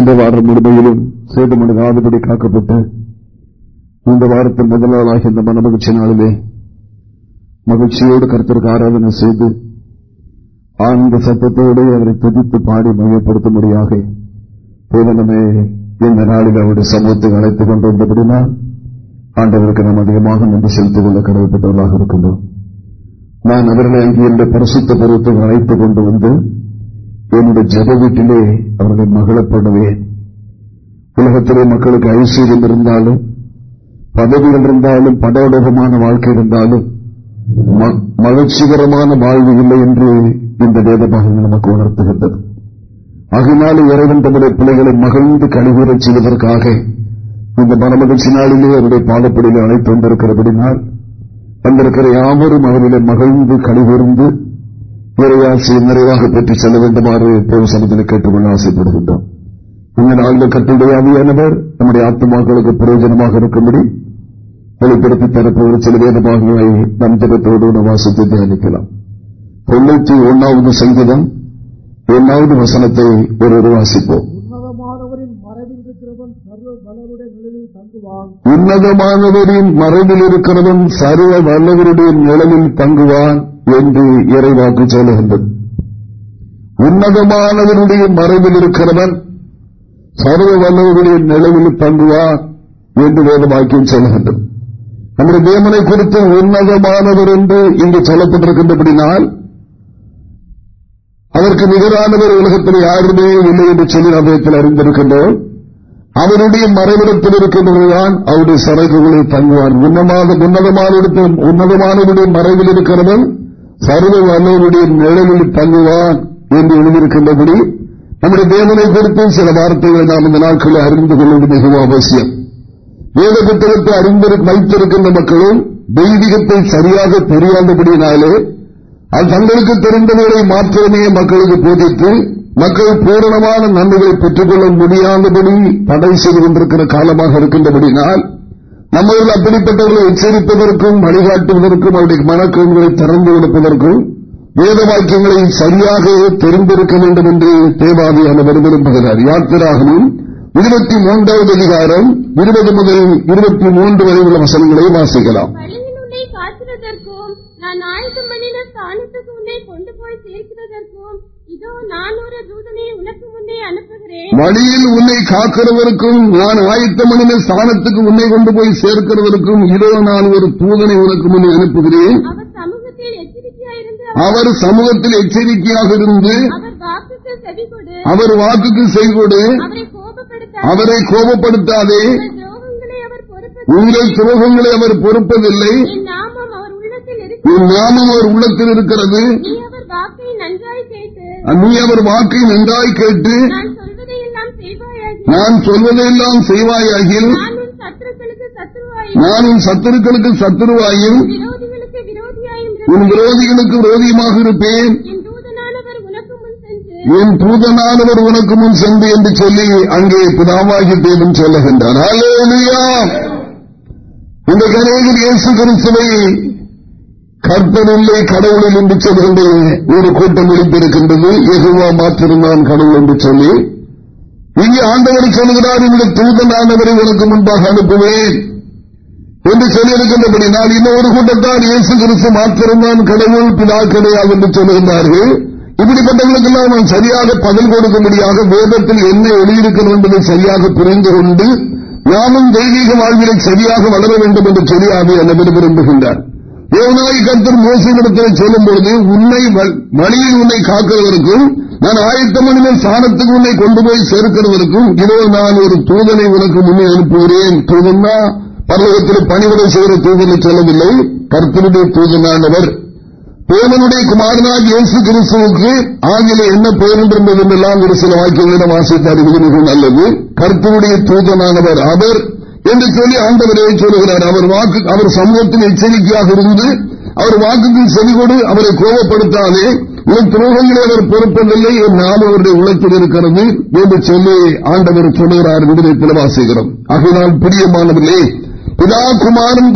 சென்ற வாரம் முழுமையிலும் சேதமடையாதபடி காக்கப்பட்டு இந்த வாரத்தில் முதல் நாளாக இந்த மனமகிழ்ச்சி நாளிலே மகிழ்ச்சியோடு கருத்திற்கு ஆராதனை செய்து ஆனந்த சத்தத்தோடு அவரை துதித்து பாடி மையப்படுத்தும்படியாக பூதனமே இந்த நாளில் அவருடைய சமூகத்தை அழைத்துக் கொண்டு வந்தபடினால் ஆண்டவருக்கு நாம் அதிகமாக நன்றி செலுத்திக் கொள்ள கடவுப்பட்டவர்களாக இருக்கின்றோம். நான் அவர்களை அங்கே இந்த பரிசுத்த பருவத்தை அழைத்துக் கொண்டு வந்து என்னுடைய ஜப வீட்டிலே அவர்களை மகளப்படுவேன் உலகத்திலே மக்களுக்கு ஐஸ்வர்யம் இருந்தாலும் பதவிகள் இருந்தாலும் படோடகமான வாழ்க்கை இருந்தாலும் மகிழ்ச்சிகரமான வாழ்வு இல்லை என்று இந்த வேதமாக நமக்கு உணர்த்துகின்றது. அகினாலும் இறைவன் தங்களுடைய பிள்ளைகளை மகிழ்ந்து கழிவுறச் செய்வதற்காக இந்த மனமகிழ்ச்சி நாளிலே அவருடைய பாதப்படியில் அழைத்து வந்திருக்கிறபடினால் வந்திருக்கிற யாவரும் அவர்களை மகிழ்ந்து கழிவுறுந்து இறையாசியை நிறைவாக பெற்று செல்ல வேண்டுமாறு தேவ சமத்தில் கேட்டுக்கொள்ள ஆசைப்படுகின்றோம் இந்த நாளில் கட்டுடைய அவியானவர் நம்முடைய ஆத்மாக்களுக்கு பிரயோஜனமாக இருக்கும்படி வெளிப்படுத்தி தரப்போகிற சில வேத பாகங்களை நம் தினத்தோடு வாசித்து தியானிக்கலாம் தொண்ணூற்றி ஒன்னாவது சங்கீதம் ஒன்னாவது வசனத்தை ஒரு வாசிப்போம் உன்னதமானவரின் மறைவில் இருக்கிறவன் சர்வ வல்லவருடைய நிழலில் தங்குவான் என்று இறைவாக்கு சொல்லுகின்றது உன்னதமானவருடைய மறைவில் இருக்கிறவன் சர்வ வல்லவர்களுடைய நிலவில் தங்குவான் என்று வேதவாக்கியம் சொல்லுகின்றது. நம்முடைய தேவனை குறித்து உன்னதமானவர் என்று இங்கு சொல்லப்பட்டிருக்கின்றபடினால் அதற்கு நிகரானவர் உலகத்தில் யாருமே இல்லை என்று சொல்லி நாம் அறிந்திருக்கின்றோம். அவருடைய மறைவிடத்தில் இருக்கின்றதுதான் அவருடைய சரக்குகளை தங்குவார். உன்னமாக உன்னதமான உன்னதமானவருடைய மறைவில் இருக்கிறவன் சர்வ வல்லவருடைய நிழலில் தங்குவான் என்று எழுதியிருக்கின்றபடி நம்முடைய தேவனை குறித்து சில வார்த்தைகளை நாம் இந்த நாட்களில் அறிந்து கொள்வது மிகவும் அவசியம். வேத புத்தகத்தை அறிந்து வைத்திருக்கின்ற மக்களும் தெய்வீகத்தை சரியாக தெரியாதபடியினாலே அது தங்களுக்கு தெரிந்தவர்களை மாற்றமே மக்களுக்கு போதித்து மக்கள் பூரணமான நன்மைகளை பெற்றுக்கொள்ள முடியாதபடி தடை செய்து கொண்டிருக்கிற காலமாக இருக்கின்றபடினால் நம்மளில் அப்படிப்பட்டவர்களை எச்சரிப்பதற்கும் வழிகாட்டுவதற்கும் அவருடைய மனக்கங்களை திறந்து கொடுப்பதற்கும் வேத வாக்கியங்களை சரியாக தெரிந்திருக்க வேண்டும் என்று தேவாதியானவர் விரும்புகிறார் யாத்திராகவும் இருபத்தி மூன்றாவது அதிகாரம் இருபது முதல் இருபத்தி மூன்று வரை உள்ள வசனங்களை வாசிக்கலாம். நான் ஆயுதம் பண்ணின ஸ்தானத்துக்கு உன்னை கொண்டு போய் சேர்க்கிறதற்கும் வழியில் உன்னை காக்கிறவருக்கும் நான் ஆயத்தம் பண்ணின ஸ்தானத்துக்கு உன்னை கொண்டு போய் சேர்க்கிறவருக்கும் இதோ நான் ஒரு தூதனை உனக்கு முன்னே அனுப்புகிறேன். அவர் சமூகத்தில் எச்சரிக்கையாக இருந்து அவர் வாக்குக்கு செய்கொடு. அவரை கோபப்படுத்த அவரை கோபப்படுத்தாதே. உங்கள் துரோகங்களை அவர் பொறுப்பதில்லை. நாமம் அவர் உள்ளத்தில் இருக்கிறது. நீ அவர் வாக்கை நன்றாய் கேட்டு நான் சொல்வதையெல்லாம் செய்வாயாகில். நான் உன் சத்துருக்களுக்கு சத்துருவாயும். உன் விரோதிகளுக்கு விரோதியுமாக இருப்பேன். என் தூதனானவர் உனக்கு முன் சென்று. என்று சொல்லி அங்கே பிதாவாகி தேவன் சொல்லுகின்றார். இந்த கரையில் இயேசு கிறிஸ்துவை கற்பனில்லை கடவுளில் என்று சொல்கின்ற ஒரு கூட்டம் இருக்கின்றது எதுவா மாற்றிருந்தான் கடவுள் என்று சொல்லி. இங்கே ஆண்டவர் சொல்கிறார் இந்த தூதனானவரை உனக்கு முன்பாக அனுப்புவேன். என்று சொல்லியிருக்கின்றபடி நான் இன்னொரு கூட்டத்தான் இயேசு கிறிஸ்து மாத்திருந்தான் கடவுள் பிதா கிடையாது என்று சொல்லுகின்றார்கள். இப்படிப்பட்டவர்களுக்கெல்லாம் நான் சரியாக பதில் கொடுக்கும்படியாக வேதத்தில் என்ன எழுதியிருக்கிறோம் என்பதை சரியாக புரிந்து கொண்டு நாமும் தெய்வீக வாழ்விலை சரியாக வளர வேண்டும் என்று தெரியாது என விரும்புகின்றார். தேவனாய் கருத்தர் மோசனிடத்தில் சொல்லும் பொழுது உன்னை வழியில் உன்னை காக்கிறதற்கும் நான் ஆயத்த மணிமே சாணத்துக்கு உன்னை கொண்டு போய் சேர்க்கிறதற்கும் இதோ நான் ஒரு தூதனை உனக்கு முன்னே அனுப்புகிறேன். தூதன்னா பல்லவத்தில் பணிவிடை செய்கிற தூதனை சொல்லவில்லை கர்த்தனுடைய தூதனானவர். தேவனுடைய குமாரனாக இயேசு கிறிஸ்துவுக்கு ஆங்கில என்ன பெயர் என்றெல்லாம் ஒரு சில வாக்கியங்களிடம் வாசித்து அறிவது நல்லது. கர்த்தனுடைய தூதனானவர் அவர் என்று சொல்லி ஆண்டவரே சொல்லுகிறார். அவர் வாக்கு அவர் சமூகத்தில் எச்சரிக்கையாக இருந்து அவர் வாக்குக்கு செவிகொடு அவரை கோபப்படுத்தாதே. உன் துரோகங்களை அவர் பொறுப்பதில்லை என் நாம் அவருடைய உலகத்தில் இருக்கிறது என்று சொல்லி ஆண்டவர் சொல்லுகிறார் விடுதலை வாசிக்கிறோம் ஆகையினால் பிரியமானவர்களே பிதா குமாரன்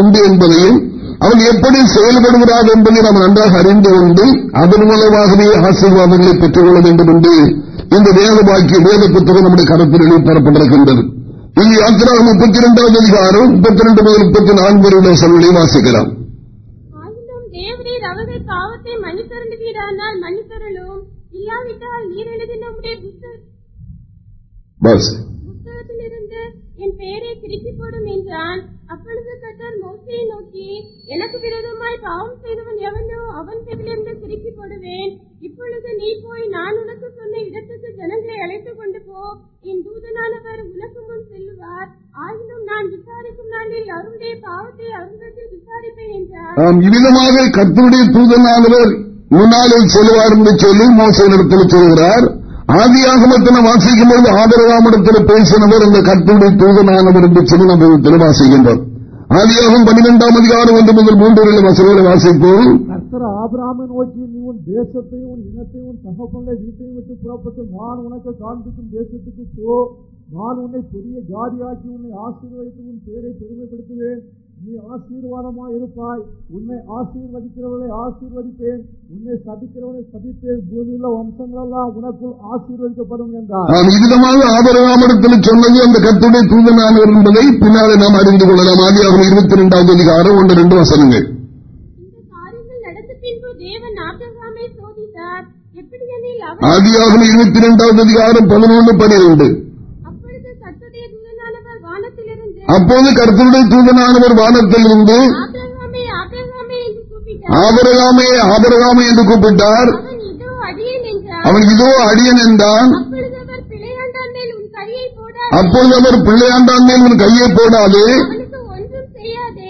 உண்டு என்பதையும் அவன் எப்படி செயல்படுகிறார் என்பதை நாம் நன்றாக அறிந்து கொண்டு அதன் மூலமாகவே ஆசீர்வாதங்களை பெற்றுக் கொள்ள வேண்டும் என்று இந்த வேத வாக்கிய வேத புத்தகம் நம்முடைய கருத்தில் தரப்பட்டிருக்கின்றது இங்கு யாத்திரா முப்பத்தி இரண்டாவது அதிகாரம் முப்பத்தி இரண்டு முதல் முப்பத்தி நான்கு வரை உம்முடைய புத்த- பஸ் என் பெயரை திருப்பி போடும் என்றான். அப்பொழுது கத்தர் மோசையை நோக்கி எனக்கு விரோதமாய் பாவம் செய்தவன் எவனோ அவன் பேரிலிருந்து திருப்பி போடுவேன் இப்பொழுது நீ போய் நான் உனக்கு சொன்ன இடத்துக்கு ஜனங்களை அழைத்துக் கொண்டு போ. என் தூதனானவர் உனக்கு முன் செல்லுவார். ஆயினும் நான் விசாரிக்கும் நாளில் அவருடைய பாவத்தை அவரிடத்தில் விசாரிப்பேன் என்றார். இவ்விதமாக கத்தருடைய தூதனானவர் முன்னாலே செல்வார் என்று சொல்லி மோசனிடத்தில் சொல்கிறார். ஆதியாகமத்தில் வாசிக்கும் போது ஆதரவாமிடத்தில் பேசினவர் இந்த கர்த்தருடைய தூதனானவர் என்று சொல்லி நம்ம இதில் வாசிக்கின்றோம் ஆதியாகம் பன்னிரெண்டாம் அதிகாரம் ஒன்று முதல் மூன்று வரை வசதிகளை வாசிப்போம். கர்த்தர் ஆபிரகாமை நோக்கி நீ உன் தேசத்தையும் உன் இனத்தையும் உன் தகப்பனை வீட்டையும் விட்டு புறப்பட்டு நான் உனக்கு காண்பிக்கும் தேசத்துக்கு போ. நான் உன்னை பெரிய ஜாதியாக்கி உன்னை ஆசீர்வதித்து உன் பேரை பெருமைப்படுத்துவேன். நீ ஆசீர்வாதமாய் இருப்பாய். உன்னை ஆசீர்வதிக்கிறவர்களை ஆசீர்வதிப்பேன். உன்னை சபிக்கிறவனை சபிப்பேன். பூமியுள்ள வம்சங்களெல்லாம் உனக்குள் ஆசீர்வதிக்கப்படும் என்றார். நாம் இவ்விதமாக ஆபரகாமிடத்தில் சொன்னது அந்த கர்த்தருடைய தூதனானவர் என்பதை பின்னாலே நாம் அறிந்து கொள்ளலாம். ஆதியாகம் இருபத்தி இரண்டாவது அதிகாரம் ஒன்று ரெண்டு வசனங்கள். இந்த காரியங்கள் நடந்த பின்பு தேவன் ஆபிரகாமை சோதித்தார். எப்படி எனில் அவர் ஆதியாகம் இருபத்தி இரண்டாவது அதிகாரம் பதினொன்று பனிரெண்டு அப்பொழுது கர்த்தருடைய தூதனானவர் வானத்திலிருந்து அப்போது கர்த்தருடைய தூதனானவர் வானத்தில் இருந்து ஆபிரகாமே ஆபிரகாமே என்று கூப்பிட்டார். அவன் இதோ அடியேன் என்றான். அப்பொழுது அவர் பிள்ளையாண்டான் மேல் உன் கையை போடாது.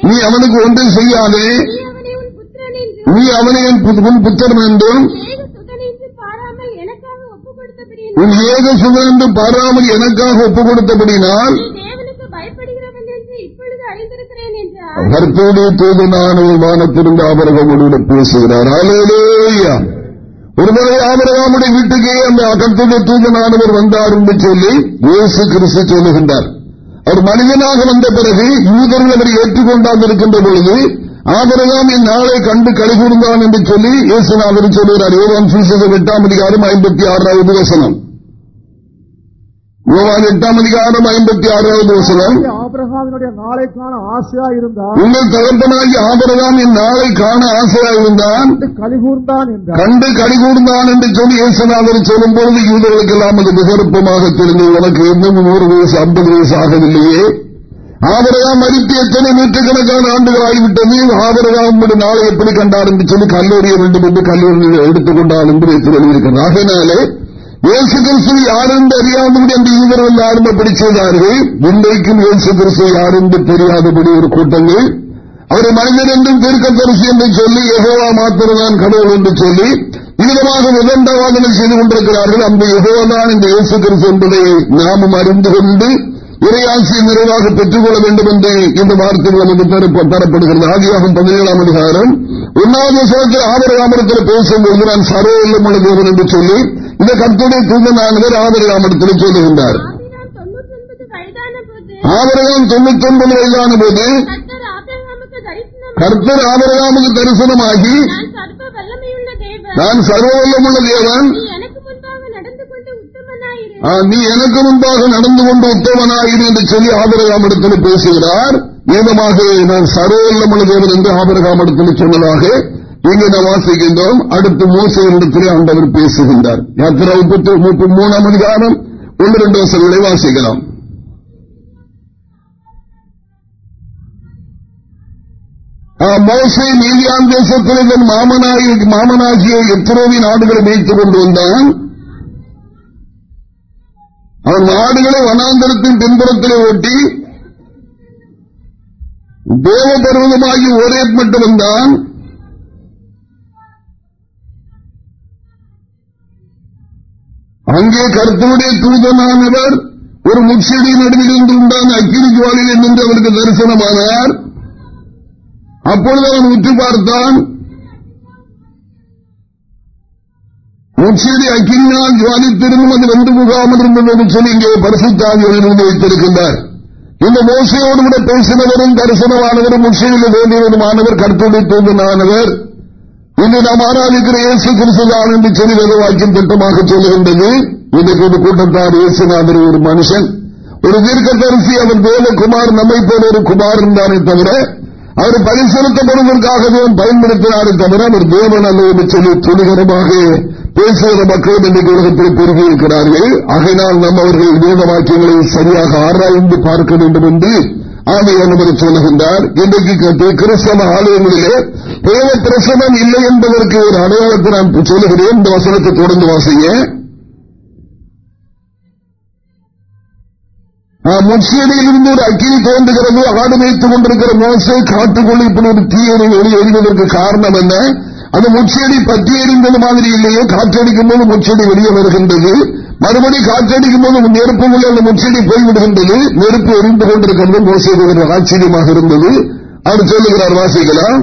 நீ அவனுக்கு ஒன்றும் செய்யாதே. நீ அவனை உன் புத்திரன் என்றும் உன் ஏக சுதன் என்று பாராமல் எனக்காக ஒப்புக் கொடுத்தபடினால் நீ தேவனுக்கு பயப்படுகிறவன் என்று இப்பொழுது அறிந்திருக்கிறேன் என்றார் கர்த்தருடைய தூதனான ஒரு வானத்திலிருந்து ஆபரகமோடு பேசுகிறார். அலேலூயா ஒருமுறை ஆபரகாமுடைய வீட்டுக்கே அந்த கர்த்தருடைய தூதனானவர் வந்தார் என்று சொல்லி இயேசு கிறிஸ்து சொல்லுகின்றார். அவர் மனிதனாக வந்த பிறகு யூதர்கள் அவரை ஏற்றுக்கொண்டால் இருக்கின்ற பொழுது ஆபரகாம் இந்நாளை கண்டு கழிகூர்ந்தான் என்று சொல்லி இயேசுநாதர் சொல்லுகிறார். ஏழாம் சுவிசேஷம் எட்டாம் அதிகாரம் ஐம்பத்தி ஆறாவது வசனம். யோவான் எட்டாம் அதிகாரம் ஐம்பத்தி ஆறாவது வசனம். ஆபிரகாமினுடைய நாளை காண ஆசையா இருந்தார் உங்கள் தகப்பனாகி ஆபரகாம் என் நாளை காண ஆசையாயிருந்தான் கலிகூர்ந்தான் என்றார். கண்டு கடிகூர்ந்தான் என்று சொல்லி இயேசுநாதர் சொல்லும் பொழுது யூதர்களுக்கெல்லாம் அது விசருப்பமாக தெரிந்து உனக்கு இன்னும் நூறு வயசு ஐம்பது வயசு ஆகவில்லையே. ஆபரகாம் மறித்து எத்தனை நூற்றுக்கணக்கான ஆண்டுகள் ஆகிவிட்டது? ஆபரகாம் நாளை எப்படி கண்டார் என்று சொல்லி கல்லூரிய வேண்டும் என்று கல்லூரியில் எடுத்துக்கொண்டார் என்று எழுதியிருக்கிறார் ஆகையினாலே இயேசு கிறிஸ்து யார் என்று அறியாதபடி அந்த யூதர்கள் யாரும் செய்தார்கள் இன்றைக்கும் இயேசு கிறிஸ்து யார் என்று தெரியாதபடி ஒரு கூட்டங்கள். அவரை மனிதர் என்றும் தீர்க்கதரிசி என்று சொல்லி எகோவா மாத்திரதான் கடவுள் என்று சொல்லி விதமாக விதண்டவாதனை செய்து கொண்டிருக்கிறார்கள். அந்த எகோவாதான் இந்த இயேசு கிறிஸ்து என்பதை நாமும் அறிந்து கொண்டு இறையாட்சியை நிறைவாக பெற்றுக் கொள்ள வேண்டும் என்று இந்த வார்த்தைகள் நமக்கு தரப்படுகிறது. ஆதியாகும் பதினேழாம் அதிகாரம். ஒன்னாவது சோழத்தில் ஆதரவாமரத்தில் பேசும்போது நான் சர்வல்லம் இல்லம் என்று சொல்லி இந்த கத்துடைய தூதனானவர் ஆதரவாமரத்தில் சொல்லுகின்றார் ஆபிராம் தொண்ணூற்றி ஒன்பது ஆதரகம் தொண்ணூத்தி ஒன்பது வயதான போது கர்த்தர் ஆபிரகாமுக்கு ஆபரகாமுக்கு தரிசனமாகி நான் சர்வவல்லமுள்ள தேவன். நீ எனக்கு முன்பாக நடந்து கொண்டு உத்தவனாயிரு என்று சொல்லி ஆபரகாமிடத்தில் பேசுகிறார். வேதமாக நான் சர்வவல்லமுள்ள தேவன் என்று ஆபரகாமிடத்தில் சொன்னதாக இங்கே நாம் வாசிக்கின்றோம். அடுத்து மோசையிடத்திலே ஆண்டவர் பேசுகின்றார். யாத்திரா முப்பத்தி முப்பத்தி மூணாம் அதிகாரம். ஒன்று ரெண்டு வருஷங்களை வாசிக்கலாம். மோசை நீதியான் தேசத்தில் இதன் மாமனாகி மாமனாகிய எத்திரோவின் ஆடுகளை மேய்த்துக் கொண்டு வந்தான். அவன் ஆடுகளை வனாந்தரத்தின் பின்புறத்திலே ஓட்டி தேவ பருவமாகி ஒரே மட்டும் வந்தான். அங்கே கருத்துடைய தூதனானவர் ஒரு முச்செடி நடுவில் இருந்து உண்டான அக்கினி ஜுவாலில் நின்று அவருக்கு தரிசனமானார். அப்பொழுது அவன் உற்று பார்த்தான் முச்செடி அக்கினியால் ஜுவாலித்திருந்தும் அது வென்று முகாமல் இருந்தது என்று சொல்லி இங்கே பரிசுத்தாவியில் வைத்திருக்கின்றார். இந்த மோசையோடு கூட பேசினவரும் தரிசனமானவரும் முச்செடியில் வேண்டியவருமானவர் கருத்துடைய தூதனானவர். இன்று நாம் ஆராதிக்கிற இயேசு கிறிஸ்துதான் என்று சொல்லி வேத திட்டமாக சொல்லுகின்றது. இன்னைக்கு ஒரு கூட்டத்தார் இயேசுநாதர் ஒரு மனுஷன் ஒரு தீர்க்க தரிசி அவர் தேவகுமார் நம்மை போல ஒரு குமார் இருந்தாரே தவிர அவர் பரிசெலுத்தப்படுவதற்காகவே பயன்படுத்தினாரே தவிர அவர் தேவன் அல்ல என்று சொல்லி துணிகரமாக பேசுகிற மக்கள் இன்றைக்கு உலகத்தில் பெருகி இருக்கிறார்கள். ஆகையினால் நம்ம அவர்கள் வேத வாக்கியங்களை சரியாக ஆராய்ந்து பார்க்க வேண்டும் என்று ஆமையானவர் சொல்லுகின்றார் இன்றைக்கு கிறிஸ்தவ ஆலயங்களிலே தேவ பிரசனம் இல்லை என்பதற்கு ஒரு அடையாளத்தை நான் சொல்லுகிறேன். இந்த வசனத்தை தொடர்ந்து வாசிங்க. முச்சியடியிலிருந்து ஒரு அக்கினி தோன்றுகிறது ஆடு வைத்துக் கொண்டிருக்கிற மோசை காட்டுக்குள் இப்படி ஒரு தீயணை ஒளி எறிவதற்கு காரணம் என்ன? அந்த முச்செடி பற்றி எறிந்தது மாதிரி இல்லையே. காற்றடிக்கும் போது முச்செடி வெளியே வருகின்றது. மறுபடி காற்றடிக்கும் போது நெருப்பு உள்ள அந்த முச்செடி போய்விடுகின்றது. நெருப்பு எரிந்து கொண்டிருக்கிறது. மோசடி ஆச்சரியமாக இருந்தது. அவர் சொல்லுகிறார் வாசிக்கலாம்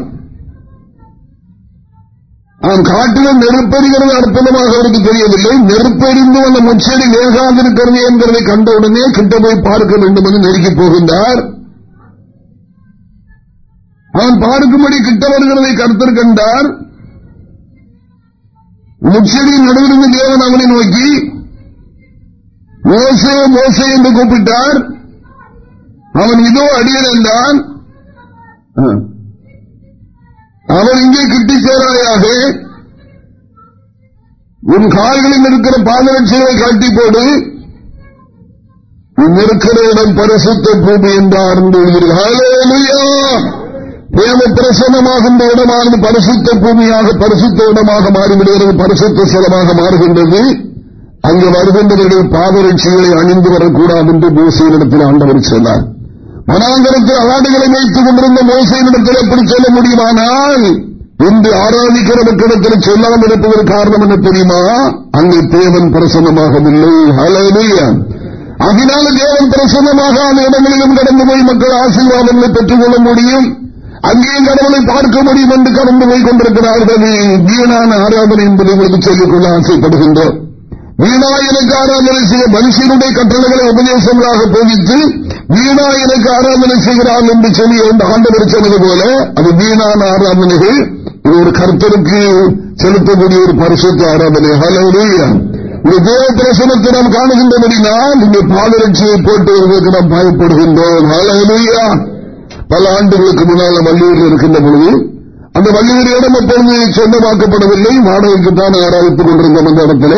காட்டிலும் நெருப்பெறிகிறது அற்புதமாக அவருக்கு தெரியவில்லை. நெருப்பெறிந்து அந்த முச்செடி வேகாதிருக்கிறது என்கிறதை கண்டவுடனே கிட்ட போய் பார்க்க வேண்டும் என்று நெருக்கி போகின்றார். அவன் பார்க்கும்படி கிட்ட வருகிறதை கருத்தர் கண்டார். முச்செடியின் நடுவிலிருந்து தேவன் அவனை நோக்கி மோசே மோசே என்று கூப்பிட்டார். அவன் இதோ அடியடைந்தான் அவன் இங்கே கிட்டி சேராயாக உன் கால்களில் இருக்கிற பாதரட்சிகளை காட்டி போடு. இருக்கிற இடம் பரிசுத்த பூமி என்றார் தேவ பிரசனமாகின்ற இடமானது பரிசுத்த பூமியாக பரிசுத்த இடமாக மாறிவிடுகிறது. பரிசுத்த ஸ்தலமாக மாறுகின்றது. அங்கு வருகின்றவர்கள் பாதரட்சிகளை அணிந்து வரக்கூடாது என்று மோசையினிடத்தில் ஆண்டவர் சொன்னார். மனாந்தரத்தில் அவாடுகளை வைத்துக் கொண்டிருந்த மோசையினிடத்தில் எப்படி சொல்ல முடியுமானால் இன்று ஆராதிக்கிற மக்களிடத்தில் சொல்லாமல் இருப்பதற்கு காரணம் என்ன தெரியுமா? அங்கு தேவன் பிரசன்னமாகவில்லை. அலையா அதனால தேவன் பிரசன்னமாக அந்த இடங்களிலும் கடந்து போய் மக்கள் ஆசீர்வாதங்களை பெற்றுக் கொள்ள முடியும். அங்கேயும் கடவுளை பார்க்க முடியும் என்று கடந்து போய் கொண்டிருக்கிறார்கள். வீணான ஆராதனை என்பதை உங்களுக்கு சொல்லிக்கொள்ள ஆசைப்படுகின்றோம். வீணா எனக்கு ஆராதனை செய்ய மனுஷனுடைய கட்டளைகளை உபதேசங்களாக போதித்து வீணா எனக்கு ஆராதனை செய்கிறான் என்று சொல்லி ஆண்டவர் சொன்னது போல அது வீணான ஆராதனைகள். இது ஒரு கருத்தருக்கு செலுத்தக்கூடிய ஒரு பரிசுத்த ஆராதனை. ஹலோலியா ஒரு தேவ பிரசனத்தை நாம் காணுகின்றபடினால் இங்கே பாதரட்சியை போட்டு வருவதற்கு நாம் பயப்படுகின்றோம். ஹலோலியா பல ஆண்டுகளுக்கு முன்னால் வள்ளியூரில் இருக்கின்ற பொழுது அந்த வள்ளியூர் இடம் அப்பொழுது சொந்தமாக்கப்படவில்லை. வாடகைக்கு தான் ஆராய்த்துக் கொண்டிருந்தோம் அந்த இடத்துல.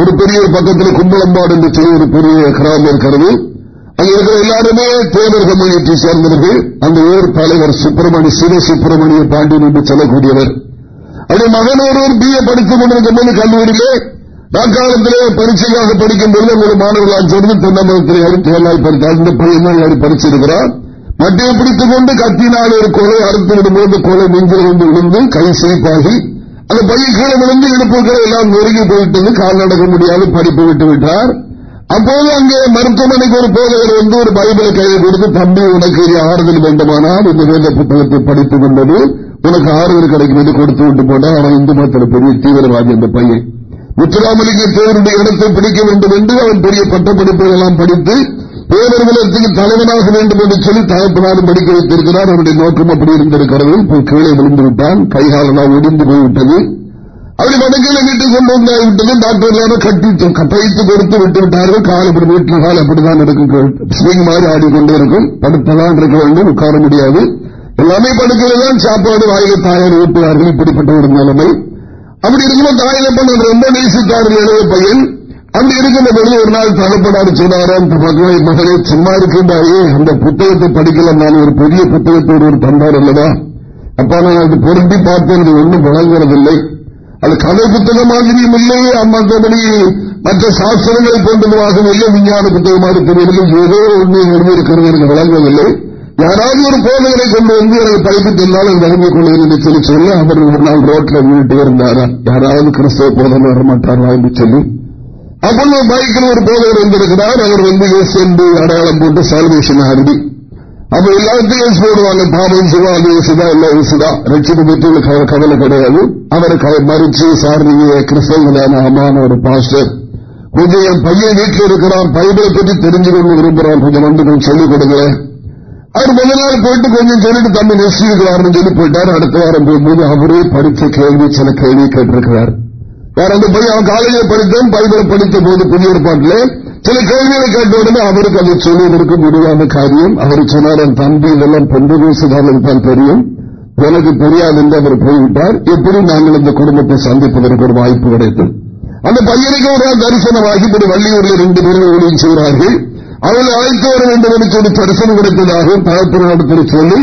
ஒரு பெரிய பக்கத்தில் கும்பலம்பாடு என்று சொல்லி ஒரு பெரிய கிராமம் இருக்கிறது. அங்க இருக்கிற எல்லாருமே தேவர் கம்யூனிட்டி சேர்ந்தவர்கள். அந்த ஊர் தலைவர் சுப்பிரமணிய சிவ சுப்பிரமணிய பாண்டியன் என்று சொல்லக்கூடியவர். அப்படி மகன் ஒருவர் பி ஏ படித்துக் கொண்டிருக்கும் போது கல்லூரியிலே தற்காலத்திலே பரீட்சைக்காக படிக்கும் பொழுது ஒரு மாணவர்களால் சேர்ந்து தென்னமரத்தில் அந்த பையன் தான் படிச்சிருக்கிறார் மட்டையை பிடித்துக் கொண்டு கத்தினால் ஒரு கொலை அறுத்து விடும்போது கொலை நெஞ்சில் வந்து விழுந்து கை சீப்பாகி அந்த பையன் கீழே விழுந்து இடுப்புகளை எல்லாம் நெருங்கி போயிட்டது கால் நடக்க முடியாது படிப்பு விட்டு விட்டார். அப்போது அங்கே மருத்துவமனைக்கு ஒரு போதவர் வந்து ஒரு பைபிளை கையில் கொடுத்து தம்பி உனக்கு ஆறுதல் வேண்டுமானால் இந்த வேத புத்தகத்தை படித்துக் கொண்டது. உனக்கு ஆறுதல் கிடைக்கும் என்று கொடுத்து விட்டு போனால் அவன் இந்து மதத்தில் பெரிய தீவிரவாதி அந்த பையன். முத்துராமலிங்க தேவருடைய இடத்தை பிடிக்க வேண்டும் என்று அவன் பெரிய பட்டப்படிப்புகள் எல்லாம் படித்து பேரர்களுக்கு தலைவனாக வேண்டும் என்று சொல்லி தகப்பனாலும் படிக்க வைத்திருக்கிறார். அவருடைய நோக்கம் அப்படி இருந்திருக்கிறது. கீழே விழுந்துவிட்டான். கைகாலெல்லாம் ஒடிந்து போய்விட்டது. அப்படி வடக்கில வீட்டுக்கு கொண்டு வந்தாவிட்டது டாக்டர் எல்லாரும் கட்டி தைத்து கொடுத்து விட்டு விட்டார்கள். கால் அப்படி வீட்டில் கால் அப்படிதான் இருக்கும். ஸ்விங் மாதிரி ஆடிக்கொண்டே இருக்கும். படுத்ததான் இருக்க வேண்டும். உட்கார முடியாது. எல்லாமே படுக்கிறதான் சாப்பாடு வாயில தாயார் ஊட்டுவார்கள். இப்படிப்பட்ட ஒரு நிலைமை. அப்படி இருக்கும்போது தாயில பண்ண ரொம்ப நேசித்தார்கள். எழுத பையன் அங்கு இருக்கின்ற பொழுது ஒரு நாள் தகப்படாரு சொன்னாராம். மகனே சும்மா இருக்கின்றாயே அந்த புத்தகத்தை படிக்கலாம். நான் ஒரு பெரிய புத்தகத்தோடு ஒரு தந்தார் அல்லவா? அப்பா நான் அது பொருந்தி பார்த்தேன். ஒன்றும் வழங்குறதில்லை. அது கதை புத்தகம் மாதிரியும் இல்லை மற்றபடி மற்ற சாஸ்திரங்களை போன்றதுவாகவும் இல்லை விஞ்ஞான புத்தகமாக தெரியவில்லை ஏதோ ஒன்று எழுதியிருக்கிறது எனக்கு வழங்கவில்லை யாராவது ஒரு போதகரை கொண்டு வந்து எனக்கு படிப்பு தந்தாலும் வழங்கிக் கொள்வது என்று சொல்லி சொல்லி அவர் ஒரு நாள் ரோட்ல வீட்டு இருந்தாரா யாராவது கிறிஸ்தவ போதனை வரமாட்டாரா என்று சொல்லி. அப்பொழுது பைக்கில் ஒரு போதவர் வந்திருக்கிறார். அவர் வந்து சென்று அடையாளம் போட்டு சால்வேஷன் அருதி அப்ப எல்லாத்தையும் ஏசு போடுவாங்க. பாபம் சிவா அது ஏசுதா இல்ல இயேசுதா ரட்சிப்பு பற்றி கவலை கிடையாது அவரை மறிச்சு சாரதிய கிறிஸ்தவங்களான அம்மான ஒரு பாஸ்டர் கொஞ்சம் என் பையன் வீட்டில் இருக்கிறான். பைபிளை பற்றி தெரிஞ்சு கொண்டு விரும்புறான் கொஞ்சம் வந்து கொஞ்சம் சொல்லிக் கொடுங்க. அவர் முதல் நாள் போயிட்டு கொஞ்சம் சொல்லிட்டு தம்பி நெசிக்கிறார் சொல்லி போயிட்டார். அடுத்த வாரம் போகும்போது அவரே படித்த கேள்வி சில கேள்வி கேட்டிருக்கிறார். வேற அந்த பையன் அவன் காலையில் படித்தேன் பைபிளை படித்த போது புதிய ஏற்பாட்டில் சில கேள்விகளை கேட்ட உடனே அவருக்கு அதை சொல்லுவதற்கு முடிவான காரியம். அவர் சொன்னார் என் தம்பி இதெல்லாம் பொண்டு பேசுதான் தான் தெரியும். எனக்கு தெரியாது என்று அவர் போய்விட்டார். எப்படி நாங்கள் இந்த குடும்பத்தை சந்திப்பதற்கு ஒரு வாய்ப்பு கிடைத்தது. அந்த பையனுக்கு ஒரு தரிசனமாகி இப்படி வள்ளியூரில் ரெண்டு பேரும் ஊழியம் செய்கிறார்கள். அவர்கள் அழைத்து வர வேண்டும் என்று சொல்லி தரிசனம் கிடைத்ததாகவும் தகப்பனிடத்தில் சொல்லி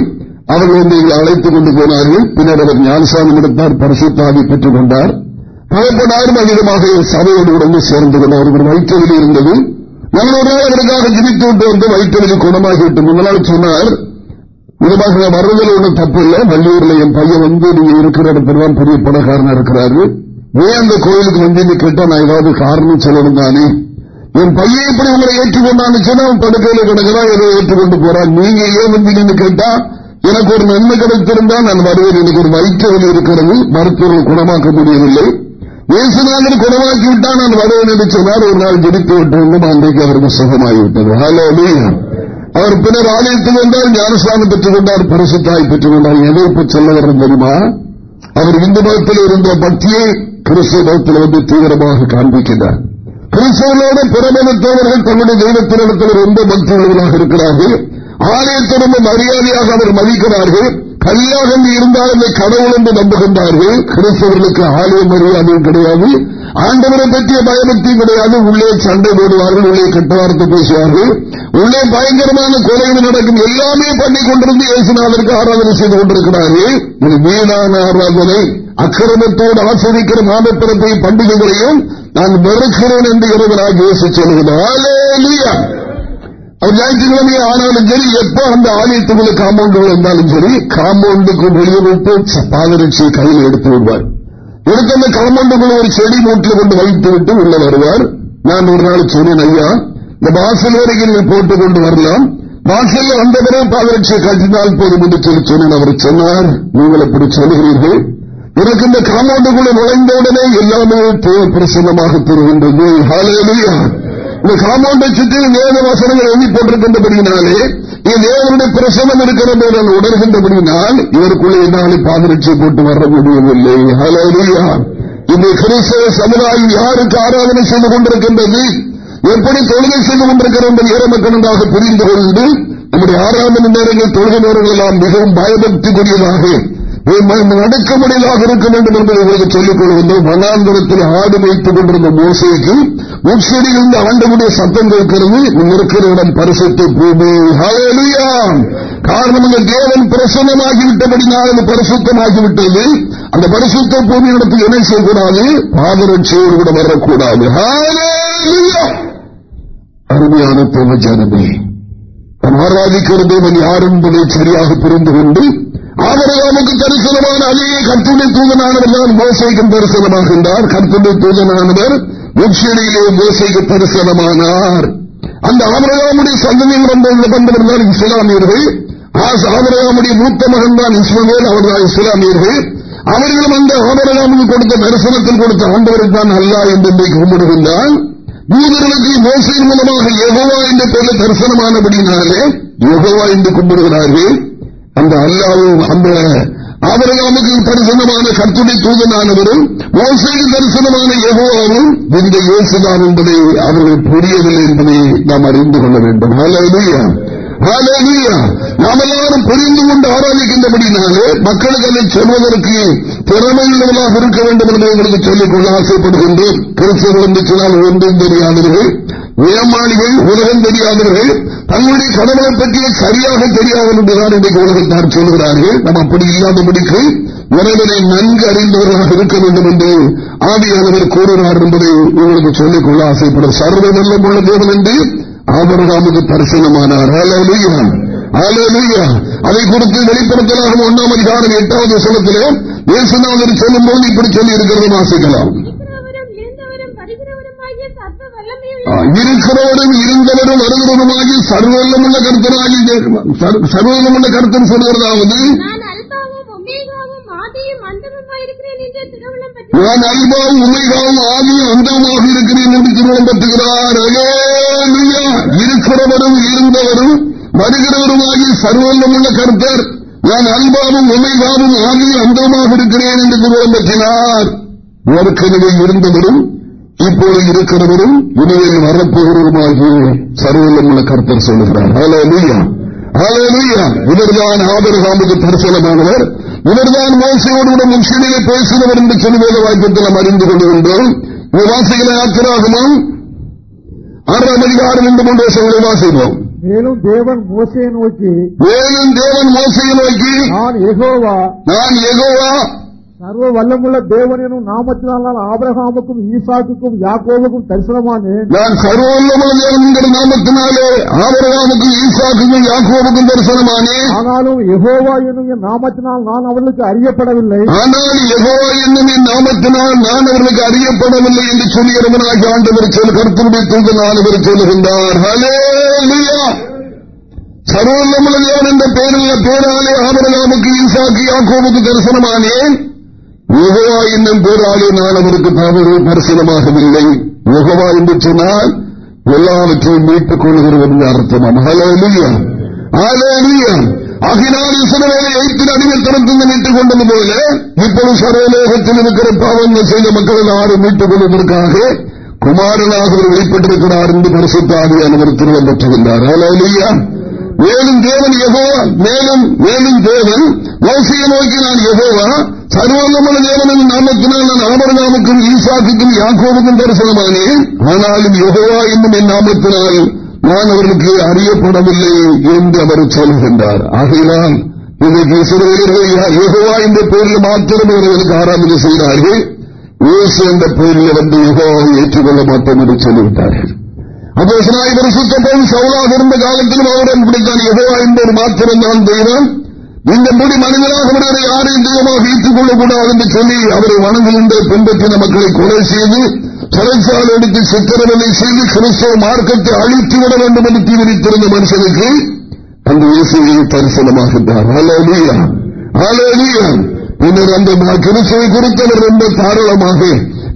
அவர்கள் வந்து அழைத்துக் கொண்டு போனார்கள். பின்னர் அவர் ஞானசாமி எடுத்தார் பரிசுத்தாவி பெற்றுக் கொண்டார். தகப்பனாரும் அதிகமாக சபையோடு உடனே சேர்ந்து கொண்டார் அவர்கள் இருந்தது. நல்லொரு அவருக்காக ஜிதித்து விட்டு வந்து வயிற்றுவலி குணமாகிவிட்டு முன்னாள் சொன்னார் இதுமாக வருவதில் ஒன்றும் தப்பு இல்லை வள்ளியூர்ல என் பையன் வந்து நீங்க இருக்கிற இடத்துல தான் பெரிய பணக்காரனா இருக்கிறாரு. ஏன் அந்த கோயிலுக்கு வந்து கேட்டா நான் ஏதாவது காரணம் சொல்லணும் தானே. என் பையன் இப்படி உங்களை ஏற்றுக்கொண்டான்னு சொன்னா படுக்கையில கிடக்கிறான் ஏதோ ஏற்றுக்கொண்டு போறான் நீங்க ஏன் வந்தீங்கன்னு கேட்டா எனக்கு ஒரு நன்மை கிடைத்திருந்தா நான் வருவேன். எனக்கு ஒரு வயிற்று வலி இருக்கிறது. மருத்துவர்கள் குணமாக்க முடியவில்லை. இயேசுநாதன் குறைவாக்கி விட்டான் நான் வருவேன் என்று சொன்னார் ஒரு நாள் ஜெடித்து விட்டு அன்றைக்கு அவருக்கு சுகமாகிவிட்டது ஹலோ அவர் பின்னர் ஆலயத்தில் வந்தால் ஞானஸ்தானம் பெற்றுக் கொண்டார் பரிசுத்தாய் பெற்றுக் கொண்டார் எதை சொல்ல வரும் தெரியுமா அவர் இந்து மதத்தில் இருந்த பக்தியை கிறிஸ்தவ மதத்தில் வந்து தீவிரமாக காண்பிக்கிறார் கிறிஸ்தவர்களோட பிரபலத்தவர்கள் தன்னுடைய தெய்வத்தினிடத்தில் ரொம்ப பக்தி உள்ளவர்களாக இருக்கிறார்கள் ஆலயத்தை ரொம்ப மரியாதையாக அவர் மதிக்கிறார்கள் கல்லாக இருந்தால் இந்த கடவுள் என்று நம்புகின்றார்கள். கிறிஸ்தவர்களுக்கு ஆலயம் மரியாதையும் கிடையாது. ஆண்டவரை பற்றிய பயபக்தியும் கிடையாது. உள்ளே சண்டை போடுவார்கள் உள்ளே கட்டவார்த்தை பேசுவார்கள். உள்ளே பயங்கரமான கொலைகள் நடக்கும். எல்லாமே பண்ணி கொண்டிருந்து இயேசுநாதருக்கு ஆராதனை செய்து கொண்டிருக்கிறார்கள். இது வீணான ஆராதனை. அக்கிரமத்தோடு ஆசிரிக்கிற மாதத்திரத்தை பண்டிகைகளையும் நான் வெறுக்கிறேன் என்று இறைவனாக இயேசு சொல்கிறார். அவர் ஞாயிற்றுக்கிழமை ஆனாலும் சரி எப்போ அந்த ஆலயத்துக்குள்ள காம்பவுண்டுகள் இருந்தாலும் சரி காம்பவுண்டுக்கு வெளியே விட்டு பாதரட்சியை கையில் எடுத்து விடுவார். எடுத்து அந்த காம்பவுண்டுக்குள்ள ஒரு செடி மூட்டில் கொண்டு வைத்து விட்டு உள்ள வருவார். நான் ஒரு நாள் சொன்னேன் ஐயா இந்த வாசல் வரைக்கும் நீங்க போட்டுக் கொண்டு வரலாம். வாசல் வந்த பிறகு பாதரட்சியை கட்டினால் போதும் என்று சொல்லி சொன்னேன். அவர் சொன்னார் நீங்கள் எப்படி சொல்லுகிறீர்கள். எனக்கு இந்த காம்பவுண்டுக்குள்ள நுழைந்தவுடனே எல்லாமே பிரசன்னமாக பெறுகின்றது இந்த காம்பவுண்டை சுற்றிலும் வேத வசனங்கள் எழுதி போட்டிருக்கின்றபடியினாலே தேவனுடைய பிரசனம் இருக்கிற போது உணர்கின்றபடியினால் இவருக்குள்ளே என்னாலே பாதிரட்சி போட்டு வர முடியவில்லை. ஹலோயா இந்த கிறிஸ்தவ சமுதாயம் யாருக்கு ஆராதனை செய்து கொண்டிருக்கின்றது? எப்படி தொழுகை செய்து கொண்டிருக்கிறது என்பது ஏற புரிந்து கொண்டு நம்முடைய ஆராதனை நேரங்கள் தொழுகை நேரங்கள் எல்லாம் மிகவும் பயபக்திக்குரியதாக நடக்க முடியலாக இருக்க வேண்டும் என்பதை உங்களுக்கு சொல்லிக் கொள்கின்றோம். மனாந்தரத்தில் ஆடு வைத்துக் கொண்டிருந்த மோசைக்கு முட்செடியிலிருந்து ஆண்டமுடைய சத்தம் கேட்கிறது இருக்கிற இடம் பரிசுத்த பூமி. காரணம் இந்த தேவன் பிரசன்னமாகிவிட்டபடினால் அது பரிசுத்தமாகிவிட்டது. அந்த பரிசுத்த பூமி இடத்தில் என்ன செய்யக்கூடாது? பாதரட்சியோடு கூட வரக்கூடாது. அருமையான தேவ ஜனமே ஆராதிக்கிறது யார் என்பதை சரியாக புரிந்து கொண்டு ஆபரகாமுக்கு தரிசனமான அதே கற்புடைய தூதனானவர் தான் மோசைக்கும் தரிசனமாகின்றார். கற்புடைய தூதனானவர் உச்சியிலே மோசைக்கு தரிசனமானார். அந்த ஆபரகாமுடைய சந்ததியில் வந்தவர் தான் இஸ்லாமியர்கள். ஆபரகாமுடைய மூத்த மகன் தான் இஸ்லாமியர் அவர் தான் இஸ்லாமியர்கள். அவர்களும் அந்த ஆபரகாமுக்கு கொடுத்த தரிசனத்தில் கொடுத்த ஆண்டவருக்கு தான் அல்லா என்று கும்பிடுகின்றான். யூதர்களுக்கு மோசையின் மூலமாக யோகவா என்ற பெயரில் தரிசனமானபடினாலே யோகவா என்று கும்பிடுகிறார்கள். அந்த அல்லாவும் அந்த ஆபரகாமுக்கு தரிசனமான கத்துணை தூதனானவரும் மோசடி தரிசனமான எகோவாவும் இந்த இயேசுதான் என்பதை அவர்கள் புரியவில்லை என்பதை நாம் அறிந்து கொள்ள வேண்டும். நாம் எல்லாரும் புரிந்து கொண்டு ஆராதிக்கின்றபடினாலே மக்களுக்கு அதை சொல்வதற்கு திறமையுள்ளவர்களாக இருக்க வேண்டும் என்று உங்களுக்கு சொல்லிக்கொள்ள ஆசைப்படுகின்றோம் கிறிஸ்தவர்கள் என்று சொன்னால் ஒன்றும் தெரியாதவர்கள் ஏமாளிகள் உலகம் தெரியாதவர்கள் தங்களுடைய கடவுளை பற்றிய சரியாக தெரியாதவர்கள் என்றுதான் இன்றைக்கு உலகத்தார் சொல்கிறார்கள். நம்ம அப்படி இல்லாதபடிக்கு இறைவனை நன்கு அறிந்தவர்களாக இருக்க வேண்டும் என்று ஆவியானவர் கூறுகிறார் என்பதை உங்களுக்கு சொல்லிக்கொள்ள ஆசைப்படும் சர்வ நல்ல உள்ள தேவன் என்று ஆபரகாமுக்கு தரிசனமானார். அதை குறித்து வெளிப்படுத்தலாக ஒன்றாம் அதிகாரம் எட்டாவது சொல்லத்திலே இயேசுநாதர் சொல்லும் போது இப்படி சொல்லி இருக்கிறது வாசிக்கலாம். இருக்கிறவரும் இருந்தவரும் வருகிறவருமாகி சர்வல்லமுள்ள கருத்தராகி சர்வல்லமுள்ள கருத்தன் சொல்கிறதாவது நான் அல்பாவும் உமைகாவும் ஆதியும் அந்தமாக இருக்கிறேன் என்று திருமணம் பெற்றுகிறார். இருக்கிறவரும் இருந்தவரும் வருகிறவருமாகி சர்வல்லமுள்ள கருத்தர். நான் அல்பாவும் உமைகாவும் ஆதியும் அந்தமாக இருக்கிறேன் என்று திருமணம் பெற்றினார். ஏற்கனவே இருந்தவரும் இப்போது இருக்கிறவரும் இனிமேல் வரப்போகிறவருமாகிய சர்வல்லமுள்ள கருத்தர் சொல்லுகிறார். இவர்தான் ஆபரகாமுக்கு தரிசனமானவர். இவர்தான் மோசையோடு கூட முஸ்லிமிலே பேசினவர் என்று சொல்லி வேத வாய்ப்பத்தில் நாம் அறிந்து கொண்டிருந்தோம் வாசிகளை ஆக்கிராகமும் ஆறாம் அதிகாரம் என்று மூன்று வருஷங்களை வாசிப்போம். மேலும் தேவன் மோசையை நோக்கி மேலும் தேவன் மோசையை நோக்கி நான் எகோவா நான் எகோவா சர்வ வல்லமுள்ள தேவன் எனும் நாமத்தினால் ஆபரகாமுக்கும் ஈசாக்குக்கும் யாக்கோவுக்கும் தரிசனமானேன் நான் சர்வல்லமுள்ள தேவன் என்கிற நாமத்தினாலே ஆபரகாமுக்கும் ஈசாக்குக்கும் யாக்கோவுக்கும் தரிசனமானேன் ஆனாலும் எகோவா என்னும் என் நாமத்தினால் நான் அவர்களுக்கு அறியப்படவில்லை. ஆனால் எகோவா என்னும் என் நாமத்தினால் நான் அவர்களுக்கு அறியப்படவில்லை என்று சொல்லுகிறவனாக ஆண்டவர் சொல் கருத்துடைய தூதன் ஆண்டவர் சொல்லுகின்றார். ஹலேலுயா சர்வல்லமுள்ள தேவன் என்ற பெயரில் பேராலே ஆபரகாமுக்கு ஈசாக்கு யாக்கோவுக்கு தரிசனமானேன் யுகவா என்னும் பேராலே நான் அவருக்கு தவறு தரிசனமாகவில்லை யுகவா என்று சொன்னால் எல்லாவற்றையும் மீட்டுக் கொள்கிறது என்று அர்த்தம் ஆகினால் இசைவேலை எய்த்தின் அடிமை திறந்து மீட்டுக் கொண்டது போல இப்பொழுது சர்வலோகத்தில் இருக்கிற பாவங்கள் செய்த மக்கள் எல்லாரும் மீட்டுக் கொள்வதற்காக குமாரனாக வெளிப்பட்டிருக்கிறார் என்று பரிசுத்தாதியானவர் திருவம் பெற்றுகின்றார் அலையா மேலும் தேவன் எகோவா மேலும் மேலும் தேவன். மோசையை நோக்கி நான் எகோவா சர்வந்தமான தேவனின் நாமத்தினால் நான் ஆபரகாமுக்கும் ஈசாக்குக்கும் யாக்கோவுக்கும் தரிசனமானேன் ஆனாலும் எகோவா என்னும் என் நாமத்தினால் நான் அவர்களுக்கு அறியப்படவில்லை என்று அவர் சொல்கின்றார். ஆகையினால் இன்றைக்கு சிறுவர்கள் யகோவா என்ற பெயரில் மாத்திரம் இவர்களுக்கு ஆராதனை செய்கிறார்கள் இயேசு என்ற பெயரில் வந்து யகோவாவை ஏற்றுக்கொள்ள மாட்டோம் என்று சொல்லிவிட்டார்கள். அப்போ இவர் சுத்தப்போது சவுலாக இருந்த காலத்திலும் அவருடன் பிடித்தான் யகோவா என்பவர் மாத்திரம் தான் தெய்வம் இந்த முடி மனிதனாக அவரை யாரையும் தெய்வமாக ஈர்த்துக் கொள்ளக்கூடாது என்று சொல்லி அவரை வணங்குகின்ற பின்பற்றின மக்களை கொலை செய்து சிறைச்சாலை எடுத்து சித்திரவதை செய்து கிறிஸ்தவ மார்க்கத்தை அழித்து விட வேண்டும் என்று தீவிரித்திருந்த மனுஷனுக்கு அந்த இயேசுவை தரிசனமாகின்றார் பின்னர் அந்த கிறிஸ்துவை குறித்தவர் ரொம்ப தாராளமாக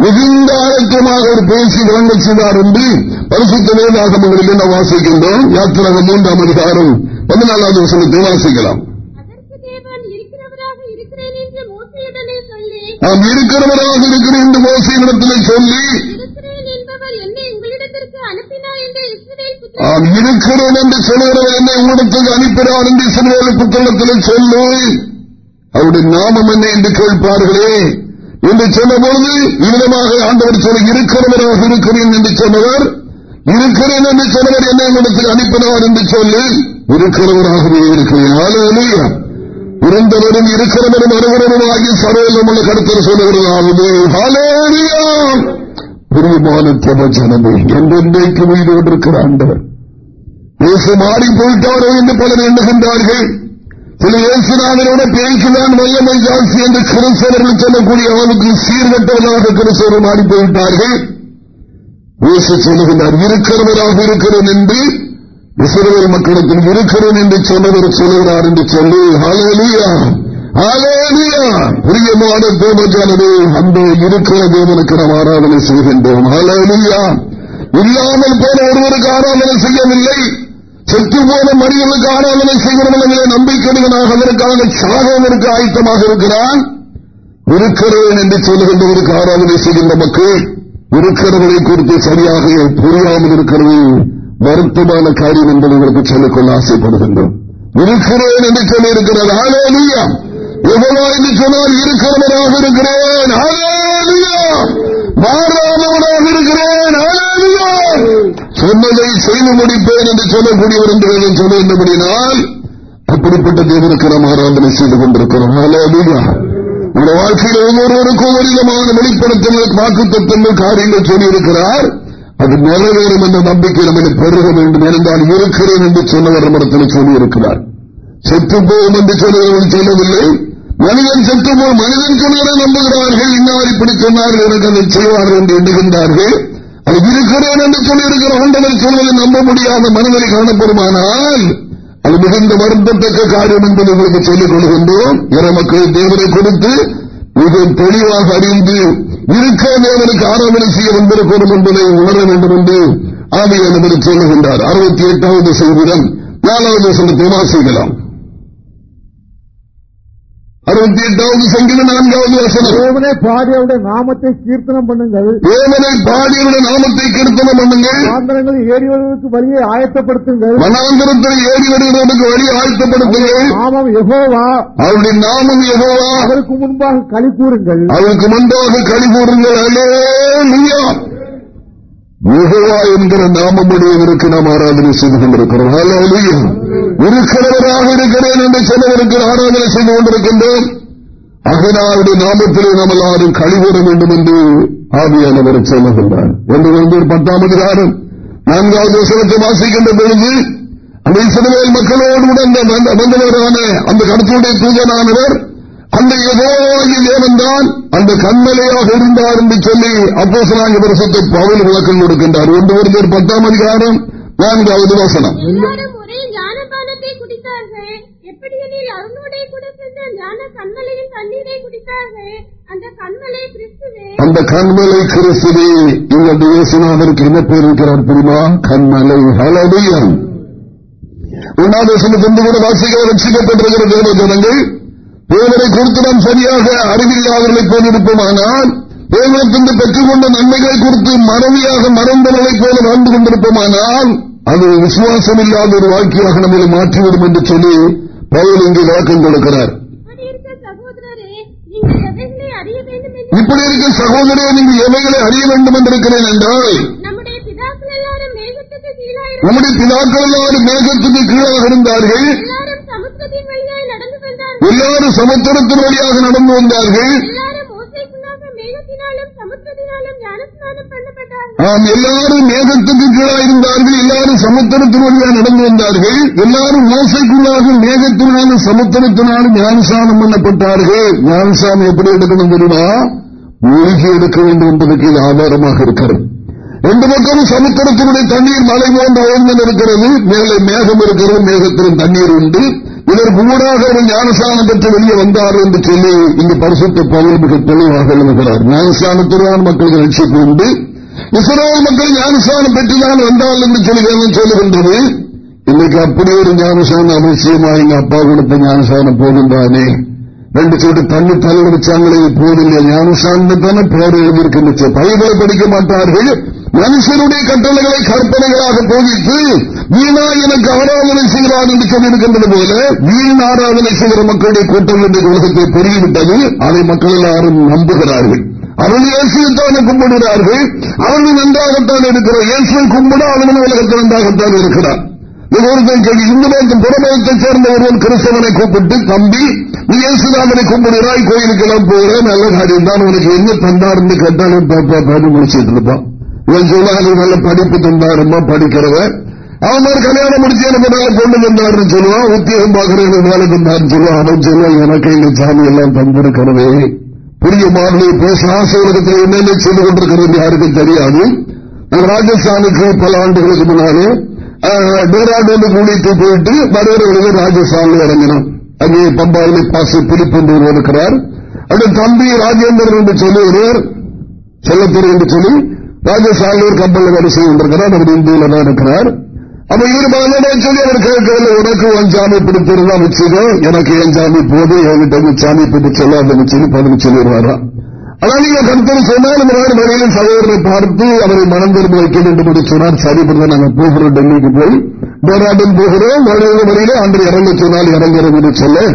மிகுந்த ஆழத்தமாக அவர் பேசி விளங்கல் செய்தார் என்று பரிசுத்த வேதாகமங்களில் என்ன வாசிக்கின்றோம். யாத்திராக மூன்றாம் அதிகாரம் பதினாலாவது வசனத்தை வாசிக்கலாம். நாம் இருக்கிறவராக இருக்கிற இந்த மோசையிடத்தில் சொல்லி ஆம் இருக்கிறேன் என்று சொல்கிறவர் என்னை உங்களிடத்துக்கு அனுப்பினார் என்று சிறுவேலு புத்தகத்தில் சொல்லு அவருடைய நாமம் என்ன என்று கேட்பார்களே? என்று சொன்னபொழுது இவ்விதமாக ஆண்டவர் சொல்ல இருக்கிறவராக இருக்கிறேன் என்று சொன்னவர் இருக்கிறேன் என்று சொன்னவர் என்னை உங்களிடத்தில் அனுப்பினார் என்று சொல்லி இருக்கிறவராகவே இருக்கிறேன். இருந்தவரும் இருக்கிறவரும் அனுகிறவரும் ஆகிய சரோலம் உள்ள கருத்தர் சொல்லுகிறதாவது பிரியமான பிரபஞ்சனமே என்றென்றைக்கு வீடு கொண்டிருக்கிற ஆண்டவர். இயேசு மாறி போயிட்டாரோ என்று பலர் எண்ணுகின்றார்கள். இயேசுநாதனோட பேய்க்குதான் மையமை ஜாஸ்தி என்று கிறிஸ்தவர்கள் சொல்லக்கூடிய அவனுக்கு சீர்கட்டவர்களாக கிறிஸ்தவர் மாறி போய்விட்டார்கள் இயேசு சொல்லுகின்றார் இருக்கிறவராக இருக்கிறேன் என்று இஸ்ரேல் மக்களுக்கு இருக்கிறேன் என்று சொன்னவர் சொல்லுகிறார் என்று சொல்லி ஹாலேலியா ஹாலேலியா பிரியமான தேவஜானது அந்த இருக்கிற தேவனுக்கு நாம் ஆராதனை செய்கின்றோம். ஹாலேலியா இல்லாமல் போன ஒருவருக்கு ஆராதனை செய்யவில்லை. செத்துப்போன போன மனிதனுக்கு ஆராதனை செய்கிறவர்களே நம்பிக்கையினாக அதற்காக சாகவதற்கு ஆயத்தமாக இருக்கிறான். இருக்கிறேன் என்று சொல்லுகின்றவருக்கு ஆராதனை செய்கின்ற மக்கள் இருக்கிறவர்களை குறித்து சரியாக புரியாமல் இருக்கிறது. வருத்தமான காரியம் என்பதை உங்களுக்கு சொல்லிக்கொள்ள ஆசைப்படுகின்றோம். இருக்கிறேன் என்று சொல்லி இருக்கிறது எவ்வளோ என்று சொன்னால் இருக்கிறவராக இருக்கிறேன். மாறாதவனாக இருக்கிறேன் சொன்னதை செய்து முடிப்பேன் என்று சொல்லக்கூடியவர் என்று சொல்லுகின்றபடினால் அப்படிப்பட்ட தேவனுக்கு நாம் ஆராதனை செய்து கொண்டிருக்கிறோம். நம்முடைய வாழ்க்கையில் ஒவ்வொருவருக்கும் ஒரு விதமான வெளிப்படுத்தங்கள் வாக்கு தத்துவங்கள் காரியங்கள் சொல்லியிருக்கிறார். அது நிறைவேறும் என்ற நம்பிக்கை நம்மளை பெருக வேண்டும். என்றால் இருக்கிறேன் என்று சொன்னவர் நம்மிடத்தில் சொல்லியிருக்கிறார். செத்து போவோம் என்று சொல்லுகிறவன் சொல்லவில்லை மனிதன் செத்து போய் மனிதன் சொல்வதை நம்புகிறார்கள் இன்னார் இப்படி சொன்னார்கள் எனக்கு அதை செய்வார்கள் என்று எண்ணுகின்றார்கள். இருக்கிறேன் என்று சொல்லியிருக்கிற ஆண்டவர் சொல்வதை நம்ப முடியாத மனிதனை காணப்படுமானால் அது மிகுந்த வருத்தத்தக்க காரியம் என்பதை உங்களுக்கு சொல்லிக் கொள்கின்றோம் இற மக்கள் தேவனை கொடுத்து மிக தெளிவாக அறிந்து இருக்க தேவனுக்கு ஆராதனை செய்ய வந்திருக்கிறோம் என்பதை உணர வேண்டும் என்று ஆவியானவர் சொல்லுகின்றார். அறுபத்தி எட்டாவது செய்திடம் நாலாவது சொல்லத்தை வாசிக்கலாம் அறுபத்தி எட்டாவது சங்கீத நான்காவது வசனம். தேவனே பாடி அவருடைய நாமத்தை கீர்த்தனம் பண்ணுங்கள். தேவனை பாடியவருடைய நாமத்தை கீர்த்தனம் பண்ணுங்கள். சாந்தரங்களில் ஏறி வருவதற்கு வழியை ஆயத்தப்படுத்துங்கள். மனாந்தரத்தில் ஏறி வருகிறவனுக்கு வழி ஆழ்த்தப்படுத்துங்கள் நாமம் யெகோவா. அவருடைய நாமம் எதுவா அவருக்கு முன்பாக களி கூறுங்கள். அவருக்கு முன்பாக களி கூறுங்கள். அல்லேலூயா. யுகவா என்கிற நாமமுடையவருக்கு நாம் ஆராதனை செய்து கொண்டிருக்கிறோம். இருக்கிறவராக இருக்கிறேன் என்று சிலவருக்கு ஆராதனை செய்து கொண்டிருக்கின்றோம். அகனாவுடைய நாமத்திலே நாம் எல்லாரும் கழிவுற வேண்டும் என்று ஆவியானவர் சொல்லுகின்றார். என்று வந்து பத்தாம் அதிகாரம் நான்காவது வசனத்தை வாசிக்கின்ற பொழுது அந்த இசைவேல் மக்களோடு உடன் வந்தவரான அந்த கடத்துடைய தூதனானவர் அந்த எதோகி தேவன்தான் அந்த கண்மலையாக இருந்தார் என்று சொல்லி அப்போசனாங்க பரிசத்தை பவுல் விளக்கம் கொடுக்கின்றார். ஒன்று ஒருவர் பத்தாம் அதிகாரம் நான்காவது வசனம். ஒரே அந்த கண்மலை கிறிஸ்துவே. இந்த இயேசுநாதருக்கு என்ன பேர் இருக்கிறார் தெரியுமா? கண்மலை ஹலடியம் உண்ணாதேசத்திலிருந்து கூட வாசிக்க ரட்சிக்கப்பட்டிருக்கிற தேவ ஜனங்கள் தேவனை குறித்து நாம் சரியாக அறிவில்லாதவர்களை போலிருப்போமானால் தேவனத்திற்கு பெற்றுக்கொண்ட நன்மைகளை குறித்து மறதியாக மறந்தவர்களைப் போல வாழ்ந்து கொண்டிருப்போமானால் அது விசுவாசம் இல்லாத ஒரு வாழ்க்கையாக நம்மளை மாற்றிவிடும் என்று சொல்லி பவுல் இங்கு விளக்கம் கொடுக்கிறார். இப்படி இருக்க அறிய சகோதரே நீங்கள் எவைகளை அறிய வேண்டும் என்றிருக்கிறேன் என்றால் நம்முடைய பிதாக்கள் எல்லாரும் மேகத்துக்கு கீழாக இருந்தார்கள். எல்லாரும் சமுத்திரத்தின் வழியாக நடந்து வந்தார்கள். ஆம் எல்லாரும் மேகத்துக்கு கீழாக இருந்தார்கள். எல்லாரும் சமுத்திரத்தின் வழியாக நடந்து வந்தார்கள். எல்லாரும் மோசைக்குள்ளாக மேகத்தினாலும் சமுத்திரத்தினாலும் ஞானசானம் பண்ணப்பட்டார்கள். ஞானசானம் எப்படி எடுக்கணும் தெரியுமா? மூழ்கி எடுக்க வேண்டும் என்பதற்கு இது ஆதாரமாக இருக்கிறது. ரெண்டு பக்கமும் சமுத்திரத்தினுடைய தண்ணீர் மலை போன்று உயர்ந்து இருக்கிறது மேலே மேகம் இருக்கிறது மேகத்திலும் தண்ணீர் உண்டு. இதற்கு ஊடாக ஒரு ஞானஸ்தானம் பெற்று வெளியே வந்தார் என்று சொல்லி இங்கு பரிசுத்த பவுல் மிக தெளிவாக எழுதுகிறார். ஞானசானத்துடன் மக்களுக்கு ரட்சிப்பு உண்டு. இஸ்ரேல் மக்கள் ஞானஸ்தானம் பெற்றுதான் வந்தால் என்று சொல்லி சொல்லுகின்றது. இன்னைக்கு அப்படி ஒரு ஞானசானம் அவசியமா எங்க அப்பா கொடுத்த ஞானசானம் போகின்றானே. ரெண்டு சொட்டு தண்ணி தள்ள வச்சாங்களே போதில்லை. ஞானசானம் தானே பேர் எழுதியிருக்கின்ற பயிர்களை படிக்க மாட்டார்கள். மனுஷனுடைய கட்டளைகளை கற்பனைகளாக போதித்து வீணா எனக்கு ஆராதனை செய்கிறார் என்று சொல்லியிருக்கின்றது போல வீண் ஆராதனை செய்கிற மக்களுடைய கூட்டம் என்ற உலகத்தை பெருகிவிட்டது. அதை மக்கள் எல்லாரும் நம்புகிறார்கள். அவர்கள் இயேசுத்தானே கும்பிடுகிறார்கள். அவர்கள் நன்றாகத்தான் இருக்கிறார். இயேசுவை கும்பிட அவர்கள் உலகத்தில் நன்றாகத்தான் இருக்கிறார். இந்து மதத்தின் புறமதத்தை சேர்ந்த ஒருவன் கிறிஸ்தவனை கூப்பிட்டு தம்பி நீ இயேசுதாமனை கும்பிடுகிறாய் கோயிலுக்கு எல்லாம் போகிற நல்ல காரியம் தான். உனக்கு என்ன தந்தாருன்னு கேட்டாலும் பாப்பா பாடி முடிச்சிட்டு இருப்பான். இவன் நல்ல படிப்பு தந்தாருமா படிக்கிறவன்? அவன் மாதிரி கல்யாணம் முடிச்சு எனக்கு நல்ல பொண்ணு தந்தாருன்னு சொல்லுவான். உத்தியோகம் பார்க்கறேன் வேலை தந்தாருன்னு சொல்லுவான். அவன் சொல்லுவான் எனக்கு எங்க சாமி எல்லாம் தந்திருக்கிறதே. புரிய மாதிரி பேச ஆசை உலகத்தில் என்னென்ன செய்து கொண்டிருக்கிறது யாருக்கும் தெரியாது. ராஜஸ்தானுக்கு பல ஆண்டுகளுக்கு முன்னாலே டேராடூன் கூட்டிட்டு போயிட்டு மறுவர்களுக்கு ராஜஸ்தானில் இறங்கினோம் அங்கே பம்பாவிலே பாச பிலிப் என்று இருக்கிறார். அந்த தம்பி ராஜேந்திரன் என்று சொல்லுகிறார் செல்லத்துறை என்று சொல்லி ராஜசாலூர் ஒரு வரிசை வந்திருக்கிறார் அவர் இந்தியில தான் இருக்கிறார். அப்ப இருபது சொல்லி அவர் கேட்கல உனக்கு உன் சாமி பிடித்திருந்தா வச்சுக்கோ எனக்கு என் சாமி போது என்கிட்ட வந்து சாமி பிடிச்சு சொல்லாத சொல்லி பதிவு சொல்லிடுவாரா. ஆனால் நீங்க கருத்தர் சொன்னால் இந்த மாதிரி சகோதரரை பார்த்து அவரை மனம் திரும்ப வைக்க வேண்டும் என்று சொன்னார். சரி பிரதர் நாங்கள் போகிறோம் டெல்லிக்கு போய். டேராடூன் போகிறோம் வழியில வழியில அன்று இறங்க சொன்னால் இறங்குறோம் என்று சொல்ல.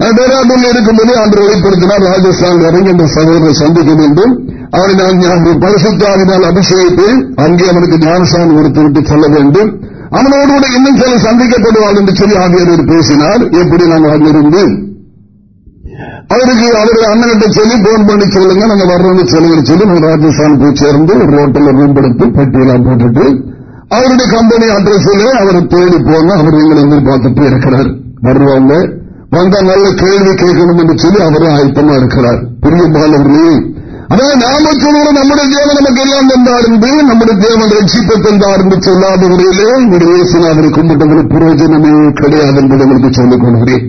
நான் டேராடூன் இருக்கும்போது அன்று வெளிப்படுத்தினார் ராஜஸ்தான் இறங்கி அந்த சகோதரரை சந்திக்க வேண்டும். அவனை நான் பரிசுத்தாவினால் அபிஷேகித்து அங்கே அவனுக்கு ஞானசாமி கொடுத்து விட்டு சொல்ல வேண்டும். அவனோடு கூட இன்னும் சில சந்திக்கப்படுவாள் என்று சொல்லி ஆகியோர் பேசினார். எப்படி நாங்கள் அங்கிருந்து அவருக்கு அவருடைய அண்ணன்கிட்ட சொல்லி போன் பண்ணி சொல்லுங்க நாங்க வர்றோம்னு சொல்லுங்க சொல்லி நாங்க ராஜஸ்தான் போய் சேர்ந்து ஒரு ஹோட்டல்ல ரூம் எடுத்து பெட்டியெல்லாம் போட்டுட்டு அவருடைய கம்பெனி அட்ரஸில் அவரை தேடி போங்க. அவர் எங்களை எதிர்பார்த்துட்டு இருக்கிறார். வருவாங்க. வந்தா நல்ல கேள்வி கேட்கணும் என்று சொல்லி அவரும் ஆயத்தமா இருக்கிறார். பெரிய பாலவர்களே அதாவது நாம சொல்லுவோம் நம்முடைய தேவன் நமக்கு எல்லாம் தந்தார் என்று நம்முடைய தேவன் ரட்சிப்பை தந்தார் என்று சொல்லாத முறையிலே உங்களுடைய இயேசுநாதனை கும்பிட்டவர்கள் பிரயோஜனமே கிடையாது என்பதை உங்களுக்கு சொல்லிக் கொள்கிறேன்.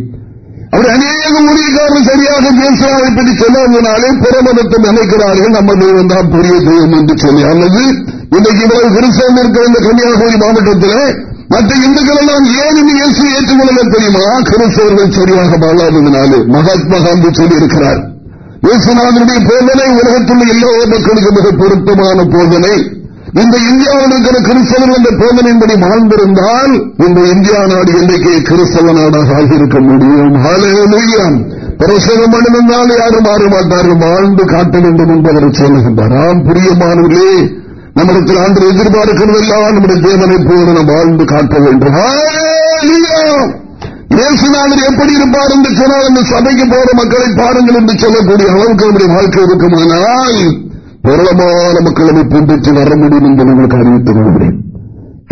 அவர் அநேக மொழிக்காரர் சரியாக பேசுவாரை பற்றி சொல்லாதனாலே புறமதத்தை நினைக்கிறார்கள் நம்ம தெய்வம் தான் பெரிய தெய்வம் என்று சொல்லி. அல்லது இன்றைக்கு இவ்வளவு கிறிஸ்தவம் இருக்கிற இந்த கன்னியாகுமரி மாவட்டத்தில் மற்ற இந்துக்கள் எல்லாம் ஏன் இந்த இயேசு ஏற்றுக்கொள்ள தெரியுமா? கிறிஸ்தவர்கள் சரியாக வாழாததுனாலே மகாத்மா காந்தி சொல்லியிருக்கிறார். இயேசுநாதனுடைய போதனை உலகத்துள்ள எல்லா மக்களுக்கு மிக பொருத்தமான போதனை. இந்த இந்தியாவில் இருக்கிற கிறிஸ்தவர்கள் என்ற போதனையின்படி வாழ்ந்திருந்தால் இந்த இந்தியா நாடு இன்றைக்கு கிறிஸ்தவ நாடாக ஆகியிருக்க முடியும். பிரசவம் அணிந்தால் யாரும் மாற மாட்டார்கள். வாழ்ந்து காட்ட வேண்டும் என்பதை சொல்லுகின்றார். ஆம் பிரியமானவர்களே நம்மிடத்தில் ஆண்டு எதிர்பார்க்கிறதெல்லாம் நம்முடைய தேவனை போல நாம் வாழ்ந்து காட்ட வேண்டும். இயேசுநாதர் எப்படி இருப்பார் என்று சொன்னால் அந்த சபைக்கு போற மக்களை பாருங்கள் என்று சொல்லக்கூடிய அளவுக்கு நம்முடைய வாழ்க்கை இருக்குமானால் பிரபலமான மக்களை பின்பற்றி வர முடியும் என்று உங்களுக்கு அறிவித்துக் கொள்கிறேன்.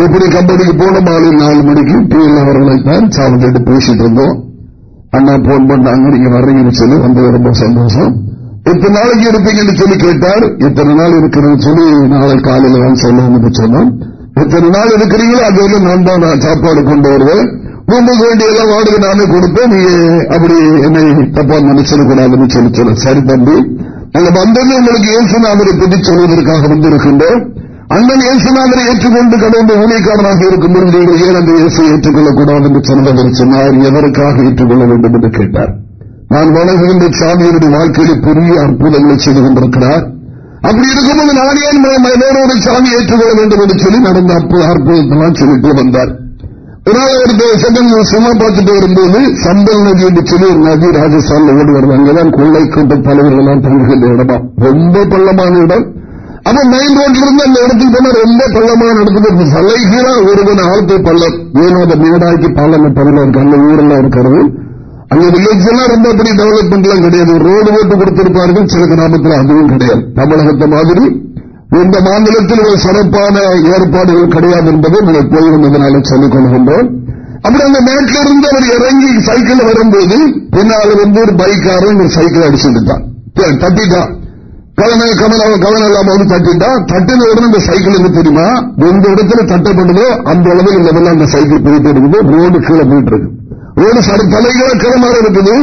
எப்படி கம்பெனிக்கு போன மாலை நாலு மணிக்கு டிவியில் அவர்களை தான் சாப்பிட்டு பேசிட்டு இருந்தோம். அண்ணா போன் பண்ணாங்க நீங்க வர்றீங்கன்னு சொல்லி வந்தது ரொம்ப சந்தோஷம். எத்தனை நாளைக்கு இருப்பீங்கன்னு சொல்லி கேட்டார். எத்தனை நாள் இருக்கிறேன்னு சொல்லி நாளை காலையில் தான் சொல்லணும்னு சொன்னோம். எத்தனை நாள் இருக்கிறீங்களோ அது வந்து நான் தான் நான் சாப்பாடு கொண்டு வருவேன். உங்களுக்கு வேண்டிய எல்லாம் வாடகை நானே கொடுப்பேன். நீ அப்படி என்னை தப்பா நினைச்சிடக்கூடாதுன்னு சொல்லி சொல்ல சரி தம்பி. நாங்கள் வந்தது உங்களுக்கு இயேசுநாதரை பற்றி சொல்வதற்காக வந்திருக்கின்றோம். அண்ணன் இயேசுநாதரை ஏற்றுக்கொண்டு கடந்த ஊழியக்காரனாக இருக்கும் இருக்கும்போது நீங்கள் ஏன் அந்த இயேசை ஏற்றுக்கொள்ளக்கூடாது என்று சொன்னவர் சொன்னார். எதற்காக ஏற்றுக்கொள்ள வேண்டும் என்று கேட்டார். நான் வணங்குகின்ற சாமியனுடைய வாழ்க்கையில் பெரிய அற்புதங்களை செய்து கொண்டிருக்கிறார். அப்படி இருக்கும்போது நான் ஏன் வேறொரு சாமி ஏற்றுக்கொள்ள வேண்டும் என்று சொல்லி நடந்த அற்புதத்தெல்லாம் சொல்லிட்டு வந்தார். ஒரு சும்மா பார்த்துட்டு வரும்போது சம்பல் நதி என்று சொல்லி ஒரு நதி ராஜஸ்தான் ஓடி வருது. அங்கதான் கொள்ளை கூட்டம் தலைவர்கள் எல்லாம் தங்குகின்ற இடமா. ரொம்ப பள்ளமான இடம். அப்ப மெயின் ரோட்ல இருந்து அந்த இடத்துக்கு போனா ரொம்ப பள்ளமான இடத்துக்கு சலைகீழா ஒருவன் ஆழ்த்து பள்ளம். ஏன்னா அந்த மேடாக்கி பாலம் பள்ளம் இருக்கு. அந்த ஊரெல்லாம் இருக்கிறது. அந்த வில்லேஜ் எல்லாம் ரொம்ப அப்படி டெவலப்மெண்ட் எல்லாம் கிடையாது. ரோடு ஓட்டு கொடுத்திருப்பார்கள். சில கிராமத்தில் அதுவும் கிடையாது. தமிழகத்தை மாதிரி இந்த மாநிலத்தில் ஒரு சிறப்பான ஏற்பாடுகள் கிடையாது என்பதை நீங்கள் போயிருந்ததுனால சொல்லிக் கொள்கின்றோம். அப்படி அந்த மேட்டில் இருந்து அவர் இறங்கி சைக்கிள் வரும்போது பின்னால் வந்து ஒரு பைக்காரன் ஒரு சைக்கிள் அடிச்சுட்டான் தட்டிட்டான். கவன கவன கவனம் இல்லாம வந்து தட்டிட்டான். தட்டின உடனே இந்த சைக்கிள் என்ன தெரியுமா? எந்த இடத்துல தட்டப்படுதோ அந்த அளவில் லெவலில் அந்த சைக்கிள் போயிட்டு இருக்குது. ரோடு கீழே போயிட்டு இருக்கு ரோடு தலைகளை கிளம்ப இருக்குது.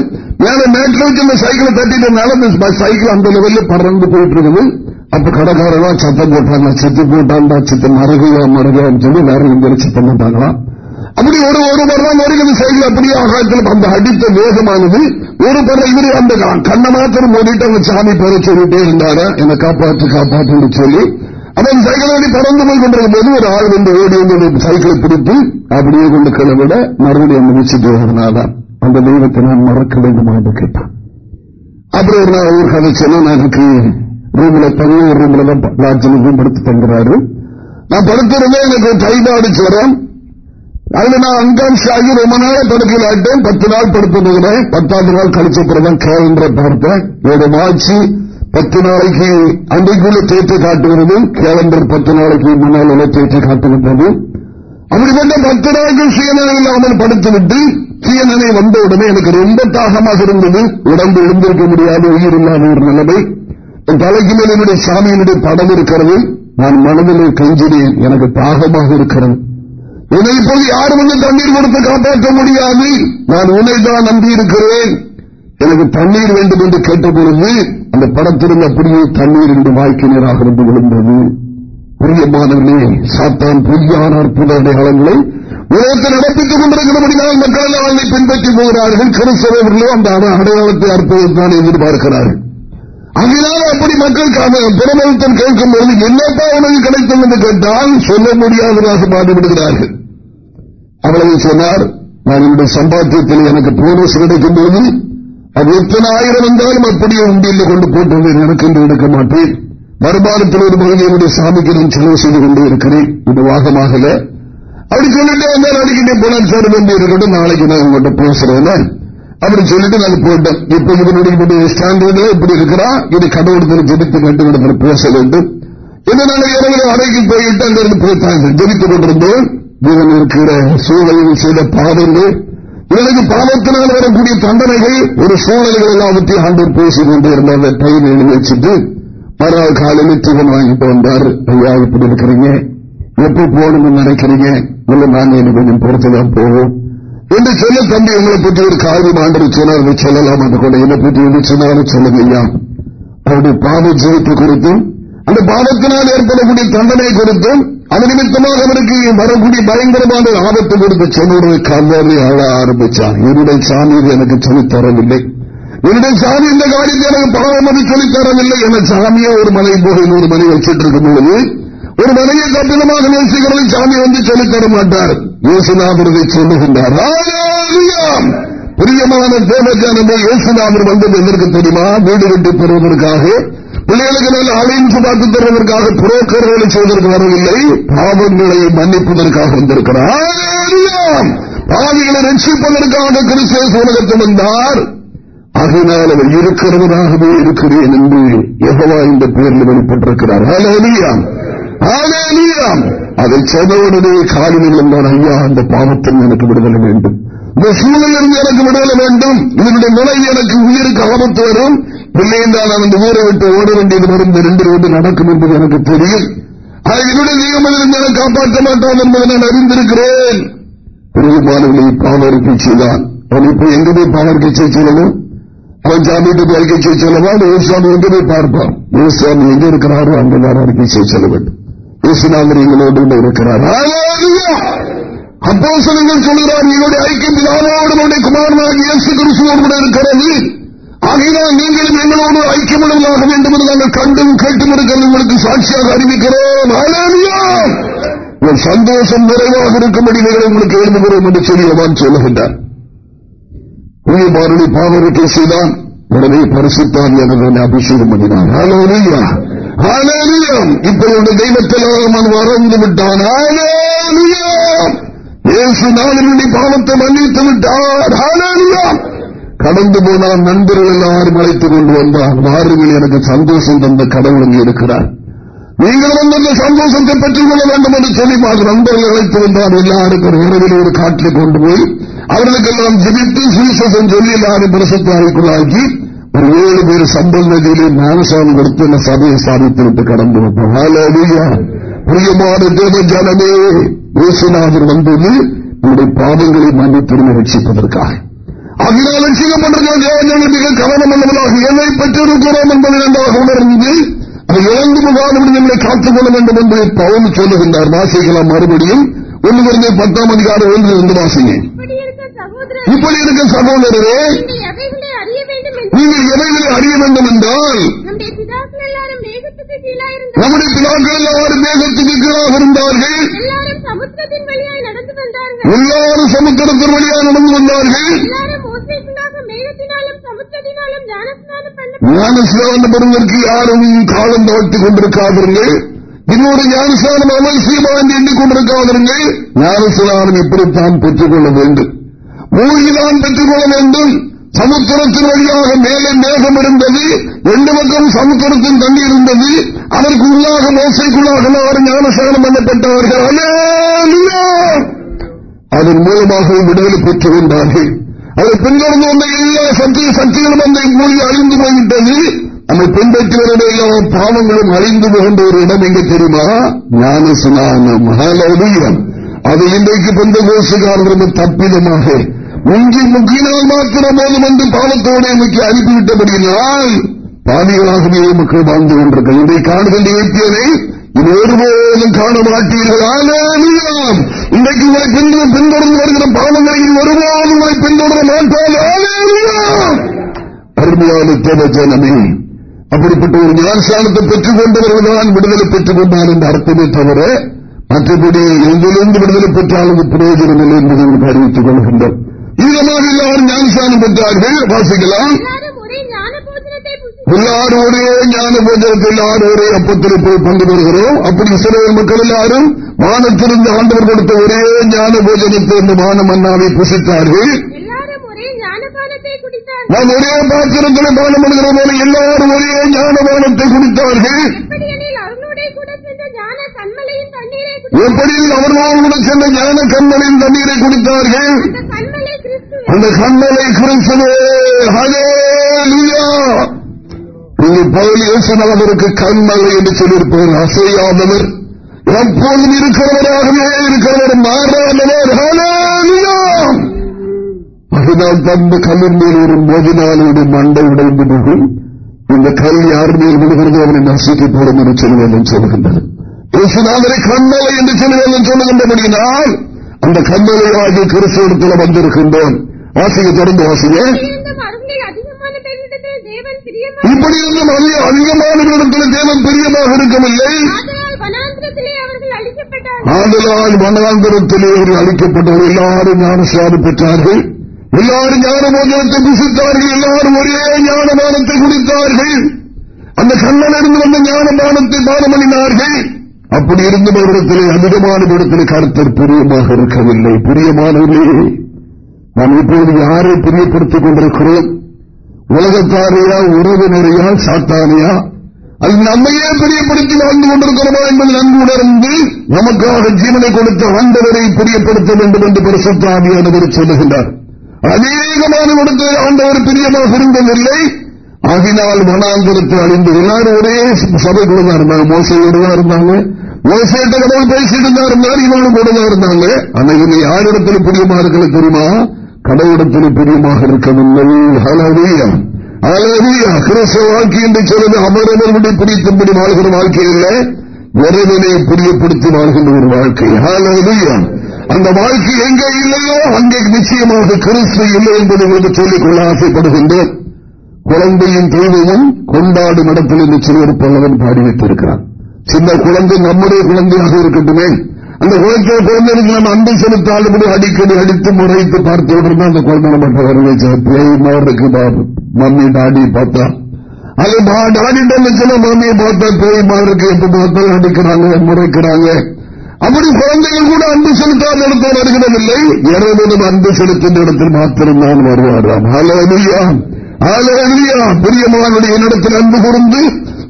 மேல மேட்டில் வச்சு இந்த சைக்கிளை தட்டிட்டனால இந்த சைக்கிள் அந்த லெவலில் பறந்து போயிட்டு இருக்குது அப்ப கடைக்காரதான் சத்தம் போட்டாங்க செத்து போட்டாண்டா சித்தம் மரகையா மரகையான்னு சொல்லி வேற எங்க சத்தம் போட்டாங்களாம் அப்படி ஒரு ஒரு வருடம் வருகிறது சைக்கிள் அப்படியே ஆகாயத்தில் அந்த அடித்த வேகமானது. ஒரு படம் இவரு அந்த கண்ணை மாத்திரம் மூடிட்டு அவங்க சாமி பெற சொல்லிட்டே இருந்தாரு. என்னை காப்பாற்று காப்பாற்று சொல்லி. அவன் சைக்கிளாடி பறந்து போய் கொண்டிருக்கும் போது ஒரு ஆள் வந்து ஓடி வந்து சைக்கிளை பிடித்து அப்படியே கொண்டு கிளவிட மறுபடியும் முடிச்சுட்டு வரனாதான் அந்த தெய்வத்தை நான் மறக்க வேண்டுமா என்று கேட்டான். அப்புறம் ஒரு நாள் ஒரு கதை சொன்ன எனக்கு ரூம்ல பதினோரு ரூம்ல தான் லாட்ஜில் ரூம் எடுத்து தங்குறாரு. நான் படுத்திருந்தேன் எனக்கு டைபாய்டு ஜுரம் அதுல நான் அன்கான்ஸ் ஆகி ரொம்ப நாள் படுக்கையில் ஆட்டேன் பத்து நாள் படுத்து போகிறேன் பத்தாவது நாள் கழிச்ச பிறகுதான் கேலண்டரை பார்த்தேன். ஏழு மார்ச் பத்து நாளைக்கு அன்றைக்குள்ள தேய்த்து காட்டுகிறது. கேலண்டர் பத்து நாளைக்கு முன்னால் தேய்த்து காட்டுகின்றது. அப்படிப்பட்ட பத்து நாளைக்கு சுயநிலை இல்லாமல் படுத்துவிட்டு சுயநிலை வந்த உடனே எனக்கு ரொம்ப தாகமாக இருந்தது. உடம்பு எழுந்திருக்க முடியாது உயிர் இல்லாத ஒரு நிலைமை. தலைக்கு மேல் என்னுடைய சாமியினுடைய படம் இருக்கிறது. நான் மனதில் கெஞ்சினேன் எனக்கு தாகமாக இருக்கிறது. உன்னை இப்போது யாரும் வந்து தண்ணீர் கொடுத்து காப்பாற்ற முடியாது. நான் உன்னை தான் நம்பி இருக்கிறேன் எனக்கு தண்ணீர் வேண்டும் என்று கேட்டபொழுது அந்த படத்திலிருந்து அப்படியே தண்ணீர் என்று வாய்க்கு நேராக இருந்து விழுந்தது. பிரியமானவர்களே சாத்தான் பொய்யான அற்புத அடையாளங்களை உலகத்தை நடப்பித்துக் கொண்டிருக்கிறபடினால் மக்கள் அவனை பின்பற்றி போகிறார்கள். கிறிஸ்தவர்களோ அந்த அடையாளத்தை அற்புதத்தான் எதிர்பார்க்கிறார்கள். அதனால அப்படி மக்கள் பிரமதத்தன் கேட்கும் பொழுது என்னப்பா உனக்கு கிடைத்தது என்று கேட்டால் சொல்ல முடியாததாக பாடுபடுகிறார்கள் அவ்வளவு சொன்னார் நான் என்னுடைய சம்பாத்தியத்தில் எனக்கு போனஸ் கிடைக்கும் போது அது எத்தனை ஆயிரம் என்றாலும் அப்படியே உண்டியில் கொண்டு போட்டு எனக்கு எடுக்க மாட்டேன். வருமானத்தில் ஒரு பகுதி என்னுடைய சாமிக்கு நான் செலவு செய்து கொண்டே இருக்கிறேன். இது வாகமாகல. அப்படி சொல்லிட்டு வந்தால் அடிக்கிட்டே போனால் சார் வேண்டி இருக்கட்டும் நாளைக்கு நான் உங்கள்கிட்ட பேசுறேன் அப்படி சொல்லிட்டு நான் போட்டேன் இப்ப இவனுடைய ஸ்டாண்டர்டு இப்படி இருக்கிறா? இது கடவுளுக்கு ஜெபித்து கண்டு பேச வேண்டும். இதனால இரவு அறைக்கு போயிட்டு அங்கிருந்து போயிட்டாங்க. ஜெபித்துக் கொண்டிருந்தோம் இவன் இருக்கிற சூழலில் செய்த பாவங்கள். இவனுக்கு பாவத்தினால் வரக்கூடிய தண்டனைகள். ஒரு சூழல்கள் எல்லாவற்றையும் ஆண்டு பேசிக் கொண்டு இருந்த அந்த டைம் எழுதி வச்சுட்டு மறுநாள் காலையில் தீவன் வாங்கிட்டு வந்தார். ஐயா இப்படி இருக்கிறீங்க. எப்படி போகணும்னு நினைக்கிறீங்க? இல்ல நாங்க இன்னும் கொஞ்சம் பொறுத்துதான் போவோம். என்று சொல்ல தம்பி உங்களை பற்றி ஒரு காரியம் ஆண்டு சொன்னார் சொல்லலாம் அந்த கொண்ட என்னை பற்றி என்று சொன்னாலும் சொல்லுங்க ஐயா அவருடைய பாவ ஜீவிப்பு குறித்தும் அந்த பாவத்தினால் ஏற்படக்கூடிய தண்டனை கொடுத்தும் அது நிமித்தமாக அவருக்கு வரக்கூடிய பயங்கரமான ஆபத்து கொடுத்து சொன்னோடு கல்லறி ஆள ஆரம்பிச்சான் என்னுடைய சாமி எனக்கு சொல்லித்தரவில்லை என்னுடைய சாமி இந்த காரியத்தை எனக்கு பாவம் சொல்லி சொல்லித்தரவில்லை என சாமியை ஒரு மலை போக இன்னொரு மலை வச்சிட்டு இருக்கும் பொழுது ஒரு மனையை கட்டிடமாக நேசிக்கிறது சாமி வந்து சொல்லித்தர மாட்டார் இயேசுநாதரதை சொல்லுகின்றார் பிரியமான தேவஜானமே இயேசுநாதர் வந்தது எதற்கு தெரியுமா வீடு வெட்டி பெறுவதற்காக பிள்ளைகளுக்கு நல்ல அலைன்ஸ் பார்த்து தருவதற்காக புரோக்கர்களை செய்வதற்கு வரவில்லை பாவங்களை மன்னிப்பதற்காக வந்திருக்கிறார் பாவிகளை ரட்சிப்பதற்காக கிறிஸ்தவ உலகத்தில் வந்தார் அதனால் அவர் இருக்கிறவராகவே இருக்கிறேன் என்று எவ்வளவு இந்த பேரில் வெளிப்பட்டிருக்கிறார் அதை சொன்னவுடனே காலில் வந்தான் ஐயா அந்த பாவத்தில் எனக்கு விடுதலை வேண்டும். இந்த சூழலிருந்து எனக்கு விடுதலை வேண்டும். இதனுடைய நிலை எனக்கு உயிருக்கு ஆபத்து வரும் பிள்ளைந்தான் நான் அந்த ஊரை விட்டு ஓட வேண்டியது வரும் இந்த ரெண்டு ரோடு நடக்கும் என்பது எனக்கு தெரியும். என்னுடைய நியமனிலிருந்து எனக்கு காப்பாற்ற மாட்டான் என்பதை நான் அறிந்திருக்கிறேன். பெருமானவர்களை பாவரிக்கை செய்தான். அவன் இப்ப எங்க போய் பாவரிக்கை செய்யணும் அவன் சாமிட்டு அறிக்கை செய்ய சொல்லவா? சாமி எங்க போய் பார்ப்பான்? சாமி எங்க இருக்கிறாரோ அங்கதான் அறிக்கை செய்ய சொல்ல வேண்டும். இயேசுநாதர் எங்களோடு இருக்கிறார் அப்போ சொல்லுங்கள் சொல்கிறார் எங்களுடைய ஐக்கியம் பிதாவோடு குமாரனாக இயேசு கிறிஸ்துவோடு இருக்கிறது ஆகையினால் நீங்களும் எங்களோடு ஐக்கியமுள்ளதாக வேண்டும் என்று நாங்கள் கண்டும் கேட்டும் இருக்கிறது உங்களுக்கு சாட்சியாக அறிவிக்கிறோம். உங்கள் சந்தோஷம் நிறைவாக இருக்கும்படி நீங்கள் உங்களுக்கு எழுந்துகிறோம் என்று சொல்லியவான் சொல்லுகின்றார். பாரணி பாவரிக்கை செய்தான் உடனே பரிசுத்தான் எனது அபிஷேகம் பண்ணினார். இப்பொழுது தெய்வத்தில் அவன் விட்டான். நாளினுடைய பாவத்தை மன்னித்து விட்டார். கடந்து போனால் நண்பர்கள் எல்லாரும் அழைத்துக் கொண்டு வந்தார். வாருங்கள் எனக்கு சந்தோஷம் தந்த கடவுள் இருக்கிறார். நீங்கள் வந்து அந்த சந்தோஷத்தை பெற்றுக் கொள்ள வேண்டும் என்று சொல்லி நண்பர்கள் அழைத்து வந்தார் எல்லாருக்கும் இரவில் ஒரு காட்டில் கொண்டு போய் அவர்களுக்கெல்லாம் ஜிபித்து சுவிசேஷம் சொல்லி எல்லாரும் பிரசத்தாரிக்குள்ளாக்கி ஒரு ஏழு பேர் சம்பல் நதியிலே ஞானசாமி கொடுத்து சபையை சாதித்து விட்டு கடந்து வந்தோம் பிரியமான தேவ ஜனமே இயேசுநாதர் வந்தது நம்முடைய பாவங்களை மன்னித்திருந்த ரட்சிப்பதற்காக அதனால் லட்சியம் மிக கவனம் எதை பெற்றிருக்கிறோம் என்பதை நன்றாக உணர்ந்து அதை இழந்து முகாமில் நம்மளை காத்துக் கொள்ள வேண்டும் என்று பவுன் சொல்லுகின்றார் வாசிக்கலாம் மறுபடியும் ஒன்று குறைந்த பத்தாம் அதிகாரம் ஒன்று இருந்து வாசிங்க. இப்படி இருக்க சகோதரரே நீங்கள் எவைகளை அறிய வேண்டும் என்றால் நம்முடைய பிதாக்கள் எல்லாரும் மேகத்துக்கு கீழாக இருந்தார்கள். எல்லாரும் சமுத்திரத்தின் வழியாக நடந்து வந்தார்கள். ஞானஸ்நானம் பெறுவதற்கு யாரும் காலம் தாழ்த்திக் கொண்டிருக்காதீர்கள் இன்னொரு ஞானஸ்நானம் அமல் செய்வான் எண்ணிக் கொண்டிருக்காதீர்கள் ஞானஸ்நானம் எப்படித்தான் பெற்றுக் கொள்ள வேண்டும். மூழ்கிதான் பெற்றுக் கொள்ள வேண்டும். சமுத்திரத்தின் வழியாக மேலே மேகம் இருந்தது. ரெண்டு பக்கம் சமுத்திரத்தின் தண்ணி இருந்தது. அதற்கு உள்ளாக மோசைக்குள்ளாக அவர் ஞானசானம் பண்ணப்பட்டவர்கள் அதன் மூலமாக விடுதலை பெற்றுக் கொண்டார்கள் அதை பின்தொடர்ந்து வந்த எல்லா சக்தி சக்திகளும் அந்த மூழ்கி அழிந்து போய்விட்டது. நம்மை பின்பற்றுவருடைய பாவங்களும் அழிந்து போகின்ற ஒரு இடம் எங்க தெரியுமா? ஞான சுனானம் அது இன்றைக்கு பந்த கோசுகாரர்களும் தப்பிதமாக முங்கி முக்கினால் மாத்திரம் போதும் வந்து பாவத்தோடு எனக்கு அனுப்பிவிட்டபடியினால் பாதிகளாகவே மக்கள் வாழ்ந்து கொண்டிருக்கள் இதை காணுகின்ற வைத்தியனை இது ஒருபோதும் காண மாட்டீர்கள். ஆனாலும் இன்றைக்கு உங்களை பின் பின்தொடர்ந்து வருகிற பாவங்களை இது ஒருபோதும் உங்களை பின்தொடர மாட்டால் அருமையான தேவ ஜனமே அப்படிப்பட்ட ஒரு ஞானஸ்தானத்தை பெற்றுக் கொண்டவர்கள்தான் விடுதலை பெற்றுக் கொண்டார் என்ற அர்த்தமே தவிர மற்றபடி எங்கிலிருந்து விடுதலை பெற்றாலும் பிரயோஜனம் இல்லை என்பதை உங்களுக்கு அறிவித்துக் கொள்கின்றோம். ஈரமாக எல்லாரும் ஞானஸ்தானம் பெற்றார்கள்? வாசிக்கலாம். எல்லாரும் ஒரே ஞான போஜனத்தில் எல்லாரும் ஒரே அப்பத்தில் போய் பங்கு பெறுகிறோம். அப்படி சில மக்கள் எல்லாரும் வானத்திலிருந்து ஆண்டவர் கொடுத்த ஒரே ஞான போஜனத்தை இந்த மான மன்னாவை புசித்தார்கள். நாம் ஒரே பாத்திரத்தில் பானம் பண்ணுகிற போல எல்லாரும் ஒரே ஞான பானத்தை குடித்தார்கள். எப்படி அவர்களோடு கூட சென்ற ஞான கண்மலையின் தண்ணீரை குடித்தார்கள்? அந்த கண்மலை கிறிஸ்துவே. இயேசுநாதருக்கு கண்மலை என்று சொல்லியிருப்பவர் அசையாதவர். எப்போதும் இருக்கிறவராகவே இருக்கிறவர் மாறாதவர் அதனால் தந்த கல்லின் மேல் ஒரு மோதினாலோடு மண்டை உடைந்து போகும் இந்த கல் யார் மேல் விடுகிறதோ அவனை நசுக்கி போடும் என்று சொல்லுவேன் சொல்லுகின்றது இயேசுநாதரை கண்ணலை என்று சொல்லுவேன் சொல்லுகின்றபடியினால் அந்த கண்ணலையாகிய கிறிஸ்தவத்தில் வந்திருக்கின்றோம் வாசிக்க தொடர்ந்து பிரியமாக இப்படி இருந்தும் அதிக அதிகமான இடத்தில் தேவன் பிரியமாக இருக்கவில்லை ஆதலால் வனாந்திரத்திலே அவர்கள் அளிக்கப்பட்டவர் எல்லாரும் ஞானசாரம் பெற்றார்கள் எல்லாரும் ஞானமோதனத்தை புசித்தார்கள். எல்லாரும் ஒரே ஞானபானத்தை குடித்தார்கள். அந்த கண்ணனிருந்து வந்த ஞானமானத்தை பானமணினார்கள் அப்படி இருந்த இடத்திலே அதிகமான இடத்திலே கருத்தர் பிரியமாக இருக்கவில்லை. பிரியமானவர்களே நாம் இப்போது யாரை பிரியப்படுத்திக் கொண்டிருக்கிறோம்? உலகத்தாரையா உறவினரையா சாத்தானையா? அது நம்மையே பிரியப்படுத்தி வாழ்ந்து கொண்டிருக்கிறோமா என்பது நன்கு உணர்ந்து நமக்காக ஜீவனை கொடுத்த ஆண்டவரை பிரியப்படுத்த வேண்டும் என்று பரிசுத்தாமியானவர் சொல்லுகின்றார். அநேகமான இடத்தை ஆண்டவர் பிரியமாக இருந்ததில்லை ஆகினால் மனாந்திரத்தை அழிந்து எல்லாரும் ஒரே சபைக்குள்ள தான் இருந்தாங்க. மோசையோடு தான் இருந்தாங்க. மோசையிட்ட கடவுள் பேசிட்டு தான் இருந்தார் இவங்களும் கூட தான் இருந்தாங்க. அன்னைக்கு இவங்க யாரிடத்தில் பிரியமா இருக்கிறது தெரியுமா? கடவுளத்தில் பிரியமாக இருக்கவில்லை. அழகியா ஹலவியா கிறிஸ்தவ வாழ்க்கை என்று சொல்வது அமரவர்களுடைய பிடித்தபடி வாழ்கிற வாழ்க்கை இல்லை இறைவனை பிரியப்படுத்தி வாழ்கின்ற ஒரு வாழ்க்கை. அழகியா அந்த வாழ்க்கை எங்கே இல்லையோ அங்கே நிச்சயமாக கிறிஸ்து இல்லை என்பதை உங்களுக்கு சொல்லிக்கொள்ள ஆசைப்படுகின்றேன். குழந்தையின் தெய்வமும் கொண்டாடு நடத்தல் என்று சிறுவர் பல்லவன் பாடி வைத்திருக்கிறான். சின்ன குழந்தை நம்முடைய குழந்தையாக இருக்கட்டுமே. அந்த குழந்தை குழந்தைக்கு நம்ம அன்பு செலுத்தாலும் அடிக்கடி அடித்து முறைத்து பார்த்து விடுறதா அந்த குழந்தை நம்ம வரவேற்று இருக்கு பாபு மம்மி டாடி பார்த்தா. அது டாடி சில மம்மியை பார்த்தா பேய் மாதிரி எப்ப பார்த்தாலும் அடிக்கிறாங்க முறைக்கிறாங்க. அப்படி குழந்தைகள் கூட அன்பு செலுத்தாத இடத்தில் வருகிறதில்லை. இறைவனும் அன்பு செலுத்துகின்ற இடத்தில் மாத்திரம்தான் வருவாராம் அலோலியா அலோலியா பிரியமானுடைய என்னிடத்தில் அன்பு கூர்ந்து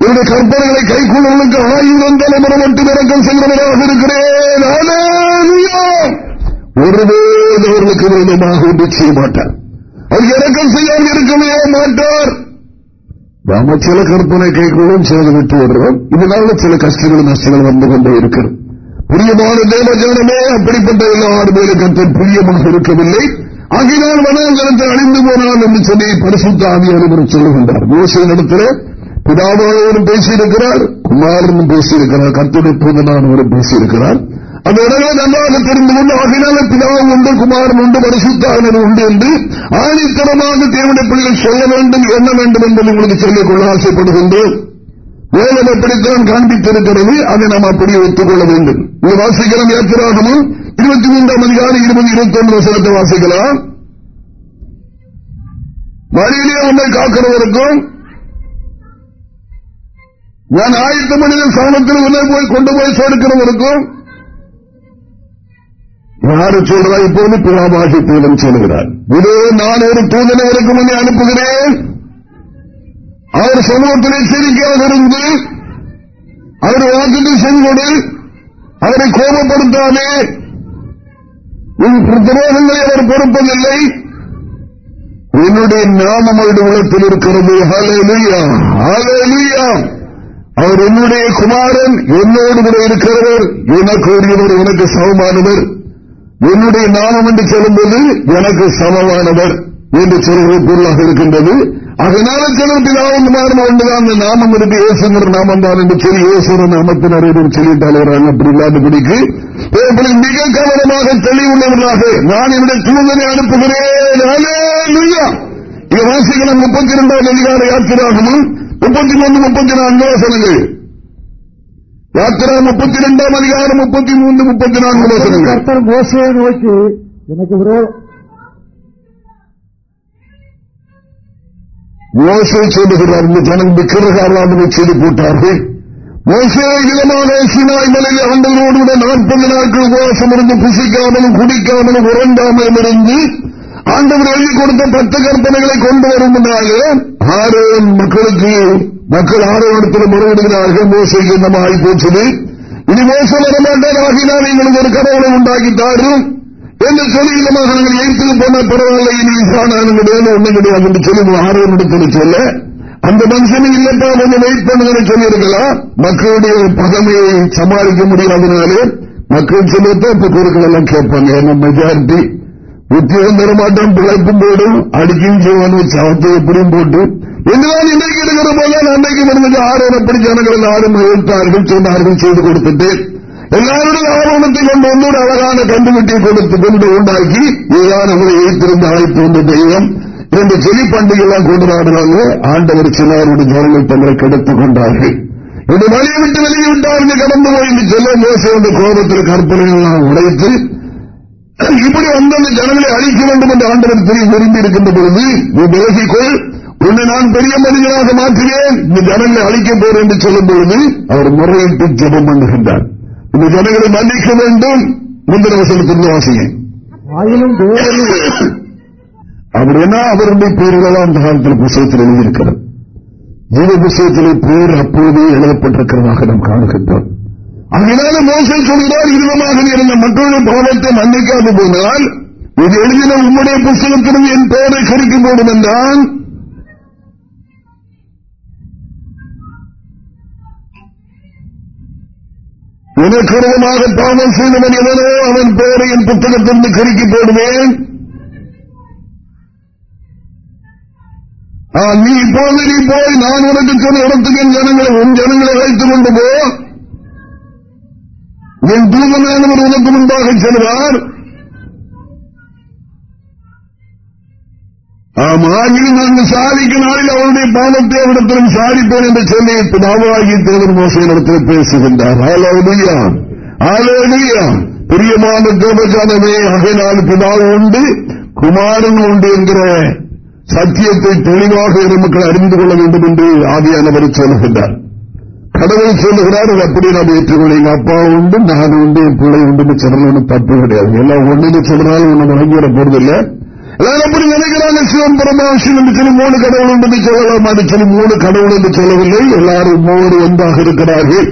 என்னுடைய கற்பனைகளை கைக்குள்ளவர்களுக்கு ஆயிரம் தலைமுறை மட்டும் இறக்கம் செய்கிறவராக இருக்கிறேன். அலோலியா அவர்களுக்கு விரோதமாக ஒன்று செய்ய மாட்டார். அவர் இறக்கம் செய்யாமல் இருக்கவே மாட்டார். நாம சில கற்பனை கைகொள்ளும் செய்து விட்டு வருகிறோம் இதனால சில கஷ்டங்கள் நஷ்டங்கள் வந்து கொண்டே இருக்கிறோம். பிரியமான தேவஜனமே அப்படிப்பட்ட எல்லார் மேலும் கருத்தன் பிரியமாக இருக்கவில்லை ஆகினால் வனாந்தரத்தை அழிந்து போனான் என்று சொல்லி பரிசுத்த ஆவியானவர் சொல்லுகின்றார். மோசையின் நடத்துல பிதாவானவரும் பேசியிருக்கிறார் குமாரனும் பேசியிருக்கிறார் கத்துடைய பூதனானவரும் பேசியிருக்கிறார். அந்த இடங்களை நன்றாக தெரிந்து கொண்டு ஆகினால பிதாவும் உண்டு குமாரன் உண்டு பரிசுத்தாவினர் உண்டு என்று ஆணித்தரமாக தேவனுடைய பிள்ளைகள் சொல்ல வேண்டும் என்ன வேண்டும் என்பதை உங்களுக்கு சொல்லிக்கொள்ள ஆசைப்படுகின்றேன். வேதம் எப்படித்தான் காண்பித்திருக்கிறது அதை நாம் அப்படியே ஒத்துக்கொள்ள வேண்டும். இது வாசிக்கலாம் ஏத்திராகமும் இருபத்தி மூன்றாம் அதிகாரம் இருபது இருபத்தி ஒன்று வசனத்தை வாசிக்கலாம். வழியிலே உன்னை காக்கிறவருக்கும் நான் ஆயிரத்து மனிதன் சாணத்தில் உன்னை போய் கொண்டு போய் சேர்க்கிறவருக்கும் யாரு சொல்றா? இப்போது பிளாபாகி தூதன் சொல்கிறார். இதோ நான் ஒரு தூதனை இருக்கும் அனுப்புகிறேன். அவர் சமூகத்திலே சிரிக்காக இருந்து அவர் வாக்குக்கு செங்கொடு அவரை கோபப்படுத்தாதே. உன் துரோகங்களை அவர் பொறுப்பதில்லை. என்னுடைய நாமம் அவருடைய உலகத்தில் இருக்கிறது. அவர் என்னுடைய குமாரன் என்னோடு கூட இருக்கிறவர். எனக்கு உரியவர் எனக்கு சமமானவர். என்னுடைய நாமம் என்று சொல்லும்போது எனக்கு சமமானவர் என்று சொல்வது பொருளாக இருக்கின்றது. அதனால சிலர் பிதாவும் மாறும் ஒன்றுதான் அந்த நாமம் இருக்கு இயேசுங்கிற நாமம் தான் என்று சொல்லி இயேசுற நாமத்தை நிறைய பேர் சொல்லிட்டால் வராங்க அப்படி இல்லாதபடிக்கு மிக கவனமாக தெளிவுள்ளவர்களாக நான் என்னுடைய தூதனை அனுப்புகிறேன். இது வாசிக்கலாம் முப்பத்தி இரண்டாவது அதிகார யாத்திராகமும் முப்பத்தி மூன்று முப்பத்தி நான்கு வசனங்கள். யாத்திரா முப்பத்தி இரண்டாம் அதிகாரம் முப்பத்தி மூன்று முப்பத்தி நான்கு வசனங்கள் நோக்கி எனக்கு மோசை சொல்லுகிறார் இந்த ஜனம் விக்கிரகாராதனை செய்து போட்டார்கள் மோசே இளமான சினாய் மலையில் ஆண்டவரோடு கூட நாற்பது நாட்கள் உபவாசம் இருந்து புசிக்காமலும் குடிக்காமலும் உறண்டாமலும் இருந்து ஆண்டவர் எழுதி கொடுத்த பத்து கற்பனைகளை கொண்டு வரும் ஆரோன் மக்களுக்கு மக்கள் ஆரோக்கியத்தில் முறையிடுகிறார்கள். மோசைக்கு நம்ம ஆகி போச்சது. இனி மோசம் வரமாட்டார். ஆகினால் எங்களுக்கு ஒரு கடவுளை உண்டாக்கித்தாரும். என்று சொல்லி இந்த நாங்கள் எய்த்து போனா பரவாயில்ல இனி இஸ்ரானாலும் கிடையாது ஒண்ணும் கிடையாது என்று சொல்லி ஆரோக்கியத்தில் சொல்ல அந்த மனுஷனை இல்லப்பா கொஞ்சம் வெயிட் பண்ணுங்க சொல்லியிருக்கலாம். மக்களுடைய பகமையை சமாளிக்க முடியாதனாலே மக்கள் சொல்லத்தான் இப்ப பொருட்கள் எல்லாம் கேட்பாங்க ஏன்னா மெஜாரிட்டி உத்தியோகம் தரமாட்டோம் பிழைப்பும் போடும் அடிக்கும் செய்வானு சவத்தை எப்படியும் போட்டு என்றுதான் இன்றைக்கு இருக்கிற போதுதான் அன்றைக்கு ஆறு ஆரோரப்படி ஜனங்கள் ஆறு எழுத்தார்கள் சொன்னார்கள் செய்து கொடுத்துட்டு எல்லாருடைய ஆவணத்தை கொண்டு வந்து ஒரு அழகான கண்டுபிட்டியை கொடுத்து கொண்டு உண்டாக்கி இதுதான் நம்மளை எழுத்திருந்த அழைப்பு வந்த தெய்வம். இரண்டு செலி பண்டிகைலாம் கொண்டாடுறாங்க. ஆண்டவர் சிலருடைய ஜனங்கள் தங்களை கெடுத்துக் கொண்டார்கள். இந்த வழியை விட்டு வெளியே விட்டார்கள் கடந்து போய் என்று சொல்ல மோசை அந்த கோபத்தில் கற்பனைகள் உடைத்து இப்படி வந்த ஜனங்களை அழிக்க வேண்டும் என்று ஆண்டவர் தெரியும் விரும்பி இருக்கின்ற பொழுது நீ விலகிக்கொள் உன்னை நான் பெரிய மனிதனாக மாற்றுகிறேன் இந்த ஜனங்களை அழிக்க போறேன் என்று சொல்லும் பொழுது அவர் முறையிட்டு ஜபம் பண்ணுகின்றார். இந்த ஜனங்களை மன்னிக்க வேண்டும் முந்தின வசனத்திற்கு வாசிங்க என்ன அவருடைய பேர்களெல்லாம் அந்த காலத்தில் புத்தகத்தில் எழுதியிருக்கிறார். ஜீவ புத்தகத்திலே பேர் அப்போதே எழுதப்பட்டிருக்கிறதாக நாம் காணுகின்றோம். அதனால மோசம் சொல்கிறார் இருதமாக இருந்த மற்றொரு பாவத்தை மன்னிக்காது போனால் இது எழுதின உம்முடைய புத்தகத்திலும் என் பெயரை குறிக்கும் போடும் என்றால் உனக்குருவமாக பாவம் செய்தவன் எவனோ அவன் பேரை என் புத்தகத்திலிருந்து கருக்கி போடுவேன் நீ இப்போது நீ போய் நான் உனக்கு சொன்ன இடத்துக்கு என் ஜனங்களை உன் ஜனங்களை அழைத்துக் கொண்டு போ. என் தூதனானவர் உனக்கு முன்பாக செல்வார். ஆமாகிலும் நாங்கள் சாதிக்கு நாளில் அவருடைய பாவத்தை அவரிடத்திலும் சாதிப்பேன் என்று சொல்லி பிதாவாகி தேவர் மோசையிடத்தில் பேசுகின்றார். ஆலோனியா ஆலோனியா பிரியமான தேவஜானமே அகைநாள் பிதாவு உண்டு குமாரன் உண்டு என்கிற சத்தியத்தை தெளிவாக மக்கள் அறிந்து கொள்ள வேண்டும் என்று ஆதியானவர் சொல்லுகின்றார். கடவுள் சொல்லுகிறார் அப்படி நாம் ஏற்றுக்கொள்ள எங்க அப்பா உண்டு நான் உண்டு என் பிள்ளை உண்டு சொல்லணும் தப்பு கிடையாது. எல்லாம் ஒண்ணு சொன்னாலும் ஒண்ணு வழங்கிவிட போறதில்லை. அப்படி நினைக்கிறாங்க சிவன் பரமாசிவன் என்று மூணு கடவுள் என்று சொல்லலாம் அது மூணு கடவுள் என்று சொல்லவில்லை. எல்லாரும் மூணு ஒன்றாக இருக்கிறார்கள்.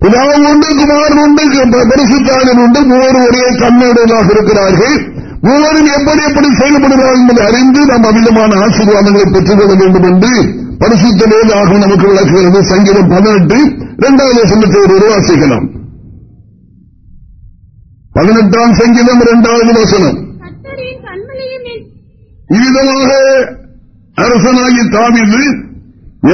பிதாவும் உண்டு குமாரன் உண்டு பரிசுத்தாளன் உண்டு மூவர் ஒரே கண்ணுடையதாக இருக்கிறார்கள். மூவரும் எப்படி எப்படி செயல்படுகிறார்கள் என்பதை அறிந்து நாம் அமிதமான ஆசீர்வாதங்களை பெற்றுக் கொள்ள வேண்டும் என்று பரிசுத்த வேதாக நமக்கு விளக்குகிறது. சங்கீதம் பதினெட்டு இரண்டாவது வசனத்தை ஒரு உருவாசிக்கலாம். பதினெட்டாம் சங்கீதம் இரண்டாவது வசனம். இவ்விதமாக அரசனாகி தாவிது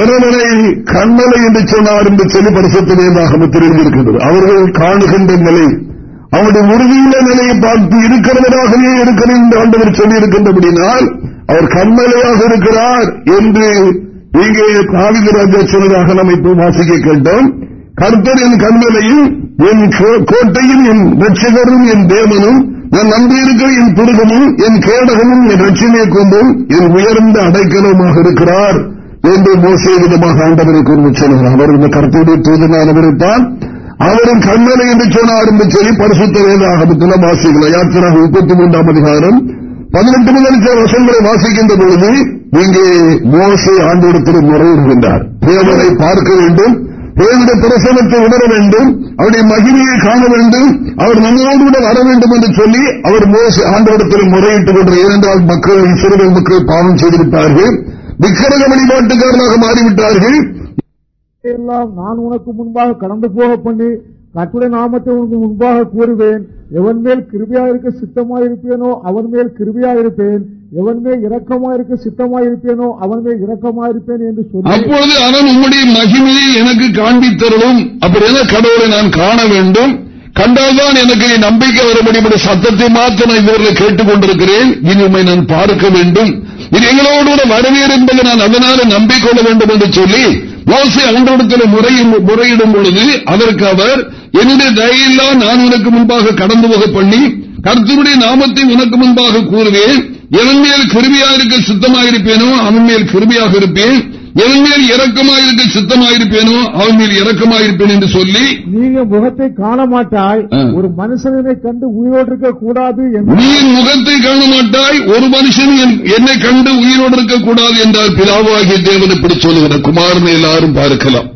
இறைவனை கண்ணலை என்று சொன்னார் என்று சொல்லி பரிசுத்தமாக தெரிந்திருக்கின்றது. அவர்கள் காணுகின்ற நிலை அவருடைய உறுதியுள்ள நிலையை பார்த்து இருக்கிறவராகவே இருக்கிறேன் என்று ஆண்டவர் சொல்லியிருக்கின்றபடினால் அவர் கண்மலையாக இருக்கிறார் என்று இங்கே காவிதராஜா சொன்னதாக நாம் இப்போ வாசிக்க கேட்டோம். கர்த்தர் என் கண்மலையும் என் கோட்டையும் என் ரட்சகரும் என் தேவனும் நான் நம்பியிருக்கிற என் புருகமும் என் கேடகமும் என் ரட்சணையை கொண்டும் என் உயர்ந்த அடைக்கலமாக இருக்கிறார் என்று மோசே விதமாக ஆண்டவரை கூறி சொன்னார் அவர் இந்த கருத்துடைய தூதனானவரைத்தான் அவரும் கண்ணனை என்று சொன்னார் என்று சொல்லி பரிசுத்த வேதாகமத்தில் வாசிக்கலாம். யாத்திராக முப்பத்தி மூன்றாம் அதிகாரம் பதினெட்டு முதல் சில வசங்களை வாசிக்கின்ற பொழுது இங்கே மோசை ஆண்டோடத்தில் முறையிடுகின்றார். தேவரை பார்க்க வேண்டும். தேவனுடைய பிரசனத்தை உணர வேண்டும் அவருடைய மகிமையை காண வேண்டும் அவர் நம்மோடு வர வேண்டும் என்று சொல்லி அவர் மோச ஆண்டோடத்தில் முறையிட்டுக் கொண்டார் ஏனென்றால் மக்கள் சிறுவர் மக்கள் பாவம் செய்திருப்பார்கள். விக்கிரக வழிபாட்டுக்காரனாக மாறிவிட்டார்கள். எல்லாம் நான் உனக்கு முன்பாக கடந்து போக பண்ணி கட்டுரை நாமத்தை உனக்கு முன்பாக கூறுவேன். எவன் மேல் கிருபியா இருக்க சித்தமா இருப்பேனோ அவன் மேல் கிருபியா இருப்பேன் எவன் மேல் இரக்கமா இருக்க சித்தமா இருப்பேனோ அவன் மேல் இரக்கமா இருப்பேன் என்று சொல்லி அப்பொழுது அவன் உங்களுடைய மகிமையை எனக்கு காண்பித்தரலும் அப்படி என கடவுளை நான் காண வேண்டும்? கண்டால்தான் எனக்கு நம்பிக்கை வரும்படி சத்தத்தை மாற்ற நான் இவர்களை கேட்டுக் கொண்டிருக்கிறேன் இனி உண்மை நான் பார்க்க வேண்டும். இது எங்களோடு கூட வரவேறு என்பதை நான் அதனால நம்பிக்கொள்ள வேண்டும் என்று சொல்லி மோசை அவங்களிடத்தில் முறையிடும் பொழுது அதற்கு அவர் என்னுடைய தயெல்லாம் நான் உனக்கு முன்பாக கடந்து போக பண்ணி கருத்துடைய நாமத்தை உனக்கு முன்பாக கூறுவேன். எவன் மேல் கிருமியாக இருக்க சுத்தமாயிருப்பேனோ அவன் மேல் கிருமியாக இருப்பேன். எவன் மேல் இறக்கமாயிருக்க சுத்தமாயிருப்பேனோ அவன் மேல் இறக்கமாயிருப்பேன் என்று சொல்லி நீங்க முகத்தை காண மாட்டாய் ஒரு மனுஷனை கண்டு உயிரோடு இருக்க கூடாது நீ முகத்தை காண மாட்டாய் ஒரு மனுஷன் என்னை கண்டு உயிரோடு இருக்க கூடாது என்றால் பிதாவாகிய தேவன் இப்படி சொல்லுகிற குமாரனை எல்லாரும் பார்க்கலாம்.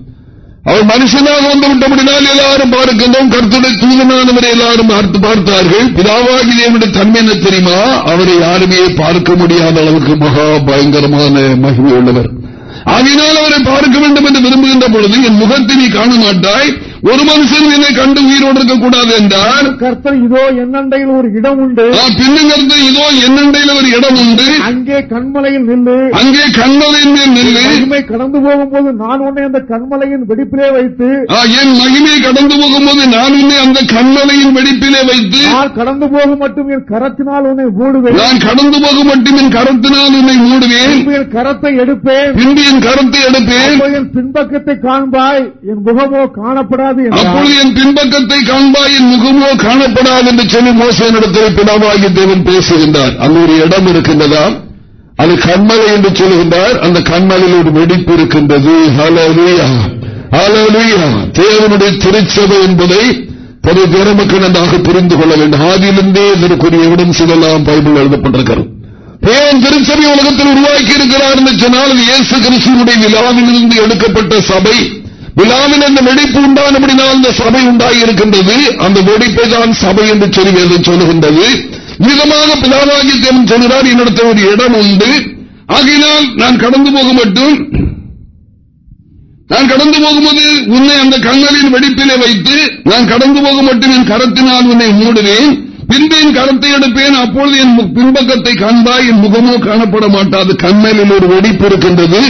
அவர் மனுஷனாக வந்து விட்டபடினால் எல்லாரும் பார்க்கின்றோம். கருத்துடைய தூதனானவரை எல்லாரும் பார்த்து பார்த்தார்கள். பிதாவாகி தேவனுடைய தன்மை என்ன தெரியுமா? அவரை யாருமே பார்க்க முடியாத அளவுக்கு மகா பயங்கரமான மகிமை உள்ளவர். அதனால் அவரை பார்க்க வேண்டும் என்று விரும்புகின்ற பொழுது என் முகத்தை நீ காண மாட்டாய் ஒரு மனுஷன் என்னை கண்டு உயிரோடு இருக்கக்கூடாது என்றார் கர்த்தர் இதோ என்னண்டையில் ஒரு இடம் உண்டு. பின்னும் கருத்து இதோ என்னண்டையில் ஒரு இடம் உண்டு. அங்கே கண்மலையில் நின்று அங்கே கண்மலையின் மேல் நின்று மகிமை கடந்து போகும்போது நான் உன்னை அந்த கண்மலையின் வெடிப்பிலே வைத்து ஆ, என் மகிமையை கடந்து போகும்போது நான் உன்னை அந்த கண்மலையின் வெடிப்பிலே வைத்து நான் கடந்து போகும் மட்டும் என் கரத்தினால் உன்னை மூடுவேன். நான் கடந்து போக மட்டும் என் கரத்தினால் உன்னை மூடுவேன். என் கரத்தை எடுப்பேன். பின்பு என் கரத்தை எடுப்பேன். என் பின்பக்கத்தை காண்பாய். என் முகமோ காணப்படாது. அப்பொழுது என் பின்பக்கத்தை காண்பாய் என் முகமோ காணப்படாது என்று சொல்லி மோசனிடத்தில் பிதாவாகி தேவன் பேசுகின்றார். அங்கு ஒரு இடம் இருக்கின்றதா? அது கண்மலை என்று சொல்லுகின்றார். அந்த கண்மலையில் ஒரு வெடிப்பு இருக்கின்றது. ஹalleluya. ஹalleluya. தேவனுடைய திருச்சபை என்பதை பொது பேர மக்கள் நன்றாக புரிந்து கொள்ள வேண்டும். ஆதியிலிருந்தே இதற்குரிய எவிடன்ஸ் எல்லாம் பைபிள் எழுதப்பட்டிருக்கிறது. தேவன் திருச்சபை உலகத்தில் உருவாக்கி இருக்கிறார் என்று சொன்னால் இயேசு கிறிஸ்துவனுடைய விழாவிலிருந்து எடுக்கப்பட்ட சபை. விழாவில் அந்த வெடிப்பு உண்டானபடினால் அந்த சபை உண்டாகி இருக்கின்றது அந்த வெடிப்பை தான் சபை என்று சொல்லி வேதம் சொல்லுகின்றது. விதமாக பிதாவாகி தேவன் சொல்கிறார் என்னிடத்தில் ஒரு இடம் உண்டு. ஆகையினால் நான் கடந்து போக மட்டும் நான் கடந்து போகும்போது உன்னை அந்த கண்களின் வெடிப்பிலே வைத்து நான் கடந்து போக மட்டும் என் கரத்தினால் உன்னை மூடுவேன். பின்பு என் கரத்தை எடுப்பேன். அப்பொழுது என் பின்பக்கத்தை காண்பாய். என் முகமோ காணப்பட மாட்டாது. கண்மலில் ஒரு வெடிப்பு இருக்கின்றது.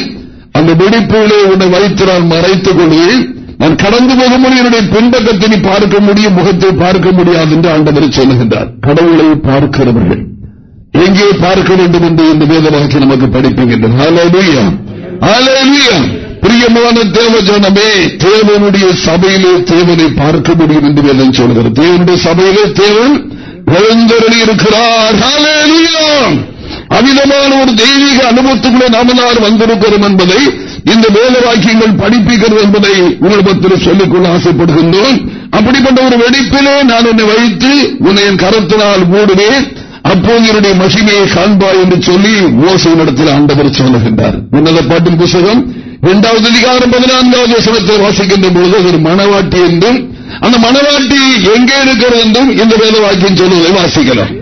அந்த வெடிப்பிலே உன்னை வைத்து நான் மறைத்துக் கொள்வேன். நான் கடந்து போகும்போது என்னுடைய பின்பக்கத்தை நீ பார்க்க முடியும் முகத்தை பார்க்க முடியாது என்று ஆண்டவர் சொல்லுகின்றார். கடவுளை பார்க்கிறவர்கள் எங்கே பார்க்க வேண்டும் என்று இந்த வேதவாக்கி நமக்கு படிப்புகின்றது பிரியமான தேவஜனமே தேவனுடைய சபையிலே தேவனை பார்க்க முடியும் என்று வேதம் சொல்கிறது. தேவனுடைய சபையிலே தேவன் எழுந்தருளி இருக்கிறார். ஹalleluya. அமிதமான ஒரு தெய்வீக அனுபவத்துக்குள்ளே நாமதார் வந்திருக்கிறோம் என்பதை இந்த வேலவாக்கியங்கள் படிப்பிக்கிறது என்பதை உங்களிடத்தில் சொல்லிக்கொள்ள ஆசைப்படுகின்றோம். அப்படிப்பட்ட ஒரு வெடிப்பிலே நான் உன்னை வைத்து உன்னை என் கரத்தினால் மூடுவேன். அப்போது என்னுடைய மகிமையை காண்பாய் என்று சொல்லி ஓசையினிடத்தில் ஆண்டவர் சொல்லுகின்றார். உன்னத பாட்டின் புத்தகம் இரண்டாவது அதிகாரம் பதினான்காவது வசனத்தில் வாசிக்கின்ற பொழுது ஒரு மணவாட்டி என்றும் அந்த மணவாட்டி எங்கே இருக்கிறது என்றும் இந்த வேத வாக்கியம் சொல்வதை வாசிக்கலாம்.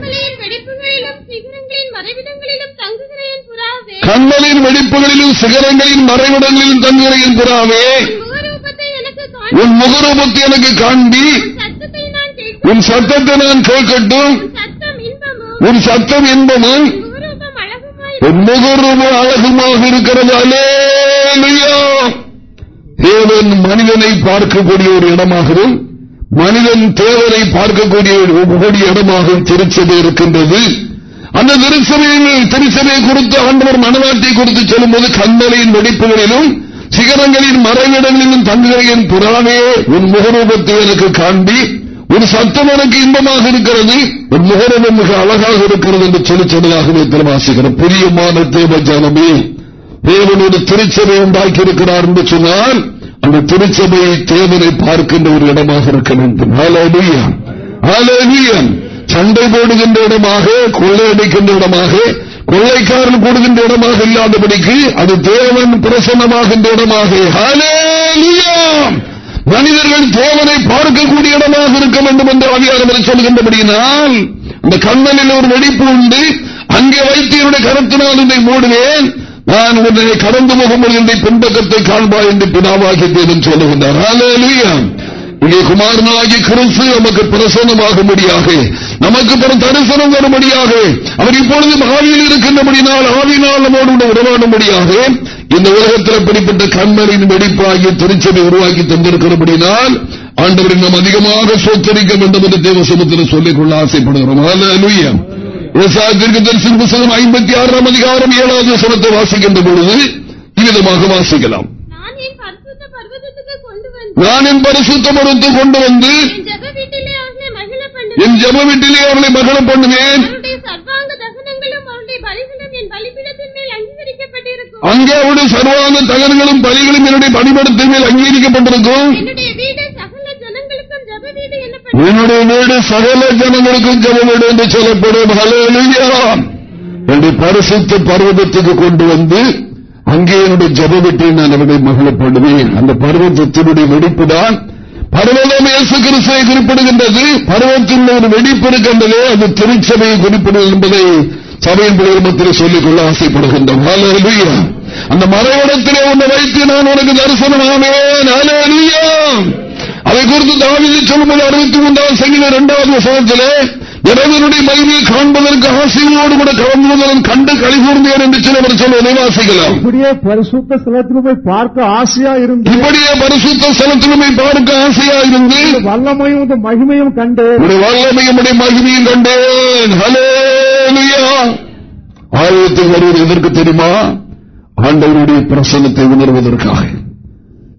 கண்களின் வெடிப்புகளிலும் சிகரங்களின் மறைவிடங்களிலும் தங்குகிற என் புறாவே உன் முகரூபத்தை எனக்கு காண்பி. உன் சத்தத்தை நான் கேட்கட்டும். உன் சத்தம் என்பதும் உன் முகரூபம் அழகுமாக இருக்கிறது. அலேலுயா தேவன் மனிதனை பார்க்கக்கூடிய ஒரு இடமாகவும் மனிதன் தேவனை பார்க்கக்கூடிய இடமாகவும் திருச்சபை இருக்கின்றது. அந்த திருச்சபையில் திருச்சபையை கொடுத்து ஆண்டவர் மனவாட்டை கொடுத்து செல்லும்போது கண்மலையின் வெடிப்புகளிலும் சிகரங்களின் மறைவிடங்களிலும் தங்குகிறேன் புறாவே உன் முகரூபத்தை எனக்கு காண்பி ஒரு சத்தம் எனக்கு இன்பமாக இருக்கிறது ஒரு முகரூபம் மிக அழகாக இருக்கிறது என்று சொல்லி சொன்னதாகவே திருவாசிக்கிறோம் பிரியமான தேவ ஜனமே தேவனோடு திருச்சபை உண்டாக்கி இருக்கிறார் என்று சொன்னால் அந்த திருச்சபையை தேவனை பார்க்கின்ற ஒரு இடமாக இருக்க வேண்டும் ஹalleluya. ஹalleluya. சண்டை போடுகின்ற இடமாக கொள்ளையடிக்கின்ற இடமாக கொள்ளைக்காரன் கூடுகின்ற இடமாக இல்லாதபடிக்கு அது தேவன் பிரசன்னமாகின்ற இடமாக. மனிதர்கள் தேவனை பார்க்கக்கூடிய இடமாக இருக்க வேண்டும் என்று ஆவியாளர் சொல்கின்றபடியினால் இந்த கண்ணனில் ஒரு வெடிப்பு உண்டு. அங்கே வைத்து என்னுடைய கருத்தினால் உன்னை மூடுவேன். நான் உன்னை கடந்து போகும்போது என்னுடைய பின்பக்கத்தை காண்பாய் என்று பிதாவாகி தேவன் சொல்லுகின்றார். ஹalleluya. குமாரனாகி கிறிஸ்து நமக்கு பிரசனமாக முடியாக நமக்கு பெரும் தரிசனம் வரும்படியாக அவர் இப்பொழுது ஆவியில் இருக்கின்றபடினால் ஆவினால் நம்மோடு உறவாடும்படியாக இந்த உலகத்தில் அப்படிப்பட்ட கண்மரின் வெடிப்பாகி திருச்சபை உருவாக்கி தந்திருக்கிறபடினால் ஆண்டவரை நாம் அதிகமாக சொத்தரிக்க வேண்டும் என்று தேவ சமுத்திரம் சொல்லிக் கொள்ள ஆசைப்படுகிறோம் விவசாயத்திற்கு தரிசன புத்தகம் ஐம்பத்தி ஆறாம் அதிகாரம் ஏழாவது வசனத்தை வாசிக்கின்ற பொழுது இவ்விதமாக வாசிக்கலாம் நான் என் பரிசுத்த பர்வதத்துக்கு கொண்டு வந்து என் ஜெப வீட்டிலே அவர்களை மகிழ பண்ணுவேன். அங்கே அவருடைய சர்வாங்க தகனங்களும் பலிகளும் என்னுடைய பணிபடத்தின் மேல் அங்கீகரிக்கப்பட்டிருக்கும். என்னுடைய வீடு சகல ஜனங்களுக்கும் ஜெப வீடு என்று சொல்லப்படும். ஹalleluya. என்னுடைய பரிசுத்த பர்வதத்துக்கு கொண்டு வந்து அங்கே என்னுடைய ஜெப வீட்டை நான் அவர்களை மகளப்படுவேன் அந்த பர்வதத்தினுடைய வெடிப்புதான் பர்வதம் இயேசு கிறிஸ்துவை குறிப்பிடுகின்றது. பருவத்தில் ஒரு வெடிப்பு இருக்கின்றது. அது திருச்சபையை குறிப்பிடுவது என்பதை சபையின் பிள்ளைகள் சொல்லிக் கொள்ள ஆசைப்படுகின்றோம். அந்த மறைவிடத்திலே உன்னை வைத்து நான் உனக்கு தரிசனமானேன் அதை குறித்து தாவிதை சொல்லும்போது அறுபத்தி மூன்றாம் சங்கில இரண்டாவது வசனத்திலே இறைவனுடைய மகிமையை காண்பதற்கு ஆசையோடு கூட கலந்து கண்டு கழிகூர்ந்தேன் என்று சிலவர் சொல்வதை வாசிக்கலாம் இப்படியே பரிசுத்த ஸ்தலத்திலுமே பார்க்க ஆசையா இருந்து இப்படியே பரிசுத்த ஸ்தலத்திலுமே பார்க்க ஆசையா இருந்து வல்லமையும் மகிமையும் கண்டு உடைய வல்லமையும் மகிமையும் கண்டேன். ஹலேலுயா ஆலயத்துக்கு வருவது எதற்கு தெரியுமா? ஆண்டவருடைய பிரசன்னத்தை உணர்வதற்காக.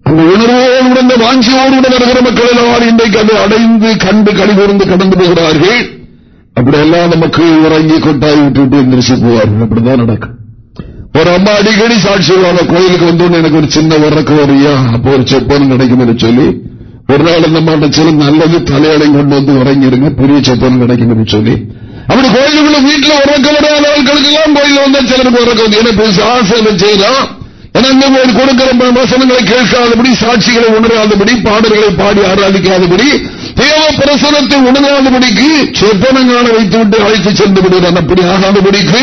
அந்த உணர்வோடு வாஞ்சியோடு வருகிற மக்கள் எல்லாம் இன்றைக்கு அதை அடைந்து கண்டு கழிவுறந்து கடந்து போகிறார்கள். அப்படியெல்லாம் நமக்கு உறங்கி கொட்டாய் விட்டுவிட்டு எந்திரிச்சு போவார்கள். அப்படிதான் நடக்கும். ஒரு அம்மா அடிக்கடி சாட்சி சொல்லுவாங்க கோயிலுக்கு வந்தோன்னு எனக்கு ஒரு சின்ன வரக்கு வரையா அப்போ ஒரு செப்பன் கிடைக்கும் சொல்லி ஒரு நாள் இந்த மாட்ட நல்லது தலையடை கொண்டு வந்து உறங்கிருங்க பெரிய செப்பன் கிடைக்கும் சொல்லி. அப்படி கோயிலுக்குள்ள வீட்டுல உறக்க வராத ஆட்களுக்கு எல்லாம் கோயில் வந்தா சிலருக்கு உறக்க வந்து. ஏன்னா ஆசை செய்யலாம் எனக்கு கொடுக்கிற வசனங்களை கேட்காதபடி சாட்சிகளை உணராதபடி பாடல்களை பாடி ஆராதிக்காதபடி தேவ பிரசனத்தை உணராதபடிக்கு சொப்பனங்கான வைத்துவிட்டு அழைத்து சென்று விடுகிறான் அப்படி ஆகாதபடிக்கு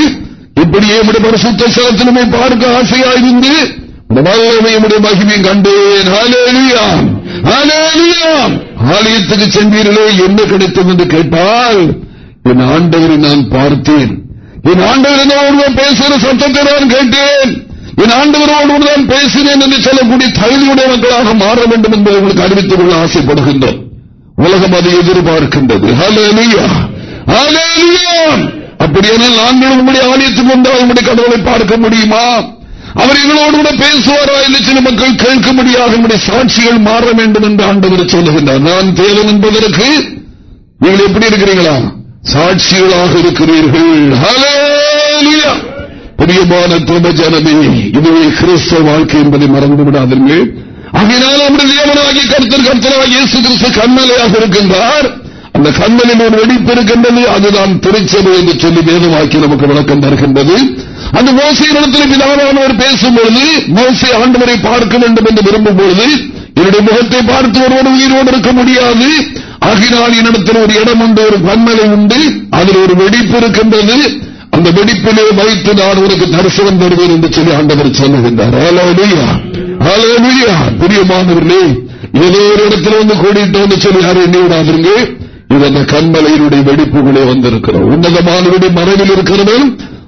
இப்படியே விட பரிசுத்த சலத்தினமை பார்க்க ஆசையாயிருந்து மகிமையும் கண்டேன். ஆலயத்துக்கு சென்றீர்களே என்ன கிடைத்தது என்று கேட்டால் என் ஆண்டவரை நான் பார்த்தேன். என் ஆண்டவரோடு பேசுகிற சத்தத்தை நான் கேட்டேன். என் ஆண்டவரோடு தான் பேசினேன் என்று சொல்லக்கூடிய தகுதியுடைய மக்களாக மாற வேண்டும் என்பதை உங்களுக்கு அறிவித்துக் கொள்ள ஆசைப்படுகின்றோம். உலகம் அதை எதிர்பார்க்கின்றது. அப்படியானால் நாங்களும் உங்களுடைய ஆலயத்துக்கு வந்தால் உங்களுடைய கடவுளை பார்க்க முடியுமா? அவர் எங்களோடு கூட பேசுவாரா? என்று சில மக்கள் கேட்க முடியாத. நம்முடைய சாட்சிகள் மாற வேண்டும் என்று ஆண்டவர் சொல்லுகின்றார். நான் தேவன் என்பதற்கு நீங்கள் எப்படி இருக்கிறீங்களா சாட்சிகளாக இருக்கிறீர்கள். பிரியமான தும்ப ஜனமே இதுவே கிறிஸ்தவ வாழ்க்கை என்பதை மறந்து விடாதீர்கள் ஆகினால் நம்முடைய தேவனாகி கருத்தர் கருத்தராக இயேசு கிறிஸ்து கண்மலையாக இருக்கின்றார். அந்த கண்மலில் ஒரு வெடிப்பு இருக்கின்றது அதுதான் திருச்சபை என்று சொல்லி வேதமாக்கி நமக்கு விளக்கம் தருகின்றது. அந்த மோசையிடத்தில் பிதாவானவர் பேசும்பொழுது மோசை ஆண்டவரை பார்க்க வேண்டும் என்று விரும்பும் பொழுது என்னுடைய முகத்தை பார்த்து ஒருவர் உயிரோடு இருக்க முடியாது. ஆகினால் என்னிடத்தில் ஒரு இடம் உண்டு ஒரு கண்மலை உண்டு. அதில் ஒரு வெடிப்பு இருக்கின்றது. அந்த வெடிப்பிலே வைத்து நான் உனக்கு தரிசனம் தருவேன் என்று சொல்லி ஆண்டவர் சொல்லுகின்றார். பிரியமானவர்களே ஏதோ ஒரு இடத்துல வந்து கூடிட்டோம் சொல்லி யாரும் எண்ணி விடாதீங்க இது அந்த கண்மலையினுடைய வெடிப்புகளே வந்திருக்கிறோம் உன்னதமானவருடைய மறைவில் இருக்கிறது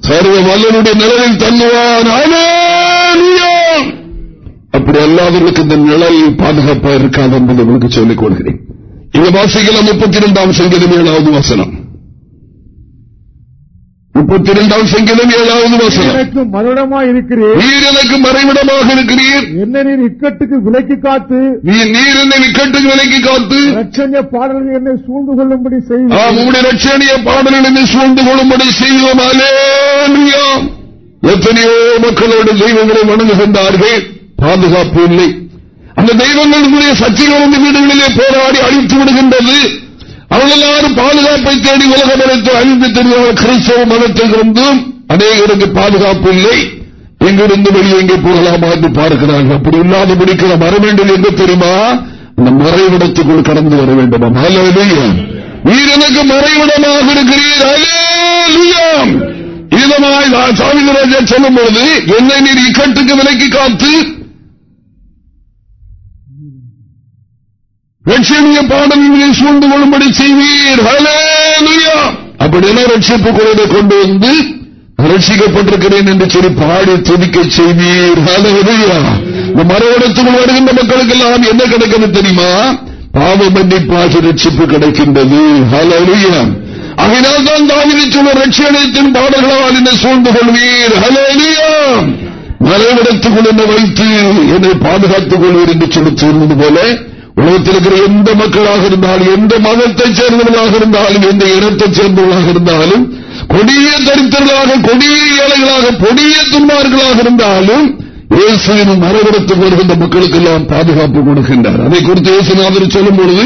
சர்வ வல்லனுடைய நிழலில் தள்ளுவான். அப்படி அல்லாதவர்களுக்கு இந்த நிழல் பாதுகாப்பா இருக்காது என்பது உங்களுக்கு சொல்லிக் கொள்கிறேன். இந்த வாசிக்கலாம் முப்பத்தி இரண்டாம் சங்கீதம் ஏழாவது வசனம். முப்பத்தி இரண்டாம் சங்கீதம் ஏழாவது வசனம். எனக்கு மறுடமா இருக்கிறேன் நீர் எனக்கு மறைவிடமாக இருக்கிறீர். என்ன நீர் இக்கட்டுக்கு விலைக்கு காத்து நீ நீர் என்னை இக்கட்டுக்கு விலைக்கு காத்து. ரட்சணிய பாடல்கள் என்னை சூழ்ந்து கொள்ளும்படி செய்வோம் உங்களுடைய ரட்சணிய பாடல்கள் என்னை சூழ்ந்து கொள்ளும்படி செய்வோம் எத்தனையோ மக்களோட தெய்வங்களை வணங்குகின்றார்கள் பாதுகாப்பு இல்லை. அந்த தெய்வங்களுடைய சக்திகள் வீடுகளிலே போராடி அழித்து விடுகின்றது. அவள் எல்லாரும் பாதுகாப்பை தேடி உலக மதத்தை அறிந்து தெரியாத கிறிஸ்தவ மதத்திலிருந்தும் அநேகருக்கு பாதுகாப்பு இல்லை. எங்கிருந்து வெளியே எங்கே போகலாமா என்று பார்க்கிறார்கள். அப்படி இல்லாதபடிக்கு நாம் வர வேண்டும் என்று தெரியுமா? அந்த மறைவிடத்துக்குள் கடந்து வர வேண்டும்? நீர் எனக்கு மறைவிடமாக இருக்கிறீர். இதமாய் சாமிராஜன் சொல்லும்போது என்னை நீர் இக்கட்டுக்கு விலைக்கு காத்து ரட்சணிய பாடல்களை சூழ்ந்து கொள்ளும்படி செய்வீர் அப்படியெல்லாம் ரட்சிப்பு குழுவை கொண்டு வந்து ரட்சிக்கப்பட்டிருக்கிறேன் என்று சொல்லி பாடி துதிக்க செய்வீர். மறுவடத்துக்குள் வருகின்ற மக்களுக்கு எல்லாம் என்ன கிடைக்கிறது தெரியுமா? பாவ மன்னிப்பாக ரட்சிப்பு கிடைக்கின்றது. அதனால் தான் தாவிதி சொல்ல ரட்சியத்தின் பாடல்களால் என்னை சூழ்ந்து கொள்வீர் ஹலோலியா மறைவிடத்துக்குள் என்னை வைத்து என்னை பாதுகாத்துக் கொள்வீர் என்று சொல்லி சொன்னது போல உலகத்தில் இருக்கிற எந்த மக்களாக இருந்தாலும் எந்த மதத்தைச் சேர்ந்தவர்களாக இருந்தாலும் எந்த இனத்தைச் சேர்ந்தவர்களாக இருந்தாலும் கொடிய தரித்திரர்களாக கொடிய ஏழைகளாக கொடிய துன்பார்களாக இருந்தாலும் இயேசுவின் மரபுரத்துக்கு வருகின்ற மக்களுக்கெல்லாம் பாதுகாப்பு கொடுக்கின்றார். அதை குறித்து இயேசுநாதர் சொல்லும் பொழுது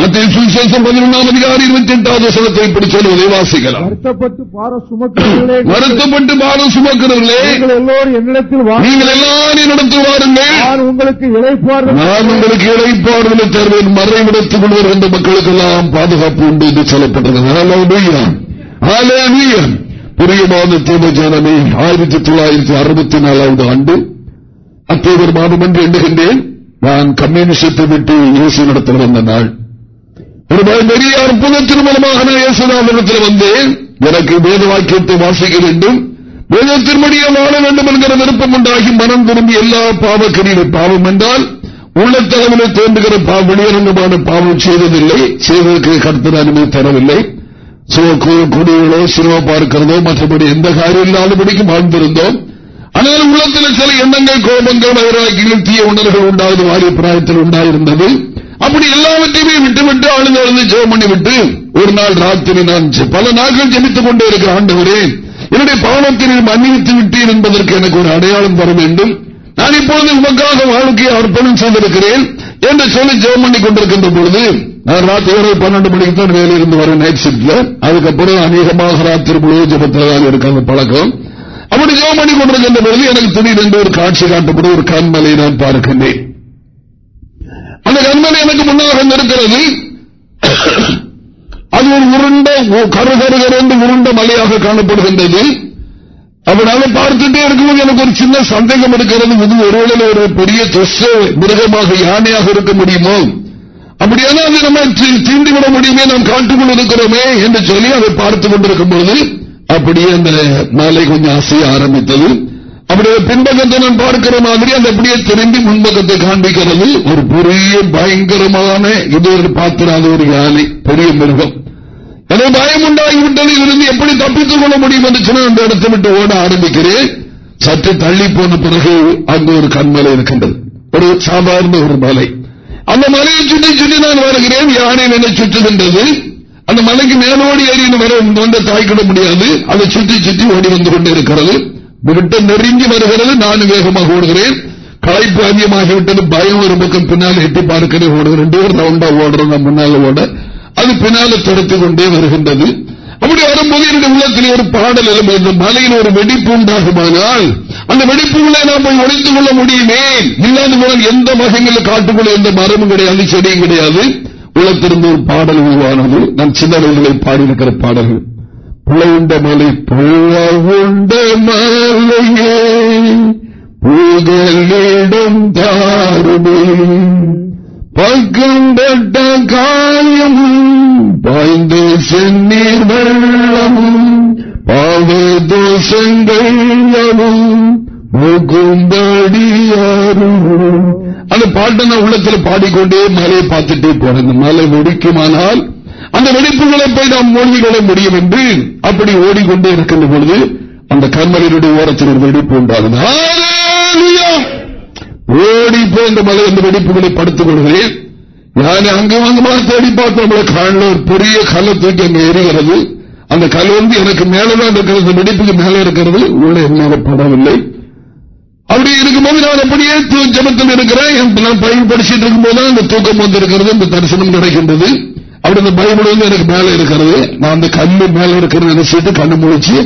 மத்திய சுவிசேஷம் பதினொன்றாம் அதிகாரி இருபத்தி எட்டாவது வசனத்தை இப்படி சொல்வதை வாசிக்கலாம். வருத்தப்பட்டு பார சுமக்கிறவர்களே வருத்தப்பட்டு சுமக்கிறவர்களே நீங்கள் எல்லோரும் என்னிடத்தில் நீங்கள் எல்லாரும் என்னிடத்தில் வாருங்கள். நான் உங்களுக்கு இழைப்பார்கள். நான் உங்களுக்கு இழைப்பார்களை தருவேன் மறைவிடத்துக்குள் வருகின்ற மக்களுக்கெல்லாம் பாதுகாப்பு உண்டு என்று சொல்லப்பட்டது புரியமான ஜனமே ஆயிரத்தி தொள்ளாயிரத்தி அறுபத்தி நாலாவது ஆண்டு அக்டோபர் மாதம் என்று எண்ணுகின்றேன். நான் கம்யூனிஸ்டத்தை விட்டு இயேசு நடத்த வந்த நாள் ஒரு பெரிய அற்புதத்தின் மூலமாக நான் இயேசுநாதனத்தில் வந்தேன். எனக்கு வேத வாக்கியத்தை வாசிக்க வேண்டும். வேதத்தின்படியே வாழ வேண்டும் என்கிற விருப்பம் உண்டாகி மனம் திரும்பி எல்லா பாவக்கரியும் பாவம் என்றால் உள்ளத்தளவில் தோன்றுகிற பாவம் வெளியரங்கமான பாவம் செய்ததில்லை செய்வதற்கு கருத்து அனுமதி தரவில்லை. குடிகளோ சினிமா பார்க்கிறதோ மற்றபடி எந்த காரியம் இல்லாதபடிக்கும் வாழ்ந்திருந்தோம். ஆனால் உள்ளத்தில் சில எண்ணங்கள் கோபங்கள் வைராக்கியங்கள் தீய உணர்வுகள் உண்டாவது வாரிய பிராயத்தில் உண்டாயிருந்தது. அப்படி எல்லாவற்றையுமே விட்டுவிட்டு அழுது அழுது ஜெபம் பண்ணிவிட்டு ஒரு நாள் ராத்திரி நான் பல நாட்கள் ஜெபித்துக் கொண்டே இருக்கிற ஆண்டவரே என்னுடைய பாவத்தினை மன்னித்து விட்டேன் என்பதற்கு எனக்கு ஒரு அடையாளம் தர வேண்டும். நான் இப்பொழுது உமக்காக வாழ்க்கையை அர்ப்பணம் செய்திருக்கிறேன் என்று சொல்லி ஜெபம் பண்ணி கொண்டிருக்கின்ற பொழுது நான் ராத்திரி பன்னெண்டு மணிக்கு தான் வேலையிருந்து வரேன் நைட் ஷிப்ட்ல அதுக்கப்புறம் அநேகமாக ராத்திரி முழு ஜபத்தில் இருக்க பழக்கம். அப்படி ஜெபம் பண்ணி கொண்டிருக்கின்ற பொழுது எனக்கு திடீரென்று ஒரு காட்சி காட்டப்படும் ஒரு கண்மலை நான் பார்க்கின்றேன். அந்த கண்மனை எனக்கு முன்னாக இருக்கிறது. அது ஒரு உருண்ட கருகருகரந்து உருண்ட மலையாக காணப்படுகின்றது. அவனால பார்த்துட்டே இருக்கும்போது எனக்கு ஒரு சின்ன சந்தேகம் இருக்கிறது. இது ஒருவேளை ஒரு பெரிய தொஷ்ட மிருகமாக யானையாக இருக்க முடியுமோ? அப்படியான அது நம்ம தீண்டிவிட முடியுமே? நாம் காட்டுக்குள் இருக்கிறோமே என்று சொல்லி அதை பார்த்துக் கொண்டிருக்கும் போது அப்படியே அந்த மலை கொஞ்சம் அசைய ஆரம்பித்தது. அவருடைய பின்பக்கத்தை நான் பார்க்கிற மாதிரி அந்த அப்படியே திரும்பி முன்பக்கத்தை காண்பிக்கிறது. ஒரு பெரிய பயங்கரமான இதுவரை ஒரு ஒரு யானை பெரிய மிருகம். எனக்கு பயம் உண்டாகிவிட்டது இருந்து எப்படி தப்பித்துக் கொள்ள முடியும் என்று சொன்னால் அந்த இடத்தை விட்டு ஓட ஆரம்பிக்கிறேன். சற்று தள்ளி போன பிறகு அங்கு ஒரு கண்மலை இருக்கின்றது. ஒரு சாதாரண ஒரு மலை. அந்த மலையை சுற்றி சுற்றி நான் வருகிறேன். யானை என்னை சுற்றுகின்றது. அந்த மலைக்கு மேலோடி ஏறி வர வந்து தாய்க்கிட முடியாது. அதை சுற்றி சுற்றி ஓடி வந்து கொண்டே இருக்கிறது. விட்டு நெருங்கி வருகிறது. நானும் வேகமாக ஓடுகிறேன். களைப்பு அதிகமாகிவிட்டது. பயம் ஒரு பக்கம் பின்னால் எட்டி பார்க்கிறேன் ஓடுகிறேன். ரெண்டு பேர் ரவுண்டா ஓடுறோம் முன்னால் ஓட. அது பின்னால துரத்துக் கொண்டே வருகின்றது. அப்படி வரும்போது என்னுடைய உள்ளத்தில் ஒரு பாடல் இந்த மலையில் ஒரு வெடிப்பு உண்டாகுமானால் அந்த வெடிப்புகளை நாம் போய் ஒழித்துக் கொள்ள முடியுமே. இல்லாத போனால் எந்த மகங்களில் காட்டுக்குள்ள எந்த மரமும் கிடையாது. செடியும் கிடையாது. உள்ளத்திலிருந்து ஒரு பாடல் உருவானது. நான் சின்னவர்களை பாடியிருக்கிற பாடல்கள். புலவுண்ட மலை புலவுண்ட மலையே புகலிடம் தாருமே. பக்கம்பட்ட காயம் பாய்ந்து சென்னீர் வெள்ளம் பாவ தோஷங்களும் அந்த பாட்டை நான் உள்ளத்துல பாடிக்கொண்டே மலையை பார்த்துட்டே போறேன் மலை முடிக்குமானால் அந்த வெடிப்புகளை போய் நாம் மூழ்கிக்கொள்ள முடியும் என்று அப்படி ஓடிக்கொண்டே இருக்கின்ற பொழுது அந்த கண்மலையினுடைய ஓரத்தில் ஒரு வெடிப்பு உண்டாகுது ஓடி போய் அந்த மலை அந்த வெடிப்புகளை படுத்துக் கொள்கிறேன். நான் அங்க அங்கமாக தேடி பார்த்து நம்மளை காணல ஒரு பெரிய கல்லை தூக்கி அங்கே எரிகிறது அந்த கல் வந்து எனக்கு மேலதான் இருக்கிறது. வெடிப்புக்கு மேல இருக்கிறது. உள்ள என்னால படவில்லை. அப்படி இருக்கும்போது நான் அப்படியே ஜபத்தில் இருக்கிறேன். நான் பயிர் படிச்சுட்டு இருக்கும்போது அந்த தூக்கம் வந்து இருக்கிறது இந்த தரிசனம் கிடைக்கின்றது. அப்படி இந்த வந்து எனக்கு மேல இருக்கிறது. நான் அந்த கண்ணு மேல இருக்கிறது நினைச்சிட்டு கண்ணு முடிச்சு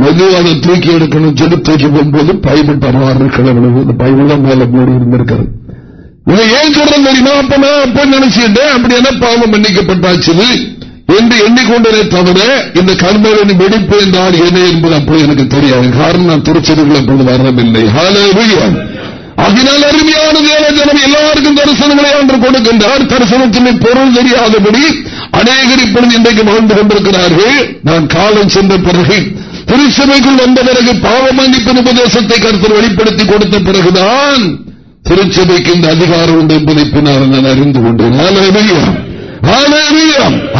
மெதுவாக அதை தூக்கி எடுக்கணும் சொல்லி தூக்கி போகும்போது பைபிள் பரவாயில்ல கிளம்பு இந்த பைபிள் தான் மேல மூடி இருந்திருக்கிறது. இதை ஏன் சொல்றது தெரியுமா? அப்ப நான் அப்ப நினைச்சிட்டேன் அப்படி என்ன பாவம் மன்னிக்கப்பட்டாச்சு என்று எண்ணிக்கொண்டதை தவிர இந்த கர்மவின் வெடிப்பு என்றால் என்ன என்பது அப்படி எனக்கு தெரியாது. காரணம் நான் திருச்செருகள் கொண்டு வரவில்லை. அதனால் அருமையான தேவஜனம் எல்லாருக்கும் தரிசனங்களை என்று கொடுக்கின்றார். தரிசனத்தினை பொருள் தெரியாதபடி அநேகர் இப்பொழுது இன்றைக்கு வாழ்ந்து கொண்டிருக்கிறார்கள். நான் காலம் சென்ற பிறகு திருச்சபைக்குள் வந்த பிறகு பாவ மன்னிப்பு உபதேசத்தை கருத்து வெளிப்படுத்தி கொடுத்த பிறகுதான் திருச்சபைக்கு இந்த அதிகாரம் உண்டு என்பதை பின்னால் நான் அறிந்து கொண்டேன்.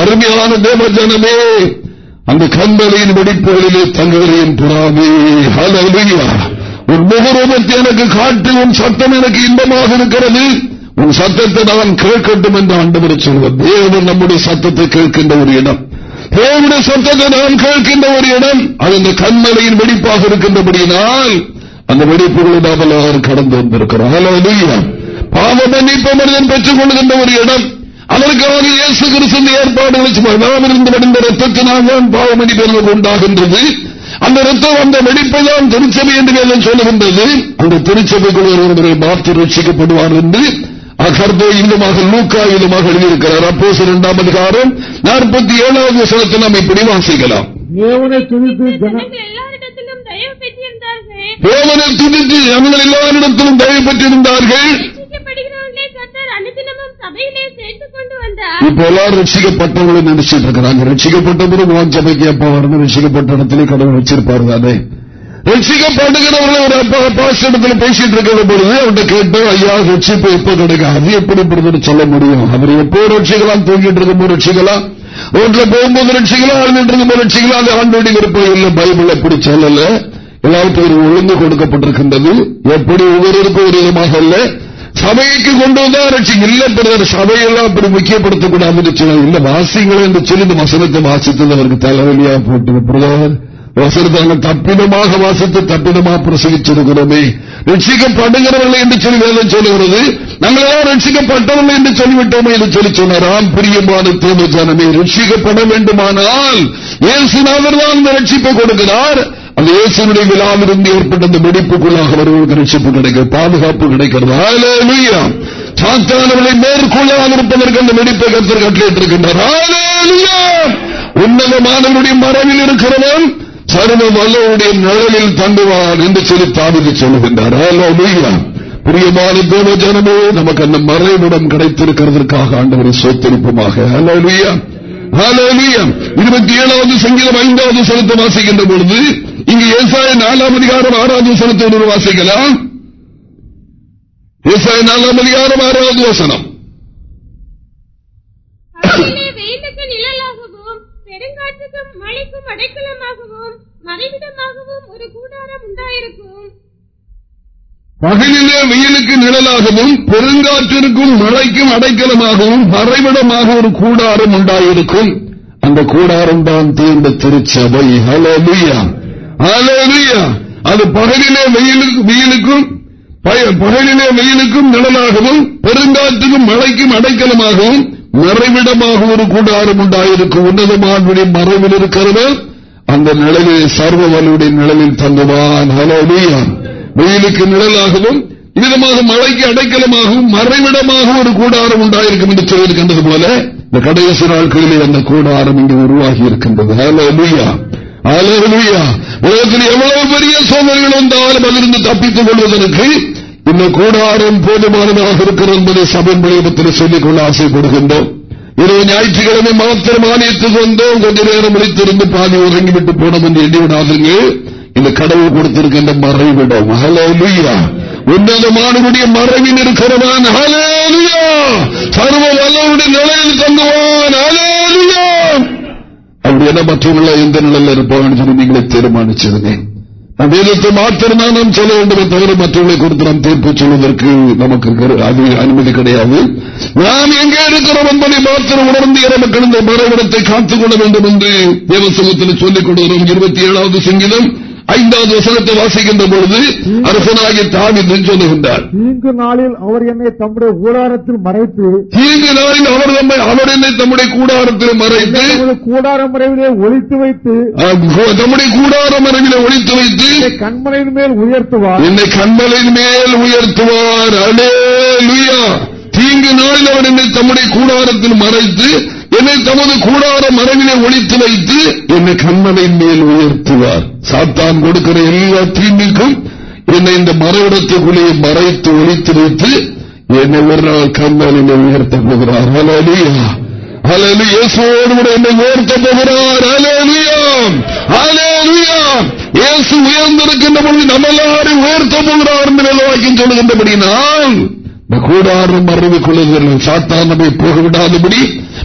அருமையான தேவஜனமே அந்த கண்மலையின் வெடிப்புகளிலே தங்களையும் புறாமே உன் முகரூபத்தை எனக்கு காட்டு உன் சத்தம் எனக்கு இன்பமாக இருக்கிறது. உன் சத்தத்தை நான் கேட்கட்டும் என்று ஆண்டவர் சொல்வது தேவன் நம்முடைய சத்தத்தை கேட்கின்ற ஒரு இடம். தேவனுடைய சத்தத்தை நான் கேட்கின்ற ஒரு இடம். அது இந்த கண்மலையின் வெடிப்பாக இருக்கின்றபடியினால் அந்த வெடிப்புகளை நாம் எல்லாரும் கடந்து வந்திருக்கிறோம். பாவ மன்னிப்பு மனிதன் பெற்றுக் கொள்கின்ற ஒரு இடம். அதற்காக இயேசு கிறிஸ்து ஏற்பாடுகளை நாம் இருந்து வடிந்த ரத்தத்தினால்தான் பாவ மன்னிப்பு உண்டாகின்றது. அந்த ரத்தம் அந்த வெடிப்பை தான் திருச்சபை என்று வேதம் சொல்லுகின்றது. அந்த திருச்சபைக்குள் ஒருவரை மாற்றி ரட்சிக்கப்படுவார் என்று அகர்தோ இன்னுமாக லூக்கா இன்னுமாக எழுதியிருக்கிறார். அப்போ இரண்டாம் அதிகாரம் நாற்பத்தி ஏழாவது வசனத்தில் நாம் இப்படி வாசிக்கலாம். தேவனை துணித்து அவர்கள் எல்லாரிடத்திலும் தயவு பெற்றிருந்தார்கள் சபையிலே சேர்த்துக் கொண்டு வந்தார் இப்ப எல்லாரும் ரட்சிக்கப்பட்டவங்களை நினைச்சிட்டு இருக்கிறாங்க ரட்சிக்கப்பட்ட உன் சபைக்கு எப்ப வரணும் ரட்சிக்கப்பட்ட இடத்துல கடவுள் வச்சிருப்பாரு தானே. ரட்சிக்கப்படுகிறவர்கள் ஒரு அப்பா பாஸ்டத்தில் பேசிட்டு இருக்கிற பொழுது அவர்கிட்ட கேட்டு ஐயா ரட்சிப்பு எப்ப கிடைக்கும் அது எப்படி பிரதர் சொல்ல முடியும்? அவர் எப்போ ரட்சிக்கலாம் தூங்கிட்டு இருக்கும்போது ரட்சிக்கலாம் ரோட்ல போகும்போது ரட்சிக்கலாம் அழுந்துட்டு இருக்கும்போது ரட்சிக்கலாம் அது ஆண்டோடி விருப்பம் இல்லை பைபிள் எப்படி சொல்லல. எல்லாருக்கும் ஒரு ஒழுங்கு கொடுக்கப்பட்டிருக்கின்றது. எப்படி ஒவ்வொருவருக்கும் ஒரு விதமாக இல்லை. சபைக்கு கொண்டு வந்தா இல்ல பிரதர் சபையெல்லாம் அப்படி முக்கியப்படுத்தக்கூடாதுன்னு இல்ல வாசிங்களே என்று சொல்லி இந்த வசனத்தை வாசித்தது அவருக்கு தலைவலியா போட்டு பிரதர் வசனத்தை தப்பிதமாக வாசித்து தப்பிதமாக பிரசவிச்சிருக்கிறோமே. ரட்சிக்கப்படுகிறவர்கள் என்று சொல்லி வேதம் சொல்லுகிறது. நாங்கள் எல்லாம் ரட்சிக்கப்பட்டவர்கள் என்று சொல்லிவிட்டோமே என்று சொல்லி சொன்னாராம் பிரியமான தூம ஜனமே ரட்சிக்கப்பட வேண்டுமானால் ஏசுநாதர் தான் இந்த ரட்சிப்பை கொடுக்கிறார். அந்த இயேசுடைய விழாவிலிருந்து ஏற்பட்ட அந்த வெடிப்புக்குள்ளாக அவர்களுக்கு ரட்சிப்பு கிடைக்கிறது பாதுகாப்பு கிடைக்கிறது? சாத்தானவர்களை மேற்கொள்ளாமல் இருப்பதற்கு அந்த வெடிப்பை கருத்து கட்டளையிட்டிருக்கின்றார். உன்னதமானவருடைய மரபில் இருக்கிறவன் சர்வ வல்லவருடைய நிழலில் தங்குவான் என்று சொல்லி தாமதி சொல்லுகின்றார். பிரியமான தேவ ஜனமே நமக்கு அந்த மறைவிடம் கிடைத்திருக்கிறதற்காக ஆண்டவரை சோத்தரிப்புமாக. இருபத்தி ஏழாவது சங்கீதம் ஐந்தாவது செலுத்த வாசிக்கின்ற பொழுது இங்கு ஏசாய நாலாம் அதிகாரம் ஆறாவது சனத்தை ஒரு வாசிக்கலாம் ஏசாய நாலாம் அதிகாரம் ஆறாவது வசனம். பகலிலே வெயிலுக்கு நிழலாகவும் பெருங்காற்றிற்கும் மழைக்கும் அடைக்கலமாகவும் மறைவிடமாக ஒரு கூடாரம் உண்டாயிருக்கும். அந்த கூடாரம் தான் தீர்ந்த திருச்சபை. ஹலோலியா அது பகலிலே வெயிலுக்கும் பகலிலே வெயிலுக்கும் நிழலாகவும் பெருங்காற்றுக்கும் மழைக்கும் அடைக்கலமாகவும் மறைவிடமாக ஒரு கூடாரம் உண்டாயிருக்கும். உன்னதமான மறைவில் இருக்கிறது. அந்த நிழலில் சர்வ வலுடைய நிழலில் தங்குவான். ஹலோலியா வெயிலுக்கு நிழலாகவும் விதமாக மழைக்கு அடைக்கலமாகவும் மறைவிடமாக ஒரு கூடாரம் உண்டாயிருக்கும் என்று சொல்லியிருக்கின்றது போல இந்த கடைசி நாட்களிலே அந்த கூடாரம் இங்கு உருவாகி இருக்கின்றது உலகத்தில் எவ்வளவு பெரிய சோதனைகள் வந்தாலும் அதிலிருந்து தப்பித்துக் கொள்வதற்கு இந்த கூடாரம் போதுமானதாக இருக்கிறது என்பதை சபை வழிபத்தில் சொல்லிக்கொள்ள ஆசைப்படுகின்றோம். இரவு ஞாயிற்றுக்கிழமை மாத்திரம் ஆலயத்துக்கு வந்தோம் கொஞ்ச நேரம் முடித்திருந்து பாதி உறங்கிவிட்டு போனோம் என்று எண்ணிவிடாதுங்க இந்த கடவுள் கொடுத்திருக்கின்ற மறைவிடம். ஹலோலியா உன்னதமானவருடைய மறைவில் இருக்கிறவன். ஹலோலியா சர்வ வல்லவருடைய நிலையில் தங்குவான். ஹலோலியா அப்படி என்ன மற்றவங்கள எந்த நிலையில் இருப்பாங்கன்னு சொல்லி நீங்களே தீர்மானிச்சிருந்தேன் வேதத்தை மாத்திரம் தான் நாம் சொல்ல வேண்டும் தவிர மற்றவர்களை கொடுத்து நாம் தீர்ப்பு சொல்வதற்கு நமக்கு அனுமதி கிடையாது நாம் எங்கே இருக்கிறோம் என்பதை மாத்திரம் உணர்ந்து மக்கள் இந்த மறைவிடத்தை காத்துக் கொள்ள வேண்டும் என்று தேவசமத்தில் சொல்லிக் கொடுக்கிறோம் இருபத்தி ஏழாவது சங்கீதம் ஐந்தாவது வசனத்தை வாசிக்கின்ற பொழுது அரசனாகிய தாவிது சொல்லுகின்றார். தீங்கு நாளில் அவர் என்னை தம்முடைய கூடாரத்தில் மறைத்து தீங்கு நாளில் அவர் நம்மை அவர் என்னை தம்முடைய கூடாரத்தில் மறைத்து கூடார மறைவிலே ஒழித்து வைத்து தம்முடைய கூடார மறைவிலே ஒழித்து வைத்து கண்மலையின் மேல் உயர்த்துவார். என்னை கண்மலையின் மேல் உயர்த்துவார். அலே தீங்கு நாளில் அவர் என்னை தம்முடைய கூடாரத்தில் மறைத்து என்னை தமது கூடார மரபிலே ஒழித்து வைத்து என்னை கண்மனையின் மேல் உயர்த்துவார். சாத்தான் கொடுக்கிற எல்லா தீமைக்கும் என்னை இந்த மறைவிடத்துக்குள்ளே மறைத்து ஒழித்து வைத்து என்னை ஒரு நாள் கண்மனையிலே உயர்த்த போகிறார். அலலியா அலலு இயேசுவோடு கூட என்னை உயர்த்த போகிறார். அலலியாம் அலலியாம் இயேசு உயர்ந்திருக்கின்ற பொழுது நம்மளாரும் உயர்த்த போகிறார் என்று வாக்கியம் சொல்லுகின்றபடினால் கூடாரம் மறைவு கொள்ளுகிறோம் சாத்தான் நம்மை போக விடாதபடி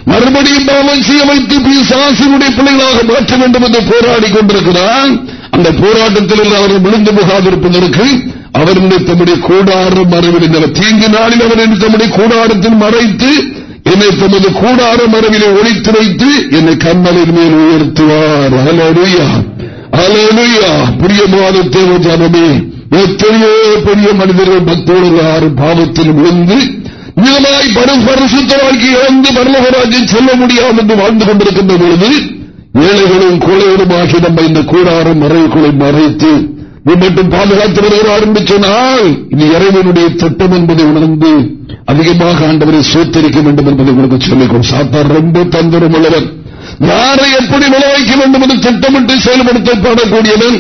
மறுபடியும் பாவம் செய்ய வைத்து பிசாசினுடைய பிள்ளைகளாக மாற்ற வேண்டும் என்று போராடி கொண்டிருக்கிறான். அந்த போராட்டத்தில் அவர்கள் விழுந்து முகாதிருப்பதற்கு அவர் தம்முடைய கூடாரம் மறைவிடுகிறார் தீங்கு நாளில் அவர் தம்முடைய கூடாரத்தில் மறைத்து என்னை தமது கூடார மரபிலே ஒழித்து வைத்து என்னை கண்ணலின் மேல் உயர்த்துவார். அலனுயா அலனுயா பிரியமான தேவ ஜனமே எத்தனையோ பெரிய மனிதர்கள் பக்தோடு பாவத்தில் விழுந்து இதனாய் பரும் பரிசுத்த வாழ்க்கை இழந்து பரலகராஜில் செல்ல முடியாது என்று வாழ்ந்து கொண்டிருக்கின்ற பொழுது ஏழைகளும் கோழைகளுமாகி நம்ம இந்த கூடாரம் மறைவுகளை மறைத்து மட்டும் பாதுகாத்து வருகிறார் என்று சொன்னால் இது இறைவனுடைய திட்டம் என்பதை உணர்ந்து அதிகமாக ஆண்டவரை சோத்தரிக்க வேண்டும் என்பதை உங்களுக்கு சொல்லிக்கொள். சாத்தார் ரொம்ப தந்திரம் உள்ளவன். யாரை எப்படி விளைவிக்க வேண்டும் என்று திட்டமிட்டு செயல்படுத்தப்படக்கூடியவன்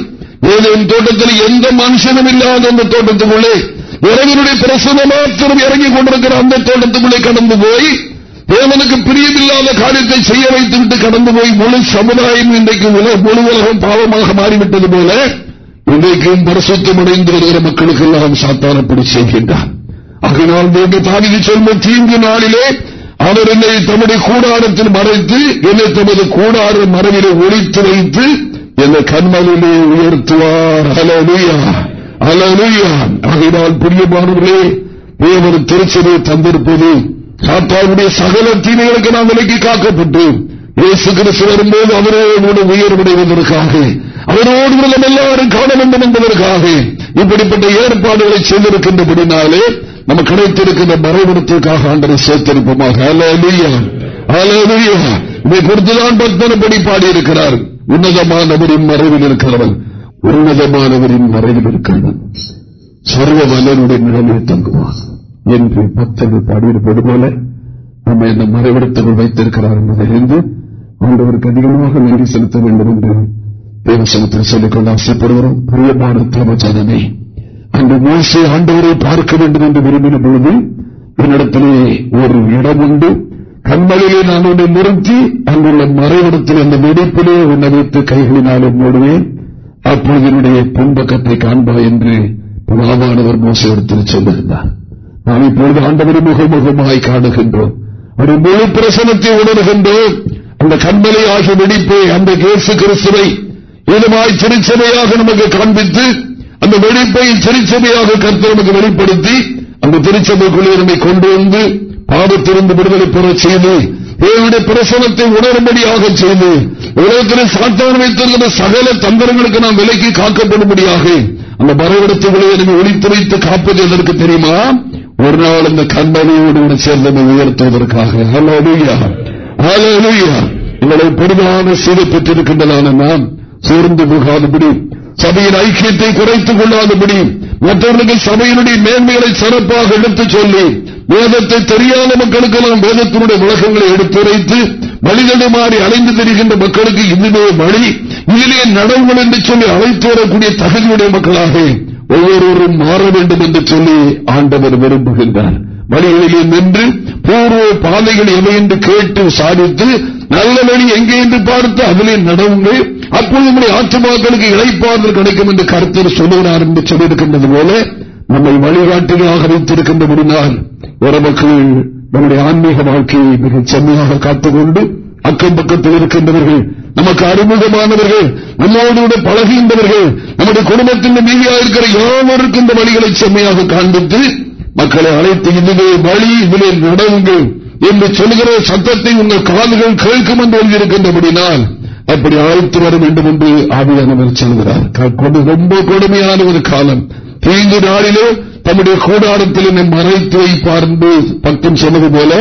ஏதேன் தோட்டத்தில் எந்த மனுஷனும் இல்லாத அந்த தோட்டத்துக்குள்ளே இறங்கினுடைய பிரசன மாத்திரம் இறங்கிக் கொண்டிருக்கிற அந்த தோட்டத்துக்குள்ளே கடந்து போய் தேவனுக்கு பிரியமில்லாத காரியத்தை செய்ய வைத்துவிட்டு கடந்து போய் முழு சமுதாயம் இன்றைக்கு முழு உலகம் பாவமாக மாறிவிட்டது போல இன்றைக்கும் பரிசுத்தம் அடைந்து வருகிற மக்களுக்கு எல்லாம் சாத்தானப்படி செய்கின்றார் அதனால் தாவிதி சொல்வ தீங்கு நாளிலே அவர் என்னை தம்முடைய கூடாரத்தில் மறைத்து என்னை தமது கூடார மரபிலே ஒழித்து வைத்து என்னை கண்மலிலே உயர்த்துவார். ஹலோ ஆகையினால் பிரியமானவர்களே தேவன் திருச்சபையை தந்திருப்பது சாத்தாவுடைய சகல தீமைகளுக்கு நாம் விலக்கி காக்கப்பட்டு இயேசு கிறிஸ்து வரும்போது அவரோடு உயர்வடைவதற்காக அவரோடு நம்ம எல்லாரும் காண வேண்டும் என்பதற்காக இப்படிப்பட்ட ஏற்பாடுகளை செய்திருக்கின்றபடினாலே நம்ம கிடைத்திருக்கின்ற மறைவிடத்திற்காக ஆண்டனை சேர்த்திருப்போமாக. இதை குறித்துதான் பக்தனப்படி பாடியிருக்கிறார். உன்னதமானவரின் மறைவில் இருக்கிறவன். உன்னதமானவரின் மறைவில் இருக்கிறவன் சர்வ வல்லனுடைய நிழலில் தங்குவான் என்று பக்தர்கள் பாடியிருப்பது போல நம்மை அந்த மறைவிடத்துக்குள் வைத்திருக்கிறார் என்பதிலிருந்து ஆண்டவருக்கு அதிகமாக நன்றி செலுத்த வேண்டும் என்று தேவசனத்தில் சொல்லிக்கொண்டு ஆசைப்படுகிறோம். பிரியமான தேவச்சனமே அன்று மோசை ஆண்டவரை பார்க்க வேண்டும் என்று விரும்பின பொழுது என்னிடத்திலே ஒரு இடம் உண்டு. கண்மலையிலே நான் உன்னை நிறுத்தி அங்குள்ள மறைவிடத்தில் அந்த வெடிப்பிலே உன்னை வைத்து கைகளினாலே மூடுவேன். அப்பொழுது என்னுடைய பின்பக்கத்தை காண்பா என்று புலாவானவர் மோசத்தில் சொல்லியிருந்தார் நாம் இப்பொழுது ஆண்டவரை முகமுகமாய் காணுகின்றோம். ஒரு முழு பிரசனத்தை உணர்கின்றோம். அந்த கண்மலை ஆகிய வெடிப்பை அந்த கேசு கிறிஸ்துவை இதுமாய் திருச்சபையாக நமக்கு காண்பித்து அந்த வெடிப்பை திருச்சபையாக கருத்து நமக்கு வெளிப்படுத்தி அந்த திருச்சபைக்குள்ளே நம்மை கொண்டு வந்து பாவத்திலிருந்து விடுதலை பெற செய்து தேவனுடைய பிரசனத்தை உணரும்படியாக செய்து உலகத்தில் சாத்தான் வைத்திருக்கிற சகல தந்திரங்களுக்கு நாம் விலைக்கு காக்கப்படும்படியாக அந்த மறைவிடத்துகளை எனக்கு ஒழித்து வைத்து காப்பது எதற்கு தெரியுமா? ஒரு நாள் இந்த கண்மணியோடு சேர்ந்தமை உயர்த்துவதற்காக. இவ்வளவு பெருமான சீதை பெற்றிருக்கின்றதான நாம் சோர்ந்து போகாதபடி சபையின் ஐக்கியத்தை குறைத்துக் கொள்ளாதபடி மற்றவர்களுக்கு சபையினுடைய மேன்மைகளை சிறப்பாக எடுத்துச் சொல்லி வேதத்தை தெரியாத மக்களுக்கு நாம் வேதத்தினுடைய விளக்கங்களை எடுத்துரைத்து வழிதடுமாறி அலைந்து தெரிகின்ற மக்களுக்கு இதுவே வழி இதிலே நடவுகள் என்று சொல்லி அழைத்து வரக்கூடிய தகுதியுடைய மக்களாக ஒவ்வொருவரும் மாற வேண்டும் என்று சொல்லி ஆண்டவர் விரும்புகின்றார். வழிகளிலே நின்று பூர்வ பாதைகள் எவை என்று கேட்டு சாதித்து நல்ல வழி எங்கே என்று பார்த்து அதிலே நடவுங்கள் அப்போது நம்முடைய ஆற்றுமாக்களுக்கு இழைப்பாளர் கிடைக்கும் என்று கருத்து சொல்லுகிறார் என்று சொல்லியிருக்கின்றது போல நம்மை வழிகாட்டியாக வைத்திருக்கின்றபடினால் உறவுகள் நம்முடைய ஆன்மீக வாழ்க்கையை மிக செம்மையாக காத்துக்கொண்டு அக்கம் பக்கத்தில் இருக்கின்றவர்கள் நமக்கு அறிமுகமானவர்கள் நம்மோடு பழகுகின்றவர்கள் நம்முடைய குடும்பத்தில் மீதியாக இருக்கிற யாவருக்கும் இந்த வழிகளை செம்மையாக காண்பித்து மக்களை அழைத்து இதுவே வழி இதிலே நடவுங்கள் என்று சொல்கிற சத்தத்தை உங்கள் காதுகள் கேட்கும் என்று எழுதியிருக்கின்றபடினால் அப்படி அழைத்து வர வேண்டும் என்று ஆவியானவர் சொல்கிறார். ரொம்ப கொடுமையான ஒரு காலம். தீங்கு நாளிலே தம்முடைய கூடாரத்தில் என்னை மறைத்து வைப்பார் என்று பக்தம் சொன்னது போல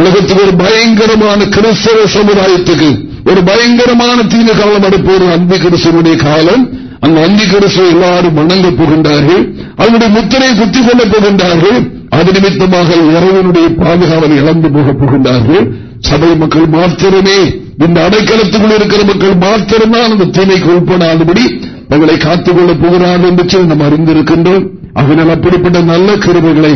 உலகத்துக்கு ஒரு பயங்கரமான கிறிஸ்தவ சமுதாயத்துக்கு ஒரு பயங்கரமான தீன காலம் அடுப்போர் அந்தி கிறிஸ்தவனுடைய காலம் அந்த அந்தி கிறிஸ்தவ எல்லாரும் வணங்க போகின்றார்கள் அவனுடைய முத்திரை குத்திக் கொள்ளப் போகின்றார்கள் அது நிமித்தமாக இறைவனுடைய பாதுகாவலை இழந்து போகப் போகின்றார்கள். சபை மக்கள் மாத்திரமே இந்த அடைக்கலத்துக்குள் இருக்கிற மக்கள் மாத்திரம்தான் அந்த தீமைக்கு உட்படாதபடி தங்களை காத்துக் கொள்ளப் போகிறார்கள் என்று சொல்லி நாம் அறிந்திருக்கின்றோம். அதனால் அப்படிப்பட்ட நல்ல கருவைகளை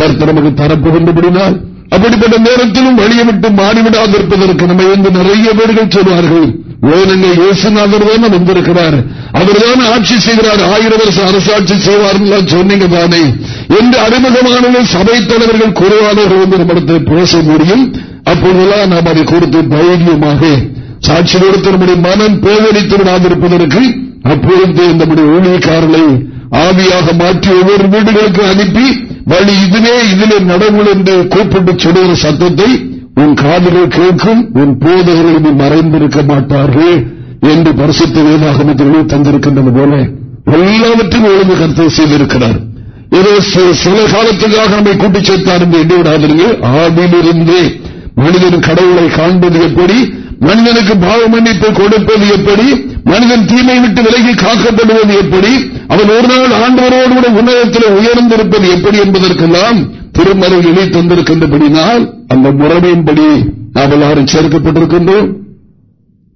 கருத்து நமக்கு தரப்போகின்றபடினால் அப்படிப்பட்ட நேரத்திலும் வழியை விட்டு மாறிவிடாதிருப்பதற்கு நம்ம வந்து நிறைய பேர்கள் சொல்வார்கள் ஓனங்க இயேசுநாதர் தான் வந்திருக்கிறார். அவர் தான் ஆட்சி செய்கிறார். ஆயிரம் வருஷம் அரசாட்சி செய்வார் சொன்னீங்க தானே. என்று அறிமுகமான சபை தலைவர்கள் குறைவானவர்கள் வந்து நம்மிடத்தில் பேச முடியும். அப்போதெல்லாம் நாம் அதை கொடுத்து தைரியமாக சாட்சி கொடுத்து நம்முடைய மனம் பேதலித்து விடாதிருப்பதற்கு அப்பொழுது நம்முடைய ஊழியக்காரர்களை ஆவியாக மாற்றி ஒவ்வொரு வீடுகளுக்கு அனுப்பி வழி இதுவே இதிலே நடவுள் என்று கூப்பிட்டு சொல்லுகிற சத்தத்தை உன் காதுகள் கேட்கும் உன் போதகர்கள் மறைந்திருக்க மாட்டார்கள் என்று பரிசுத்த வேதாகமத்தில் தந்திருக்கின்றது போல எல்லாவற்றையும் ஒழுங்கு கருத்தை செய்திருக்கிறார். ஏதோ சில காலத்துக்காக நம்மை கூட்டிச் சேர்த்தார் என்று எண்ணி விடாதீங்க ஆவிலிருந்தே மனிதன் கடவுளை காண்பது எப்படி மனிதனுக்கு பாவ மன்னிப்பை கொடுப்பது எப்படி மனிதன் தீமை விட்டு விலகி காக்கப்படுவது எப்படி? அவன் ஒரு நாள் ஆண்டவரோடு கூட உன்னதத்தில் உயர்ந்திருப்பது எப்படி என்பதற்கெல்லாம் திருமலை இணை தந்திருக்கின்றபடினால் அந்த முறைமையின்படி நாம் எல்லாரும் சேர்க்கப்பட்டிருக்கின்றோம்.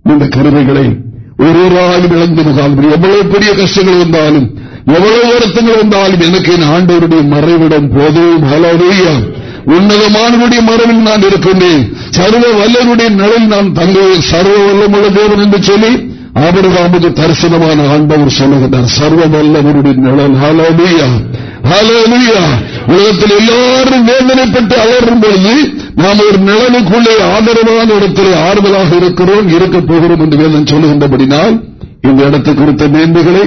இந்த கருவைகளை ஒரு ஒரு ஆள் இழந்து முகால் எவ்வளவு பெரிய கஷ்டங்கள் வந்தாலும் எவ்வளவு வருத்தங்கள் வந்தாலும் எனக்கு என் ஆண்டவருடைய மறைவிடம் போதும். ஹலோயா உன்னதமானவருடைய மறைவில் நான் இருக்கின்றேன். சர்வ வல்லருடைய நிலையில் நான் தங்குவேன். சர்வ வல்லமுள்ள தேவன் என்று சொல்லி ஆபரகாமுக்கு தரிசனமான ஆண்டவர் சொல்லுகிறார் சர்வ வல்லவருடைய நிழல். ஹலோயா ஹலோயா உலகத்தில் எல்லாரும் வேதனைப்பட்டு அலறும் பொழுது நாம் ஒரு நிழலுக்குள்ளே ஆதரவான இடத்தில் ஆறுதலாக இருக்கிறோம் இருக்கப் போகிறோம் என்று வேதம் சொல்லுகின்றபடினால் இந்த இடத்தை குறித்த மேன்மைகளை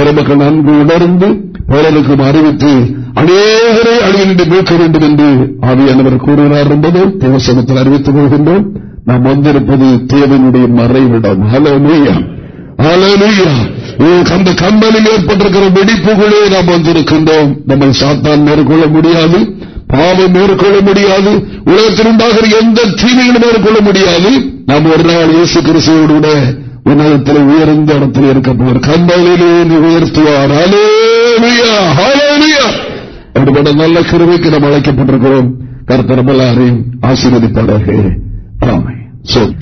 இறமக்கள் நன்கு உணர்ந்து பிறருக்கும் அறிவித்து அநேகரை அழியின்றி மீட்க வேண்டும் என்று ஆவியானவர் கூறுகிறார் என்பதை தேவசனத்தில் அறிவித்துக் கொள்கின்றோம். நாம் வந்திருப்பது தேவனுடைய மறைவிடம். ஹலோ ஹலோயா அந்த கம்பனில் ஏற்பட்டிருக்கிற வெடிப்புகளே நாம் வந்திருக்கின்றோம். நம்ம சாத்தான் மேற்கொள்ள முடியாது பாவம் மேற்கொள்ள முடியாது உலகத்தில் உண்டாகிற எந்த தீமைகளும் மேற்கொள்ள முடியாது. நாம் ஒரு நாள் இயேசு கிறிஸ்துவோடு உலகத்தில் உயர்ந்த இடத்தில் இருக்க போவார் கம்பளிலே உயர்த்துவார். அப்படிப்பட்ட நல்ல கிருமைக்கு நாம் அழைக்கப்பட்டிருக்கிறோம். கருத்தரமல்லாரையும் ஆசீர்வதிப்பாளர்கள் ஆமை சொல்